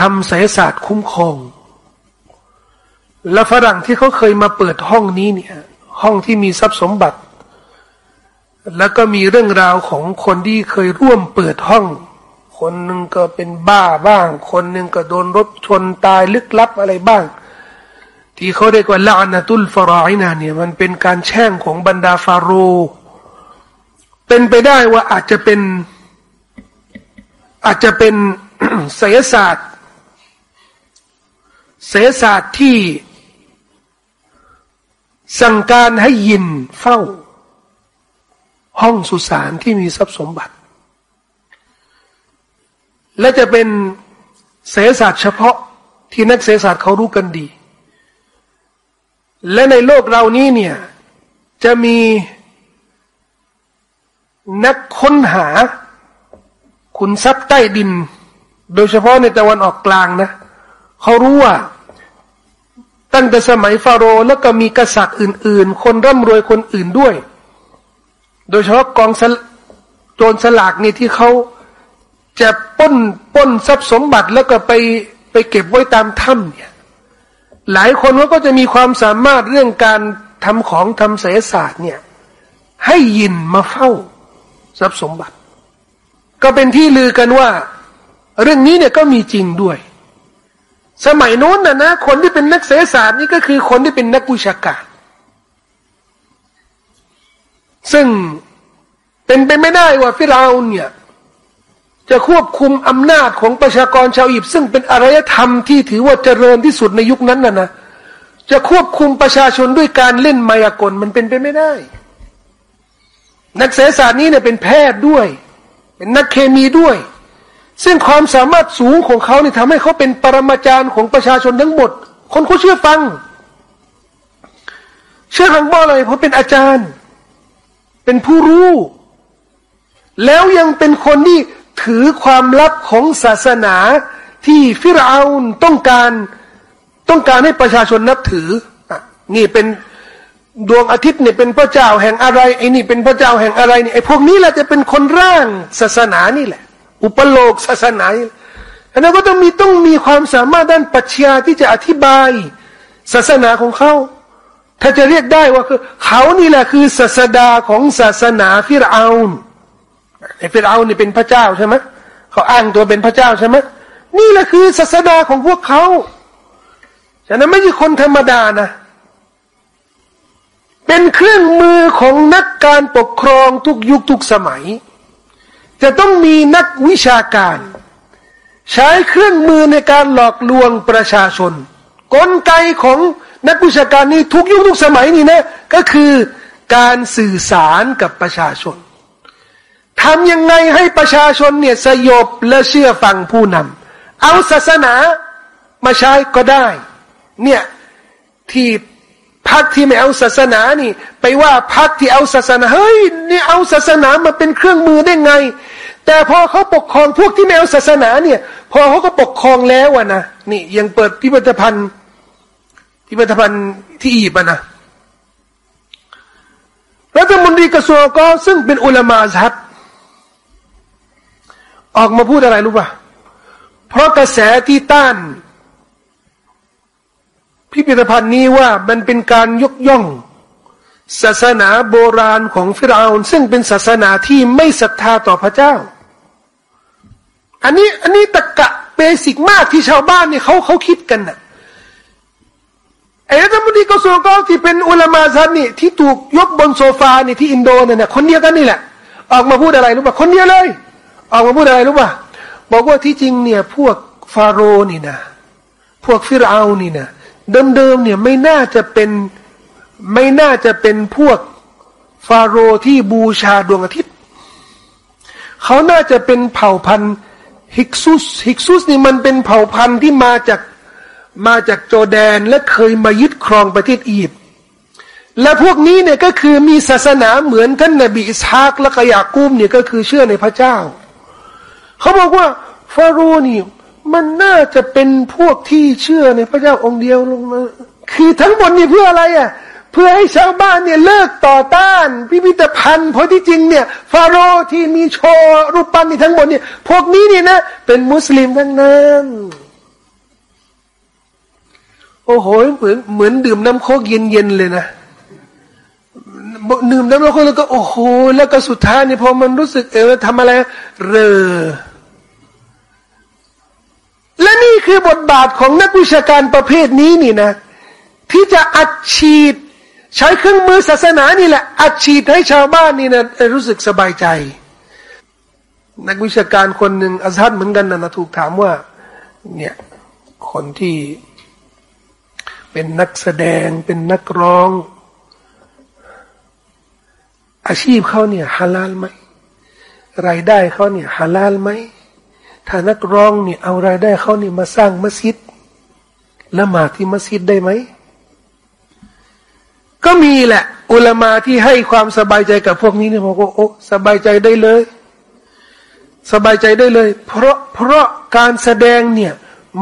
ทำไสยศาสตร์คุ้มครอง แล้วฝรั่งที่เขาเคยมาเปิดห้องนี้เนี่ยห้องที่มีทรัพย์สมบัติ แล้วก็มีเรื่องราวของคนที่เคยร่วมเปิดห้อง คนหนึ่งก็เป็นบ้าบ้าง คนหนึ่งก็โดนรถชนตายลึกลับอะไรบ้าง ที่เขาเรียกว่าลานาตุลฟรอยนาเนี่ย มันเป็นการแช่งของบรรดาฟาโรเป็นไปได้ว่าอาจจะเป็น อาจจะเป็นศิลศาสตร์ศิลศาสตร์ที่สั่งการให้ยินเฝ้า ห้องสุสานที่มีทรัพย์สมบัติ และจะเป็นเศรษฐศาสตร์เฉพาะที่นักเศรษฐศาสตร์เขารู้กันดี และในโลกเรานี้เนี่ยจะมีนักค้นหาขุนทรัพย์ใต้ดิน โดยเฉพาะในตะวันออกกลางนะเขารู้ว่า ตั้งแต่สมัยฟาโรห์แล้วก็มีกษัตริย์อื่น ๆ คนร่ำรวยคนอื่นด้วย โดยเฉพาะกองโจรสลากนี่ที่เขา จะป้นป้นทรัพย์สมบัติแล้วก็ไปไปเก็บไว้ตามถ้ำเนี่ย หลายคนเขาก็จะมีความสามารถเรื่องการทำของทำเสศาสตร์เนี่ย ให้ยินมาเฝ้าทรัพย์สมบัติ ก็เป็นที่ลือกันว่า เรื่องนี้เนี่ยก็มีจริงด้วย สมัยโน้นนะนะคนที่เป็นนักเสศาสตร์นี่ก็คือคนที่เป็นนักวิชาการ ซึ่งเป็นไปไม่ได้ว่าฟิราอุนเนี่ย จะควบคุมอำนาจของประชากรชาวอียิปต์ซึ่งเป็นอารยธรรมที่ถือว่าเจริญที่สุดในยุคนั้นน่ะนะจะควบคุมประชาชนด้วยการเล่นมายากลมันเป็นไปไม่ได้ นักเศรษฐศาสตร์นี้เนี่ยเป็นแพทย์ด้วย เป็นนักเคมีด้วย ซึ่งความสามารถสูงของเขาเนี่ยทำให้เขาเป็นปรมาจารย์ของประชาชนทั้งหมด คนเขาเชื่อฟัง เชื่อฟังบ่าเลยเพราะเป็นอาจารย์ เป็นผู้รู้ แล้วยังเป็นคนที่ ถือความลับของศาสนาที่ฟิรเอานต้องการต้องการให้ประชาชนนับถือนี่เป็นดวงอาทิตย์เนี่ยเป็นพระเจ้าแห่งอะไรไอ้นี่เป็นพระเจ้าแห่งอะไรนี่ไอ้พวกนี้แหละจะเป็นคนร่างศาสนานี่แหละ อุปโลกศาสนาอันนั้นก็ต้องมีต้องมีความสามารถด้านปรัชญาที่จะอธิบาย ศาสนาของเขาถ้าจะเรียกได้ว่าคือเขานี่แหละคือศาสดาของศาสนาฟิรเอาน ไอ้ฟิรเอานนี่เป็นพระเจ้าใช่ไหมเขาอ้างตัวเป็นพระเจ้าใช่ไหมนี่แหละคือศาสดาของพวกเขาฉะนั้นไม่ใช่คนธรรมดานะ เป็นเครื่องมือของนักการปกครองทุกยุคทุกสมัย จะต้องมีนักวิชาการ ใช้เครื่องมือในการหลอกลวงประชาชน กลไกของนักวิชาการนี้ทุกยุคทุกสมัยนี่นะ ก็คือการสื่อสารกับประชาชน ทำยังไงให้ประชาชนเนี่ยสยบและเชื่อฟังผู้นำเอาศาสนามาใช้ก็ได้ เนี่ยที่พักที่ไม่เอาศาสนานี่ ไปว่าพักที่เอาศาสนาเฮ้ยนี่เอาศาสนามาเป็นเครื่องมือได้ไง แต่พอเขาปกครองพวกที่ไม่เอาศาสนาเนี่ย พอเขาก็ปกครองแล้วอะนะนี่ยังเปิดพิพิธภัณฑ์พิพิธภัณฑ์ที่อียิปต์นะรัฐมนตรีกระทรวงก็ซึ่งเป็นอุลามาซับ ออกมาพูดอะไรรู้ป่ะ เพราะกระแสที่ต้านพิพิธภัณฑ์นี้ว่ามันเป็นการยกย่อง ศาสนาโบราณของฟิรเอานซึ่งเป็นศาสนาที่ไม่ศรัทธาต่อพระเจ้า อันนี้อันนี้ตะกะเบสิกมากที่ชาวบ้านเนี่ยเขาเขาคิดกันน่ะไอ้รัฐมนตรีกระทรวงก็ที่เป็นอุลามาซันนี่ที่ถูกยกบนโซฟานี่ที่อินโดนเนี่ยคนเดียวกันนี่แหละ ออกมาพูดอะไรรู้ป่ะคนเดียวเลย ออกมาพูดอะไรรู้ป่ะบอกว่าที่จริงเนี่ยพวกฟาโรนี่นะพวกฟิรเอานี่นะเดิมๆเนี่ยไม่น่าจะเป็นไม่น่าจะเป็นพวกฟาโรห์ที่บูชาดวงอาทิตย์ เขาน่าจะเป็นเผ่าพันธุ์ฮิกซุสฮิกซุสนี่มันเป็นเผ่าพันธุ์ที่มาจากมาจากโจแดนและเคยมายึดครองประเทศอียิปต์และพวกนี้เนี่ยก็คือมีศาสนาเหมือนท่านนบีอิสฮากและกยากุมเนี่ยก็คือเชื่อในพระเจ้า เขาบอกว่าฟาโรห์นี่มันน่าจะเป็นพวกที่เชื่อในพระเจ้าองค์เดียวลงมา คือทั้งหมดนี่เพื่ออะไรอะ เพื่อให้ชาวบ้านเนี่ยเลิกต่อต้าน พิพิธภัณฑ์เพราะที่จริงเนี่ย ฟาโรห์ที่มีโชว์รูปปั้นนี่ทั้งหมดเนี่ย พวกนี้นี่นะ เป็นมุสลิมทั้งนั้นโอ้โหเหมือนเหมือนดื่มน้ำโคกเย็นๆเลยนะดื่มน้ำโคกแล้วก็โอ้โห แล้วก็สุดท้ายนี่พอมันรู้สึกเออทำอะไรเรอ และนี่คือบทบาทของนักวิชาการประเภทนี้นี่นะ ที่จะอัดฉีด ใช้เครื่องมือศาสนานี่แหละ อัดฉีดให้ชาวบ้านนี่นะรู้สึกสบายใจ นักวิชาการคนหนึ่งอาซัดเหมือนกันนะนะถูกถามว่า เนี่ยคนที่เป็นนักแสดงเป็นนักร้อง อาชีพเขาเนี่ยฮาลาลไหมรายได้เขาเนี่ยฮาลาลไหม ถ้านักร้องเนี่ยเอารายได้เขานี่มาสร้างมัสยิดละหมาดที่มัสยิดได้ไหม ก็มีแหละ อุลามาที่ให้ความสบายใจกับพวกนี้เนี่ยบอกว่าโอ้สบายใจได้เลย สบายใจได้เลย เพราะเพราะการแสดงเนี่ย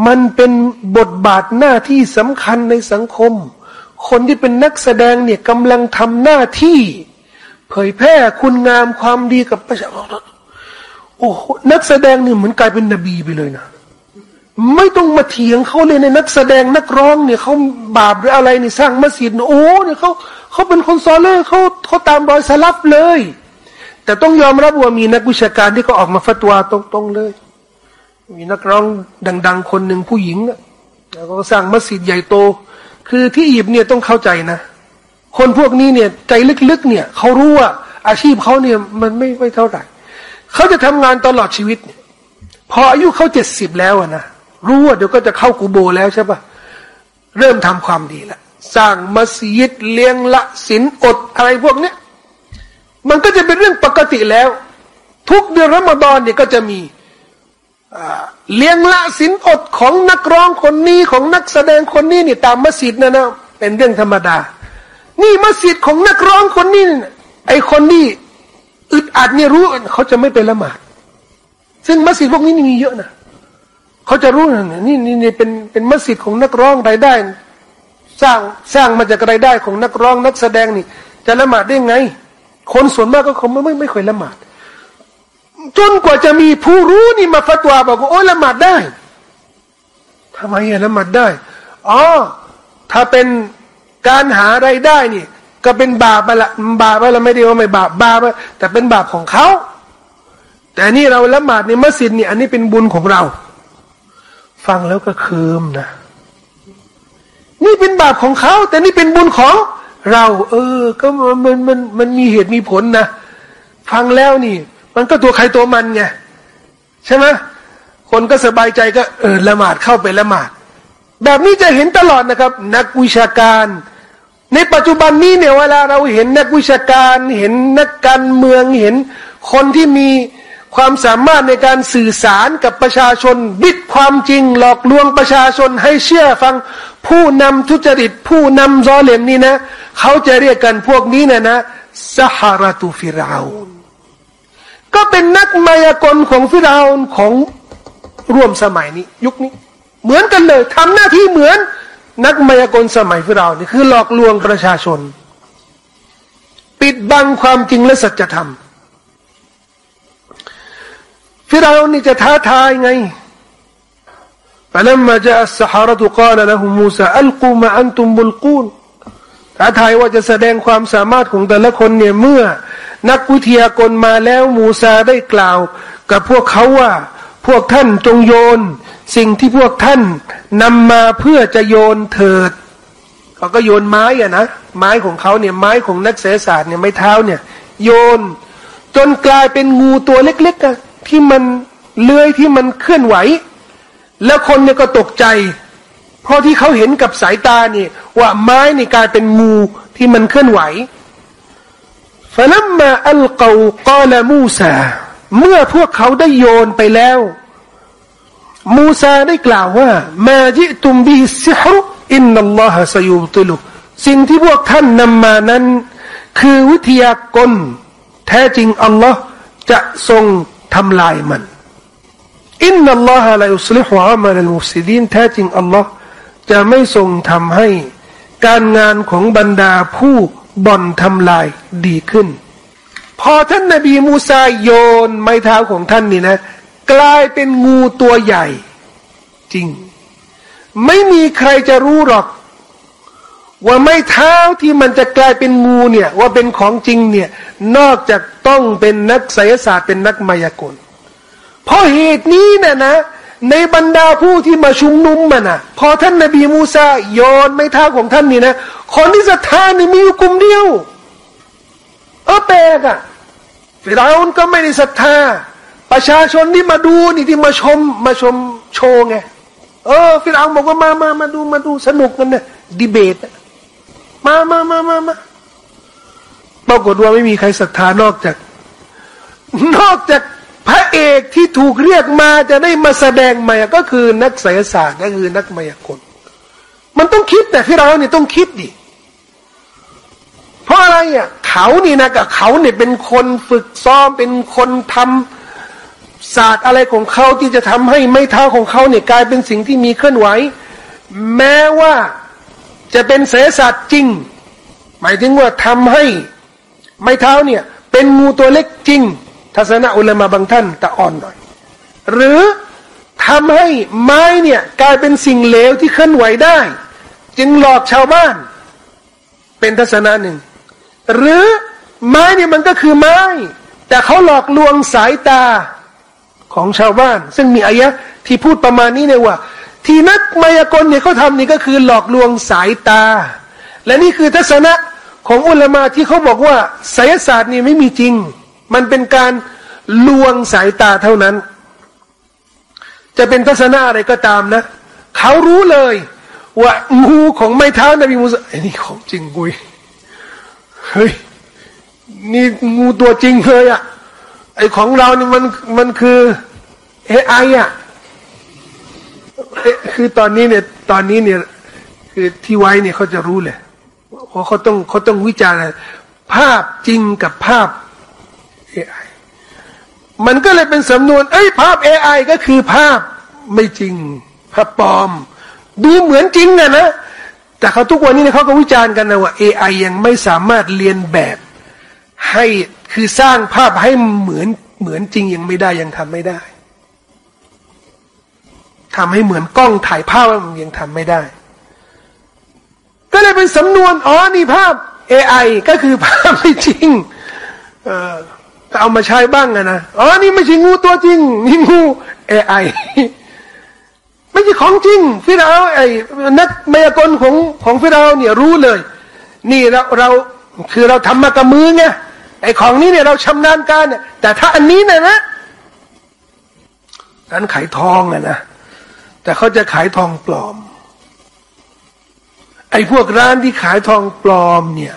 มันเป็นบทบาทหน้าที่สำคัญในสังคม คนที่เป็นนักแสดงเนี่ยกำลังทำหน้าที่ เผยแพร่คุณงามความดีกับประชาชน โอ้นักแสดงนี่เหมือนกลายเป็นนบีไปเลยนะไม่ต้องมาเถียงเขาเลยในนักแสดงนักร้องเนี่ยเขาบาปหรืออะไรนี่สร้างมัสยิดโอ้เนี่ยเขาเขาเป็นคนซอเลอร์เขาเขาตามรอยสลับเลย แต่ต้องยอมรับว่ามีนักวิชาการที่เขาออกมาฟัตวาตรงๆเลย มีนักร้องดัง ๆ คนหนึ่งผู้หญิงแล้วก็สร้างมัสยิดใหญ่โต คือที่อียิปต์เนี่ยต้องเข้าใจนะ คนพวกนี้เนี่ยใจลึกๆเนี่ยเขารู้ว่าอาชีพเขาเนี่ยมันไม่ไม่เท่าไหร่ เขาจะทำงานตลอดชีวิต พออายุเขาเจ็ดสิบแล้วนะรู้ว่าเดี๋ยวก็จะเข้ากูโบแล้วใช่ปะเริ่มทำความดีแล้วสร้างมัสยิดเลี้ยงละศีลอดอะไรพวกเนี้ยมันก็จะเป็นเรื่องปกติแล้ว ทุกเดือนรอมฎอนเนี่ยก็จะมีเลี้ยงละศีลอดของนักร้องคนนี้ของนักแสดงคนนี้นี่ตามมัสยิดนะนะเป็นเรื่องธรรมดา นี่มัสยิดของนักร้องคนนี้ไอคนนี้ อึดอัดเนี่ยรู้เขาจะไม่ไปละหมาด ซึ่งมัสยิดพวกนี้มีเยอะนะเขาจะรู้นะนี่นี่เป็นเป็นมัสยิดของนักร้องรายได้ สร้างสร้างมาจากรายได้ของนักร้องนักแสดงนี่ จะละหมาดได้ไง คนส่วนมากก็คงไม่ไม่ไม่ค่อยละหมาด จนกว่าจะมีผู้รู้นี่มาฟัตวาบอกว่าโอ้ละหมาดได้ทำไมอะละหมาดได้อ๋อถ้าเป็นการหาไรายได้นี่ ก็เป็นบาปไปละบาปไปละไม่ได้ว่าไม่บาปบาปแต่เป็นบาปของเขาแต่นี่เราละหมาดในมัสยิดนี่อันนี้เป็นบุญของเรา ฟังแล้วก็คืมนะ นี่เป็นบาปของเขา แต่นี่เป็นบุญของเรา เออ ก็มันมันมันมีเหตุมีผลนะฟังแล้วนี่ มันก็ตัวใครตัวมันไงใช่ไหมคนก็สบายใจก็เออละหมาดเข้าไปละหมาด แบบนี้จะเห็นตลอดนะครับ นักวิชาการ ในปัจจุบันนี้เนี่ยเวลาเราเห็นนักวิชาการ เห็นนักการเมืองเห็นคนที่มีความสามารถในการสื่อสารกับประชาชน บิดความจริงหลอกลวงประชาชนให้เชื่อฟังผู้นำทุจริต ผู้นำซอเลมนี่นะ เขาจะเรียกกันพวกนี้นะนะสหารตุฟิราวก็เป็นนักมายากลของฟิราวของร่วมสมัยนี้ ยุคนี้ เหมือนกันเลยทำหน้าที่เหมือน นักมายากลสมัยฟิราวนี่คือหลอกลวงประชาชน ปิดบังความจริงและสัจธรรมฟิรานี่จะท้าทายไง فلما جاء السحرة قال لهم موسى ألقوا ما أنتم ملقون ท้าทายว่าจะแสดงความสามารถของแต่ละคนเนี่ยเมื่อ นักวิทยากรมาแล้วมูซาได้กล่าว กับพวกเขาว่า พวกท่านจงโยน สิ่งที่พวกท่านนำมาเพื่อจะโยนเถิดเขาก็โยนไม้อะนะไม้ของเขาเนี่ยไม้ของนักเสศาสตร์เนี่ยไม้เท้าเนี่ย โยน จนกลายเป็นงูตัวเล็กๆอะที่มันเลื้อยที่มันเคลื่อนไหว แล้วคนเนี่ยก็ตกใจ เพราะที่เขาเห็นกับสายตาเนี่ยว่าไม้นี่กลายเป็นงูที่มันเคลื่อนไหวفلما ألقوا قال موسىเมื่อพวกเขาได้โยนไปแล้ว มูซาได้กล่าวว่าما جئتم به السحر إن الله سيبطلهสิ่งที่พวกท่านนำมานั้น คือวิทยากลแท้จริงอัลลอฮ์จะทรงทำลายมันإن الله لا يصلح عمل المفسدينแท้จริงอัลลอฮ์จะไม่ทรงทำให้ การงานของบรรดาผู้บ่อนทำลายดีขึ้น พอท่านนบีมูซาโยนไม้เท้าของท่านนี่นะ กลายเป็นงูตัวใหญ่ จริง ไม่มีใครจะรู้หรอก ว่าไม้เท้าที่มันจะกลายเป็นงูเนี่ย ว่าเป็นของจริงเนี่ย นอกจากต้องเป็นนักไสยศาสตร์เป็นนักมายากลเพราะเหตุนี้นะนะ ในบรรดาผู้ที่มาชุมนุมมันนะพอท่านนบีมูซาโยนไม้เท้าของท่านนี่นะคนที่ศรัทธานี่มีอยู่กลุ่มเดียวเออแปลกอะฟิราอุนก็ไม่ได้ศรัทธา ประชาชนที่มาดูนี่ที่มาชมมาชมโชว์ไงเออฟิราอุนบอกว่ามามามาดูมาดูสนุกกันนี่ยดีเบตมามามามามาปรากฏว่าไม่มีใครศรัทธานอกจาก นอกจากพระเอกที่ถูกเรียกมาจะได้มาแสดงใหม่ก็คือนักไสยศาสตร์ก็คือนักมายากลมันต้องคิดแต่ที่เราเนี่ยต้องคิดดิเพราะอะไรอะเขานี่นะกับเขาเนี่ยเป็นคนฝึกซ้อมเป็นคนทำ ศาสตร์อะไรของเขาที่จะทำให้ไม้เท้าของเขาเนี่ยกลายเป็นสิ่งที่มีเคลื่อนไหว แม้ว่าจะเป็นเสศาสตร์จริง หมายถึงว่าทำให้ไม้เท้าเนี่ย เป็นงูตัวเล็กจริง ทัศนะอุลามะบางท่านแต่อ่อนหน่อย หรือทำให้ไม้เนี่ยกลายเป็นสิ่งเลวที่เคลื่อนไหวได้ จึงหลอกชาวบ้าน เป็นทัศนะหนึ่ง หรือไม้เนี่ยมันก็คือไม้ แต่เขาหลอกลวงสายตา ของชาวบ้าน ซึ่งมีอายะที่พูดประมาณนี้เนี่ยว่า ที่นักมายากลเนี่ยเขาทำนี่ก็คือหลอกลวงสายตา และนี่คือทัศนะของอุลามะที่เขาบอกว่าไสยศาสตร์นี่ไม่มีจริง มันเป็นการลวงสายตาเท่านั้น จะเป็นทัศนะอะไรก็ตามนะเขารู้เลยว่างูของไม้เท้านบีมูซาไอ้นี่ของจริงกุยเฮ้ยนี่งูตัวจริงเลยอะไอของเรานี่มันมันคือ เอไออะคือตอนนี้เนี่ย ตอนนี้เนี่ย คือที่ไว้เนี่ยเขาจะรู้เลยเพราะเขาต้องเขาต้องวิจารณ์ภาพจริงกับภาพเอไอมันก็เลยเป็นสำนวน เอ้ย ภาพเอไอก็คือภาพไม่จริง ภาพปลอม ดูเหมือนจริงนะนะแต่เขาทุกวันนี้เขาก็วิจารณ์กันนะว่า AI ยังไม่สามารถเรียนแบบ ให้คือสร้างภาพให้เหมือนเหมือนจริงยังไม่ได้ยังทำไม่ได้ ทำให้เหมือนกล้องถ่ายภาพมันยังทำไม่ได้ ก็เลยเป็นสำนวนอ๋อนี่ภาพ AI ก็คือภาพไม่จริง เออเอามาใช้บ้างนะอ๋อนี่ไม่ใช่งูตัวจริง นี่งู AI ไม่ใช่ของจริง ฟิราไอ้นักมายากลของของฟิราเนี่ยรู้เลย นี่เราเราคือเราทำมากับมือไงไอ้ของนี้เนี่ยเราชำนาญการเนี่ยแต่ถ้าอันนี้เนี่ยนะร้านขายทองอะนะ แต่เขาจะขายทองปลอม ไอ้พวกร้านที่ขายทองปลอมเนี่ย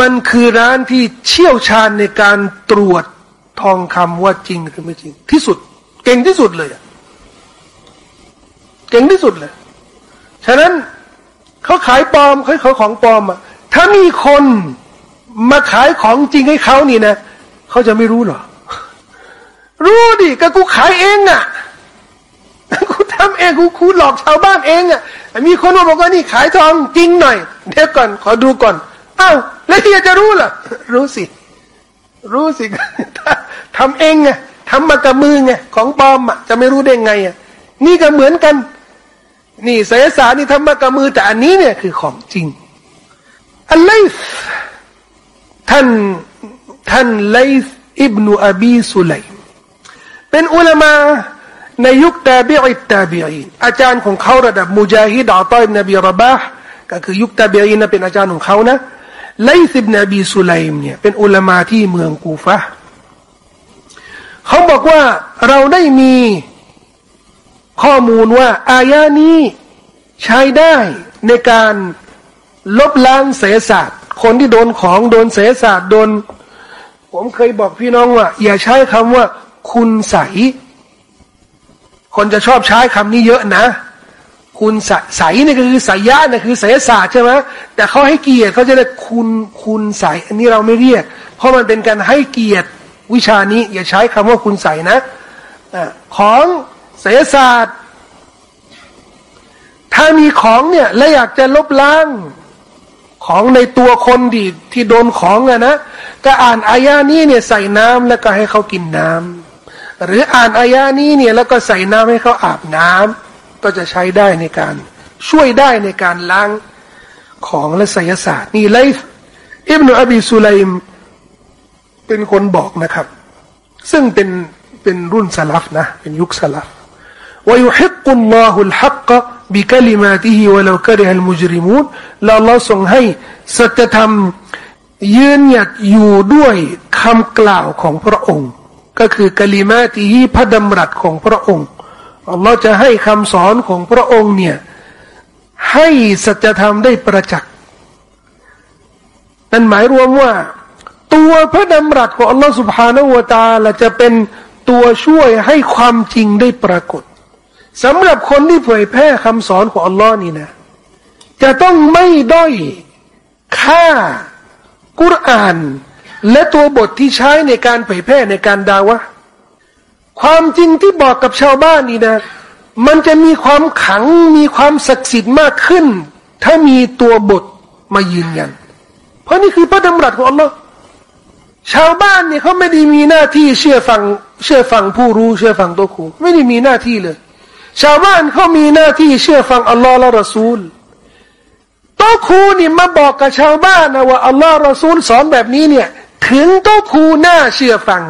มันคือร้านที่เชี่ยวชาญในการตรวจทองคำว่าจริงหรือไม่จริง ที่สุด เก่งที่สุดเลยเก่งที่สุดเลย ฉะนั้นเขาขายปลอมเขาขายของปลอมอะถ้ามีคนมาขายของจริงให้เขานี่นะเขาจะไม่รู้หรอ รู้ดิก็กูขายเองอะ กูทำเองกูคูหลอกชาวบ้านเองอะมีคนมาบอกว่านี่ขายทองจริงหน่อยเดี๋ยวก่อนขอดูก่อนอ้าวแล้วที่จะรู้ล่ะ รู้สิ รู้สิทำเองไงทำมากับมือไงของปลอมอะจะไม่รู้ได้ไงอะนี่ก็เหมือนกัน นี่ไสยศาสตร์นี่ทำมากับมือแต่อันนี้เนี่ยคือของจริงอัลไลซ์ท่านท่านไลซ์อิบนุอบีสุไลมเป็นอุลามา ในยุคตาบิอิตตาบิอีนอาจารย์ของเขาระดับมุญาฮิดอะฏออ์บินอบีรอบาห์ก็คือยุคตาบิอินนะเป็นอาจารย์ของเขานะไลซ์อิบนุอบีสุไลมเนี่ยเป็นอุลามาที่เมืองกูฟะเขาบอกว่าเราได้มีข้อมูลว่า อายานี้ใช้ได้ในการลบล้างเสศาสตร์ คนที่โดนของโดนเสศาสตร์โดน ผมเคยบอกพี่น้องว่า อย่าใช้คำว่า คุณใส คนจะชอบใช้คำนี้เยอะนะ คุณใสใสนี่ก็คือสายะนี่คือเสศาสตร์ใช่ไหมแต่เขาให้เกียรติเขาจะเรียกคุณคุณใสอันนี้เราไม่เรียก เพราะมันเป็นการให้เกียรติวิชานี้ อย่าใช้คำว่าคุณใสนะของเสศาสตร์ ถ้ามีของเนี่ยและอยากจะลบล้างของในตัวคนดีที่โดนของอะนะก็อ่านอายานี้เนี่ยใส่น้ำแล้วก็ให้เขากินน้ำ หรืออ่านอายานี้เนี่ยแล้วก็ใส่น้ำให้เขาอาบน้ำก็จะใช้ได้ในการช่วยได้ในการล้างของและไสยศาสตร์นี่ไลฟ์อิบนุอบีสุไลมเป็นคนบอกนะครับ ซึ่งเป็นเป็นรุ่นสลับนะ เป็นยุคสลับว่ายุฮิกุลลอฮุลฮักกะบิคลิมาติฮิวะลากริฮัลมุจริมูนแล้วเราทรงให้สัจธรรมยืนหยัดอยู่ด้วยคำกล่าวของพระองค์ ก็คือกลิมาตีฮีพระดำรัสของพระองค์อัลลอฮ์จะให้คำสอนของพระองค์เนี่ยให้สัจธรรมได้ประจักษ์นั่นหมายรวมว่า ตัวพระดำรัสของอัลลอฮ์สุบฮานาวตาละจะเป็นตัวช่วยให้ความจริงได้ปรากฏสำหรับคนที่เผยแพร่คำสอนของอัลลอฮ์นี่นะ จะต้องไม่ด้อยค่ากุรอาน และตัวบทที่ใช้ในการเผยแพร่ในการดาวะความจริงที่บอกกับชาวบ้านนี่นะ มันจะมีความขังมีความศักดิ์สิทธิ์มากขึ้น ถ้ามีตัวบทมายืนยัน เพราะนี่คือพระดำรัสของอัลลอฮ์ชาวบ้านเนี่ยเขาไม่ได้มีหน้าที่เชื่อฟังเชื่อฟังผู้รู้เชื่อฟังตัวครูไม่ได้มีหน้าที่เลย ชาวบ้านเขามีหน้าที่เชื่อฟังอัลลอฮ์และรอซูลโต๊ะครูนี่มาบอกกับชาวบ้านนะว่าอัลลอฮ์รอซูลสอนแบบนี้เนี่ย ถึงโต๊ะครูน่าเชื่อฟัง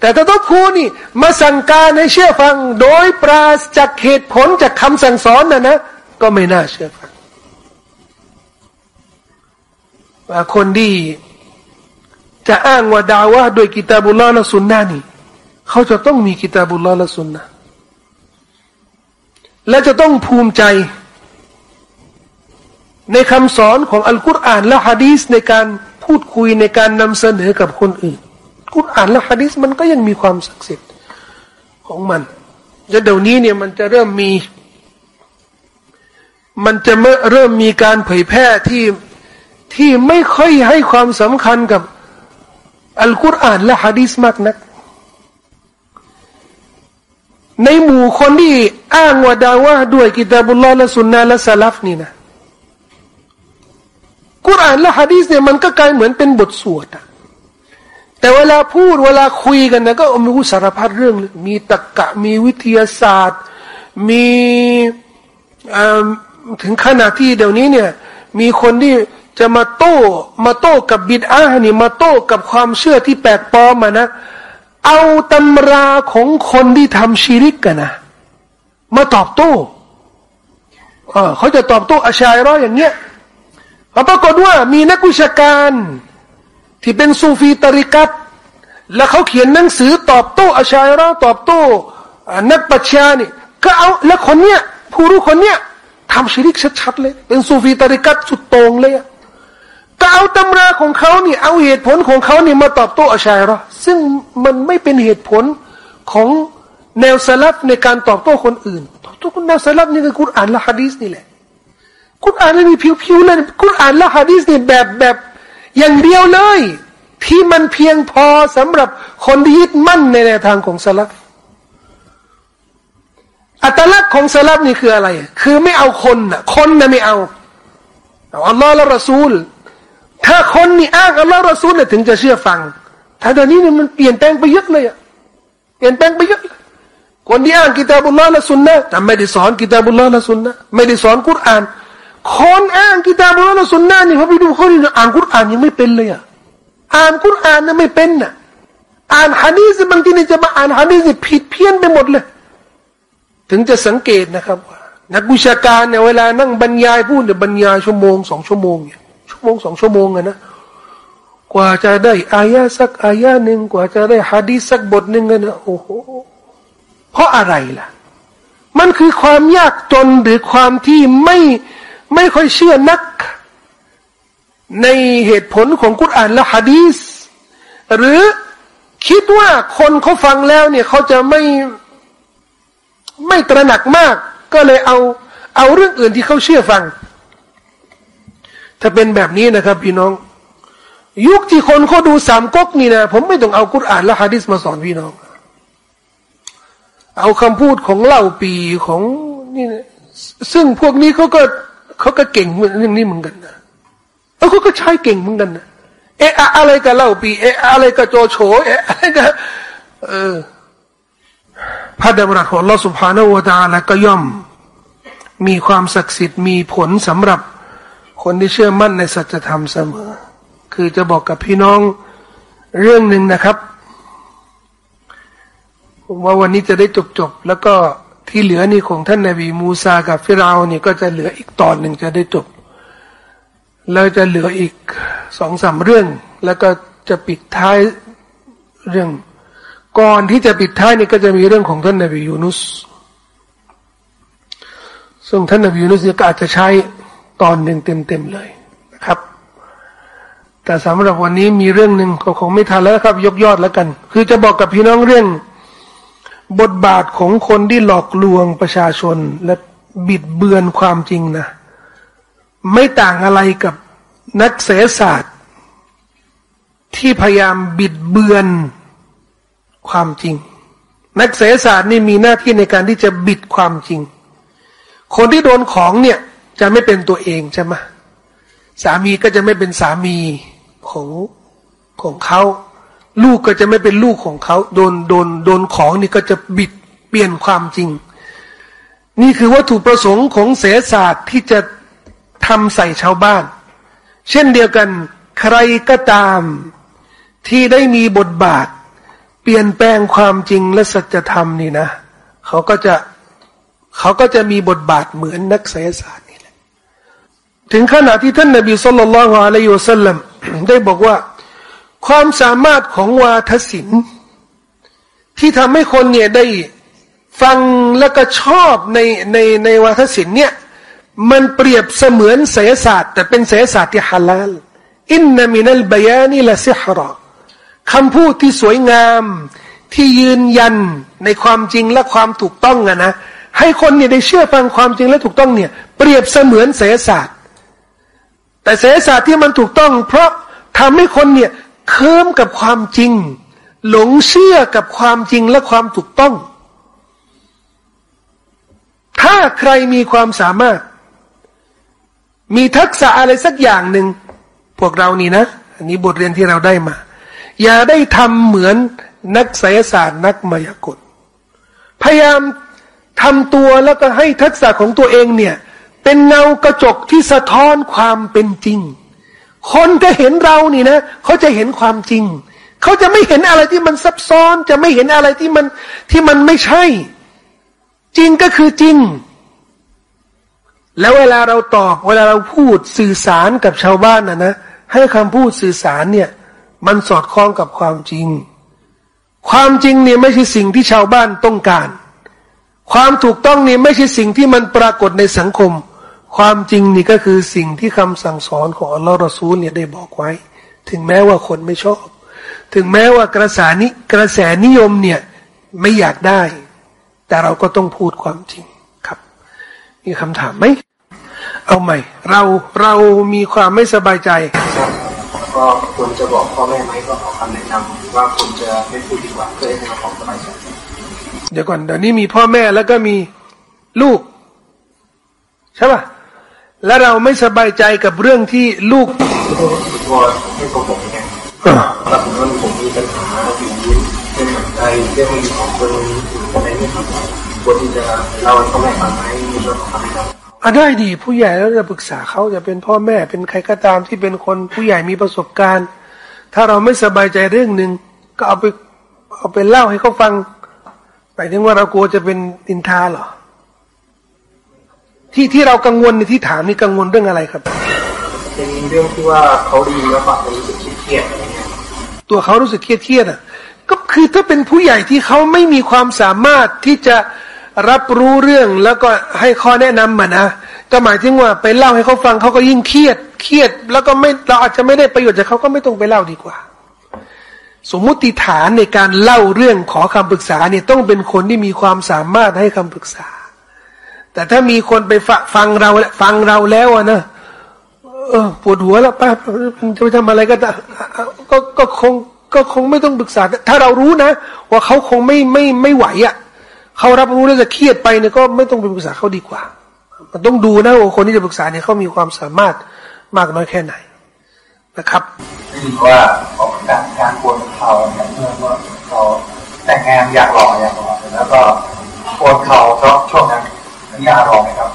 แต่ถ้าโต๊ะครูนี่มาสั่งการให้เชื่อฟัง โดยปราศจากเหตุผลจากคำสั่งสอนนะนะก็ไม่น่าเชื่อฟังว่าคนที่จะอ้างว่าดาว่าโดยกิตาบุลลอและสุนนะนี่ เขาจะต้องมีกิตาบุลลอและสุนนะและจะต้องภูมิใจ ในคำสอนของอัลกุรอานและฮะดีสในการ พูดคุยในการนำเสนอกับคนอื่น กุรอานและฮะดีสมันก็ยังมีความศักดิ์สิทธิ์ของมันจะเดี๋ยวนี้เนี่ยมันจะเริ่มมี มันจะเริ่มมีการเผยแพร่ที่ที่ไม่ค่อยให้ความสำคัญกับอัลกุรอานและฮะดีสมากนัก ในหมู่คนที่อ้างว่าดาว่าด้วยกิตาบุลลอฮ์และสุนนะและสลัฟนี่นะ กุรอานและฮะดีสเนี่ยมันก็กลายเหมือนเป็นบทสวดอะแต่เวลาพูดเวลาคุยกันนะก็มีสารพัดเรื่อง มีตรรกะมีวิทยาศาสตร์ มีถึงขนาดที่เดี๋ยวนี้เนี่ย มีคนที่จะมาโต้มาโต้กับบิดอานี่มาโต้กับความเชื่อที่แปลกปลอมมานะ เอาตำราของคนที่ทำชีริกกันนะมาตอบโต้เขาจะตอบโต้อาชัยร้อยอย่างเงี้ย ปรากฏว่ามีนักวิชาการ ที่เป็นซูฟีตริกัตแล้วเขาเขียนหนังสือตอบโต้อาชัยร้อตอบโต้นักปัชญานี่ก็เอาแล้วคนเนี้ยผู้รู้คนเนี้ยทำชีริกชัดๆเลย เป็นซูฟีตริกัตสุดโต่งเลยอะก็เอาตำราของเขาเนี่ยเอาเหตุผลของเขาเนี่ยมาตอบโต้อาชัยรอซึ่งมันไม่เป็นเหตุผลของแนวสลับในการตอบโต้คนอื่นตอบโต้คนแนวสลับนี่คือกุรอานและฮะดีสนี่แหละ กุรอานนี่ผิวๆเลยกุรอานและฮะดีสนี่แบบแบบอย่างเดียวเลย ที่มันเพียงพอสำหรับคนที่ยึดมั่นในแนวทางของสลับอัตลักษณ์ของสลับนี่คืออะไร คือไม่เอาคนน่ะคนน่ะไม่เอาเอาอัลลอฮ์และรอซูล ถ้าคนนี่อ้างอัลลอฮ์รอซูลเนี่ยถึงจะเชื่อฟังถ้าตอนนี้เนี่ยมันเปลี่ยนแปลงไปเยอะเลยอะเปลี่ยนแปลงไปเยอะคนที่อ้างกิตาบุลลอฮ์และสุนนะแต่ไม่ได้สอนกิตาบุลลอฮ์และสุนนะไม่ได้สอนกุรอาน คนอ้างกิตาบุลลอฮ์และสุนนะนี่เขาไปดูเขานี่อ่านกุรอานยังไม่เป็นเลยอะอ่านกุรอานน่ะไม่เป็นน่ะ อ่านฮะดีษบางทีนี่จะมาอ่านฮะดีษผิดเพี้ยนไปหมดเลย ถึงจะสังเกตนะครับว่านักวิชาการเนี่ยเวลานั่งบรรยายพูดเนี่ยบรรยายชั่วโมงสองชั่วโมงเนี่ยชั่วโมงสองชั่วโมงอะนะกว่าจะได้อายะสักอายะหนึ่งกว่าจะได้ฮะดีสักบทหนึ่งนะโอ้โหเพราะอะไรล่ะ มันคือความยากจนหรือความที่ไม่ ไม่ค่อยเชื่อนัก ในเหตุผลของกุรอานและฮะดีสหรือคิดว่าคนเขาฟังแล้วเนี่ยเขาจะไม่ไม่ตระหนักมาก ก็เลยเอาเอาเรื่องอื่นที่เขาเชื่อฟัง ถ้าเป็นแบบนี้นะครับพี่น้อง ยุคที่คนเขาดูสามก๊กนี่นะผมไม่ต้องเอากุรอานและฮะดิษมาสอนพี่น้อง เอาคำพูดของเล่าปีของนี่นะซึ่งพวกนี้เขาก็ เขาก็เก่งเรื่องนี้เหมือนกันนะแล้วเขาก็ใช้เก่งเหมือนกันนะเอะอะไรกับเล่าปีเอะอะไรกับโจโฉเอะอะไรกับเออพระดำรัสของเราสุภาณวตาละก็ย่อม มีความศักดิ์สิทธิ์มีผลสำหรับคนที่เชื่อมั่นในสัจธรรมเสมอ คือจะบอกกับพี่น้องเรื่องหนึ่งนะครับผมว่าวันนี้จะได้จบจบแล้วก็ ที่เหลือนี่ของท่านนาบีมูซากับฟิราวนี่ก็จะเหลืออีกตอนหนึ่งจะได้จบ แล้วจะเหลืออีกสองสามเรื่อง แล้วก็จะปิดท้ายเรื่อง ก่อนที่จะปิดท้ายนี่ก็จะมีเรื่องของท่านนาบียูนุสซึ่งท่านนาบียูนุสก็อาจจะใช้ตอนหนึ่งเต็มๆเลยนะครับ แต่สำหรับวันนี้มีเรื่องหนึ่งก็คงไม่ทันแล้วครับ ยกยอดแล้วกัน คือจะบอกกับพี่น้องเรื่อง บทบาทของคนที่หลอกลวงประชาชนและบิดเบือนความจริงนะ ไม่ต่างอะไรกับนักเสศาสตร์ ที่พยายามบิดเบือนความจริง นักเสศาสตร์นี่มีหน้าที่ในการที่จะบิดความจริง คนที่โดนของเนี่ยจะไม่เป็นตัวเองใช่ไหมสามีก็จะไม่เป็นสามีของของเขา ลูกก็จะไม่เป็นลูกของเขาโดนโดนโดนของนี่ก็จะบิดเปลี่ยนความจริง นี่คือวัตถุประสงค์ของเสศาสตร์ที่จะทำใส่ชาวบ้าน เช่นเดียวกัน ใครก็ตามที่ได้มีบทบาท เปลี่ยนแปลงความจริงและสัจธรรมนี่นะเขาก็จะเขาก็จะมีบทบาทเหมือนนักไสยศาสตร์นี่แหละ ถึงขณะที่ท่านนบีสุลต่านละฮ์อะลัยฮิวสัลลัมได้บอกว่า ความสามารถของวาทศิลป์ ที่ทำให้คนเนี่ยได้ฟังแล้วก็ชอบในในในวาทศิลป์เนี่ยมันเปรียบเสมือนไสยศาสตร์ แต่เป็นไสยศาสตร์ที่ฮาลาลอินนามินัลบยานีละซิฮราคำพูดที่สวยงามที่ยืนยันในความจริงและความถูกต้องอะนะให้คนเนี่ยได้เชื่อฟังความจริงและถูกต้องเนี่ย เปรียบเสมือนเสศาสตร์ แต่เสศาสตร์ที่มันถูกต้อง เพราะทำให้คนเนี่ย เคิมกับความจริง หลงเชื่อกับความจริงและความถูกต้อง ถ้าใครมีความสามารถ มีทักษะอะไรสักอย่างหนึ่งพวกเรานี่นะ อันนี้บทเรียนที่เราได้มา อย่าได้ทำเหมือนนักไสยศาสตร์นักมายากลพยายามทำตัวแล้วก็ให้ทักษะของตัวเองเนี่ย เป็นเงากระจกที่สะท้อนความเป็นจริง คนจะเห็นเรานี่นะเขาจะเห็นความจริง เขาจะไม่เห็นอะไรที่มันซับซ้อน จะไม่เห็นอะไรที่มันที่มันไม่ใช่ จริงก็คือจริง แล้วเวลาเราตอบ เวลาเราพูดสื่อสารกับชาวบ้านนะนะให้คำพูดสื่อสารเนี่ย มันสอดคล้องกับความจริง ความจริงเนี่ยไม่ใช่สิ่งที่ชาวบ้านต้องการ ความถูกต้องนี่ไม่ใช่สิ่งที่มันปรากฏในสังคม ความจริงนี่ก็คือสิ่งที่คำสั่งสอนของอัลลอฮ์รอซูลเนี่ยได้บอกไว้ ถึงแม้ว่าคนไม่ชอบ ถึงแม้ว่ากระแสนิกระแสนิยมเนี่ยไม่อยากได้ แต่เราก็ต้องพูดความจริงครับ มีคำถามไหมเอาใหม่ เราเรามีความไม่สบายใจก็ควรจะบอกพ่อแม่ไหมก็ขอคำแนะนำว่าควรจะไม่พูดดีกว่าเพื่อให้เขาของสบายใจเดี๋ยวก่อนเดี๋ยวนี้มีพ่อแม่แล้วก็มีลูก ใช่ป่ะ แล้วเราไม่สบายใจกับเรื่องที่ลูกพอให้เขาบอกเนี่ยแล้วผมว่าผมมีปัญหาอยู่ยิ้มเรื่องใจเรื่องของคนอื่นอะไรนี่ครับควรที่จะเล่าให้พ่อแม่ฟังไหมมีเรื่องของอะไรอะได้ดีผู้ใหญ่แล้วจะปรึกษาเขาจะเป็นพ่อแม่เป็นใครก็ตามที่เป็นคนผู้ใหญ่มีประสบการณ์ ถ้าเราไม่สบายใจเรื่องหนึ่งก็เอาไปเอาไปเล่าให้เขาฟังหมายถึงว่าเรากลัวจะเป็นอินทาเหรอ ที่ที่เรากังวลในที่ถามนี่กังวลเรื่องอะไรครับเป็นเรื่องที่ว่าเขาดีแล้วก็รู้สึกเครียดอะไรเงี้ยตัวเขารู้สึกเครียดเครียดอะ ก็คือถ้าเป็นผู้ใหญ่ที่เขาไม่มีความสามารถที่จะรับรู้เรื่องแล้วก็ให้ข้อแนะนำมานะก็หมายถึงว่าไปเล่าให้เขาฟังเขาก็ยิ่งเครียด เครียด แล้วก็ไม่เราอาจจะไม่ได้ประโยชน์จากเขาก็ไม่ต้องไปเล่าดีกว่า สมมุติฐานในการเล่าเรื่องขอคำปรึกษาเนี่ยต้องเป็นคนที่มีความสามารถให้คำปรึกษา แต่ถ้ามีคนไปฟังเราฟังเราแล้วนะเออปวดหัวแล้วป้าจะไปทำอะไรก็ก็ก็คงก็คงไม่ต้องปรึกษา ถ้าเรารู้นะ ว่าเขาคงไม่ไม่ไม่ไหวอะเขารับรู้แล้วจะเครียดไปเนี่ยก็ไม่ต้องไปปรึกษาเขาดีกว่า มันต้องดูนะว่าคนที่จะปรึกษาเนี่ยเขามีความสามารถมากน้อยแค่ไหนนะครับว่าออกการการปวดเข่าเนี่ยเมื่อว่าเราแต่งงานอยากหล่ออยากหล่อแล้วก็ปวดเข่าเพราะช่วงนั้น นี่อารมณ์ไหมครับ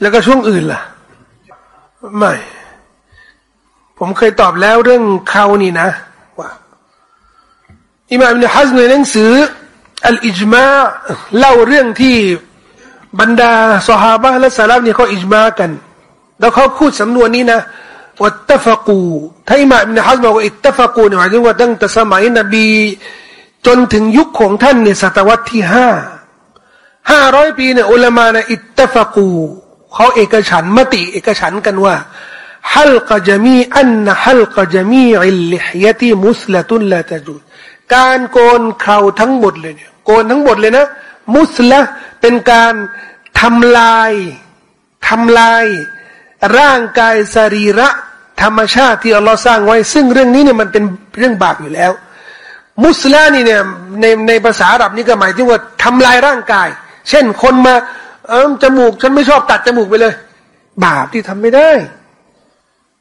แล้วก็ช่วงอื่นล่ะ ไม่ ผมเคยตอบแล้วเรื่องเขานี่นะ ว่าอิมามอินฮัซในหนังสืออัลอิจมาเล่าเรื่องที่บรรดาสหาบะและสาลับเนี่ยเขาอิจมากัน แล้วเขาพูดสำนวนนี้นะวัตฟกูถ้าอิมาอิบนฮัซบอกว่าอิตฟกูเนี่ยหมายถึงว่าตั้งแต่สมัยนบี จนถึงยุคของท่านเนี่ยศตวรรษที่ห้า ห้าร้อยปีเนี่ยอุลามานี่ยอิตฟกูเขาเอกฉันมติเอกฉันกันว่าฮัลกจามีอันฮัลกจามีอิลลิฮยติมุสลตุลละตะจูดการโกนเขาทั้งหมดเลยเนี่ยโกนทั้งหมดเลยนะ มุสละเป็นการทำลายทำลาย ร่างกายสรีระ ธรรมชาติที่อัลลอฮ์สร้างไว้ ซึ่งเรื่องนี้เนี่ยมันเป็นเรื่องบาปอยู่แล้ว มุสลิมนี่เนี่ยในในภาษาอาหรับนี่ก็หมายถึงว่าทำลายร่างกาย เช่นคนมา เออจมูก ฉันไม่ชอบตัดจมูกไปเลย บาปที่ทำไม่ได้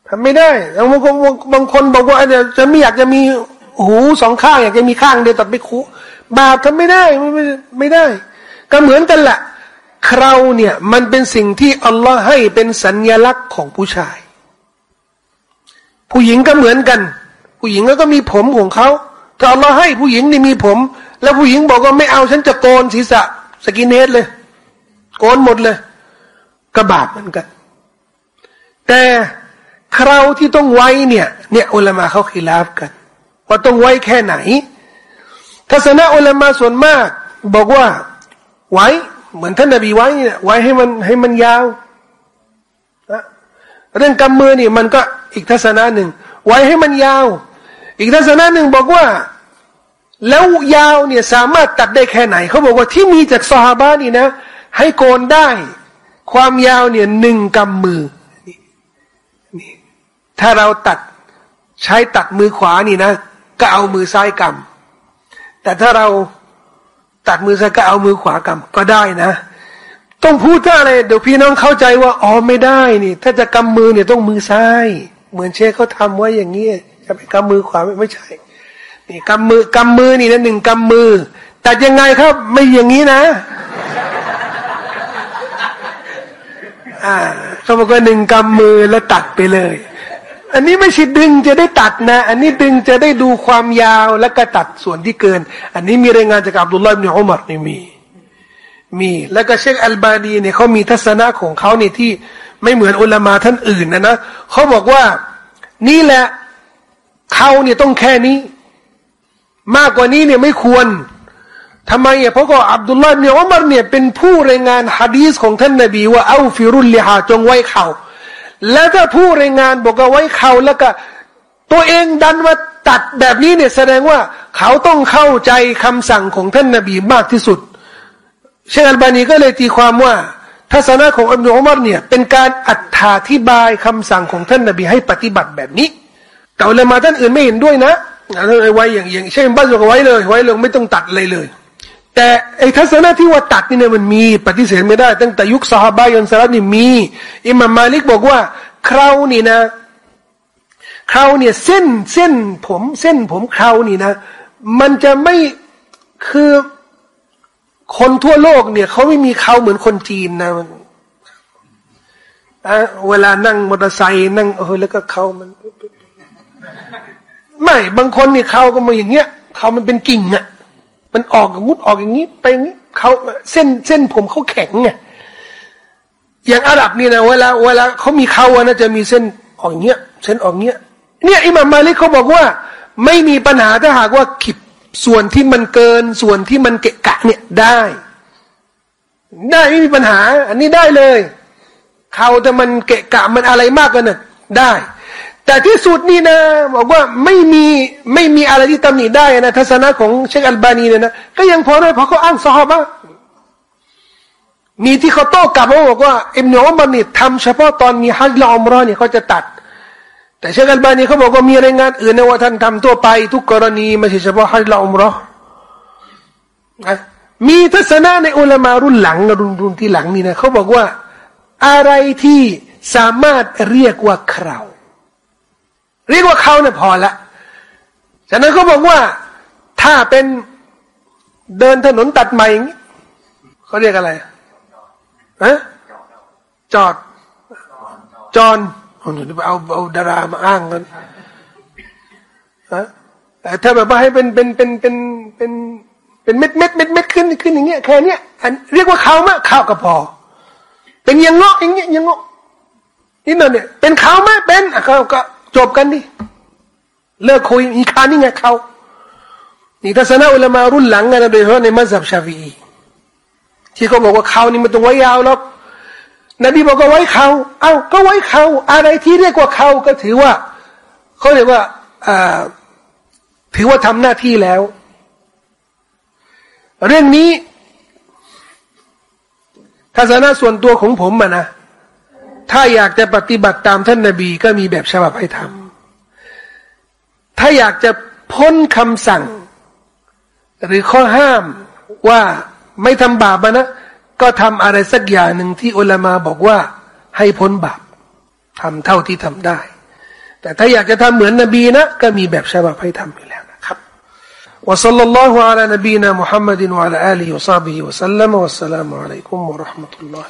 ททำไม่ได้แล้วบางคนบางคนบอกว่าจะไม่อยากจะมีหูสองข้างอยากจะมีข้างเดียวตัดไปคูบาปทำไม่ได้ไม่ไม่ได้ ก็เหมือนกันแหละคราวเนี่ยมันเป็นสิ่งที่อัลลอฮ์ให้เป็นสัญญลักษณ์ของผู้ชาย ผู้หญิงก็เหมือนกัน ผู้หญิงก็มีผมของเขาถ้าอัลลอฮ์ให้ผู้หญิงนี่มีผม แล้วผู้หญิงบอกว่าไม่เอาฉันจะโกนศีรษะ สกินเฮดเลย โกนหมดเลยก็บาปเหมือนกัน แต่คราวที่ต้องไว้เนี่ย เนี่ยอุลามาเขาขีลาบกันว่าต้องไว้แค่ไหน ทัศนะอุลามาส่วนมาก บอกว่า ไว้ เหมือนท่านนบีไว้เนี่ยไว้ให้มันให้มันยาวนะเรื่องกำมือนี่มันก็อีกทัศนะหนึ่งไว้ให้มันยาว อีกทัศนะหนึ่งบอกว่า แล้วยาวเนี่ยสามารถตัดได้แค่ไหน เขาบอกว่าที่มีจากซอฮาบานี่นะ ให้โกนได้ ความยาวเนี่ยหนึ่งกำมือนี่ถ้าเราตัดใช้ตัดมือขวานี่นะ ก็เอามือซ้ายกำแต่ถ้าเราตัดมือซ้ายก็เอามือขวากำก็ได้นะ ต้องพูดถ้าอะไรเดี๋ยวพี่น้องเข้าใจว่าอ๋อไม่ได้นี่ ถ้าจะกำมือเนี่ยต้องมือซ้าย เหมือนเชคเขาทำไว้อย่างนี้จะไปกำมือขวาไม่ใช่ นี่กำมือกำมือนี่นะหนึ่งกำมือตัดยังไงครับ ไม่อย่างนี้นะ อ่าเขาบอกว่าหนึ่งกำมือแล้วตัดไปเลย อันนี้ไม่ใช่ดึงจะได้ตัดนะ อันนี้ดึงจะได้ดูความยาวแล้วก็ตัดส่วนที่เกิน อันนี้มีรายงานจากอับดุลลาห์บินอุมัรนี่มี มีแล้วก็เชคอัลบานีเนี่ยเขามีทัศนะของเขาเนี่ยที่ไม่เหมือนอุลามาท่านอื่นนะนะเขาบอกว่านี่แหละเขาเนี่ยต้องแค่นี้ มากกว่านี้เนี่ยไม่ควรทำไมอะเพราะก็อับดุลลาห์เนี่ยอุมัรเนี่ยเป็นผู้รายงานฮะดีสของท่านนบีว่าเอาฟิรุลลิฮาจงไว้เขาแล้วถ้าผู้รายงานบอกว่าไว้เขาแล้วก็ ตัวเองดันมาตัดแบบนี้เนี่ยแสดงว่าเขาต้องเข้าใจคำสั่งของท่านนาบีมากที่สุด เชคอัลบานีก็เลยตีความว่า ทัศนะของอับดุลอุมารเนี่ยเป็นการอธิบายคำสั่งของท่านนาบีให้ปฏิบัติแบบนี้ แต่เลยมาท่านอื่นไม่เห็นด้วยนะ ไว้อย่างอย่างเช่นบ้านเราไว้เลยไว้เลยไม่ต้องตัดเลยเลย แต่ไอ้ทัศนะที่ว่าตัดนี่เนี่ยมันมีปฏิเสธไม่ได้ ตั้งแต่ยุคสหบายนสลับนี่มีอิมามมาลิกบอกว่าคราวนี่นะคราวเนี่ยเส้นเส้นผมเส้นผมคราวนี่นะ มันจะไม่คือคนทั่วโลกเนี่ยเขาไม่มีเขาเหมือนคนจีนนะอะเวลานั่งมอเตอร์ไซค์นั่งเออแล้วก็เขามัน ไม่บางคนเนี่ยเขาก็มาอย่างเงี้ยเขามันเป็นกิ่งอะมันออกงุดออกอย่างนี้ไปงี้เขาเส้นเส้นผมเขาแข็งไงอย่างอาหรับนี่นะเวลาเวลาเขามีเขาอะนะจะมีเส้นออกเงี้ยเส้นออกเงี้ย เนี่ยอิหม่ามมาลิกเขาบอกว่า ไม่มีปัญหาถ้าหากว่าขิบส่วนที่มันเกินส่วนที่มันเกะกะเนี่ยได้ ได้ไม่มีปัญหา อันนี้ได้เลยเขาแต่มันเกะกะมันอะไรมากกันน่ะได้ แต่ที่สุดนี่นะบอกว่าไม่มีไม่มีอะไรที่ตำหนิได้นะทัศนะของเชคอัลบานีเนี่ยนะก็ยังพอได้เพราะเขาอ้างซอฮาบะมีที่เขาโต้กลับมาบอกว่าอิมนุอัมมันี่ทำเฉพาะตอนมีฮัจญ์ละอมรอเนี่ยเขาจะตัด แต่เชคอัลบานีเขาบอกว่ามีรายงานอื่นนะว่าท่านทำตัวไปทุกกรณีไม่ใช่เฉพาะฮัจญ์ละอมรอนะมีทัศนะในอุลามารุ่นหลังรุ่นรุ่นที่หลังนี่นะเขาบอกว่าอะไรที่สามารถเรียกว่าคราว เรียกว่าเขาเนี่ยพอละฉะนั้นเขาบอกว่าถ้าเป็นเดินถนนตัดใหม่อย่างนี้เขาเรียกอะไรฮะจอด จอนคนจะไปเอาเอาดารามาอ้างกันฮะแต่ถ้าแบบว่าให้เป็นเป็นเป็นเป็นเป็นเป็นเม็ดเม็ดเม็ดเม็ดขึ้นขึ้นอย่างเงี้ยแค่เนี้ยอันเรียกว่าเขามากข้าวก็พอ เป็นยังงอกอย่างเงี้ยยังงอกนี่นั่นเนี่ยเป็นเขาไหมเป็นเขาก็ จบกันดิเลิกคุยอีกานี่ไงเขานี่ทัศนะอุลามารุ่นหลังนะโดยเฉพาะในมัสยิดชาฟีที่เขาบอกว่าเขานี่มันต้องไว้ยาวหรอกนบีบอกว่าไว้เขาเอ้าก็ไว้เขาอะไรที่เรียกว่าเขาก็ถือว่าเขาเรียกว่าถือว่าทำหน้าที่แล้ว เรื่องนี้ทัศนะส่วนตัวของผมอะนะ ถ้าอยากจะปฏิบัติตามท่านนาบีก็มีแบบฉบับให้ทำ ถ้าอยากจะพ้นคำสั่ง หรือข้อห้ามว่าไม่ทำบาปนะ ก็ทำอะไรสักอย่างหนึ่งที่อุลามาบอกว่าให้พ้นบาปทำเท่าที่ทำได้ แต่ถ้าอยากจะทำเหมือนนบีนะก็มีแบบฉบับให้ทำอยู่แล้วนะครับ وصلى الله على نبينا محمد وعلى آله وصحبه وسلم والسلام عليكم ورحمة الله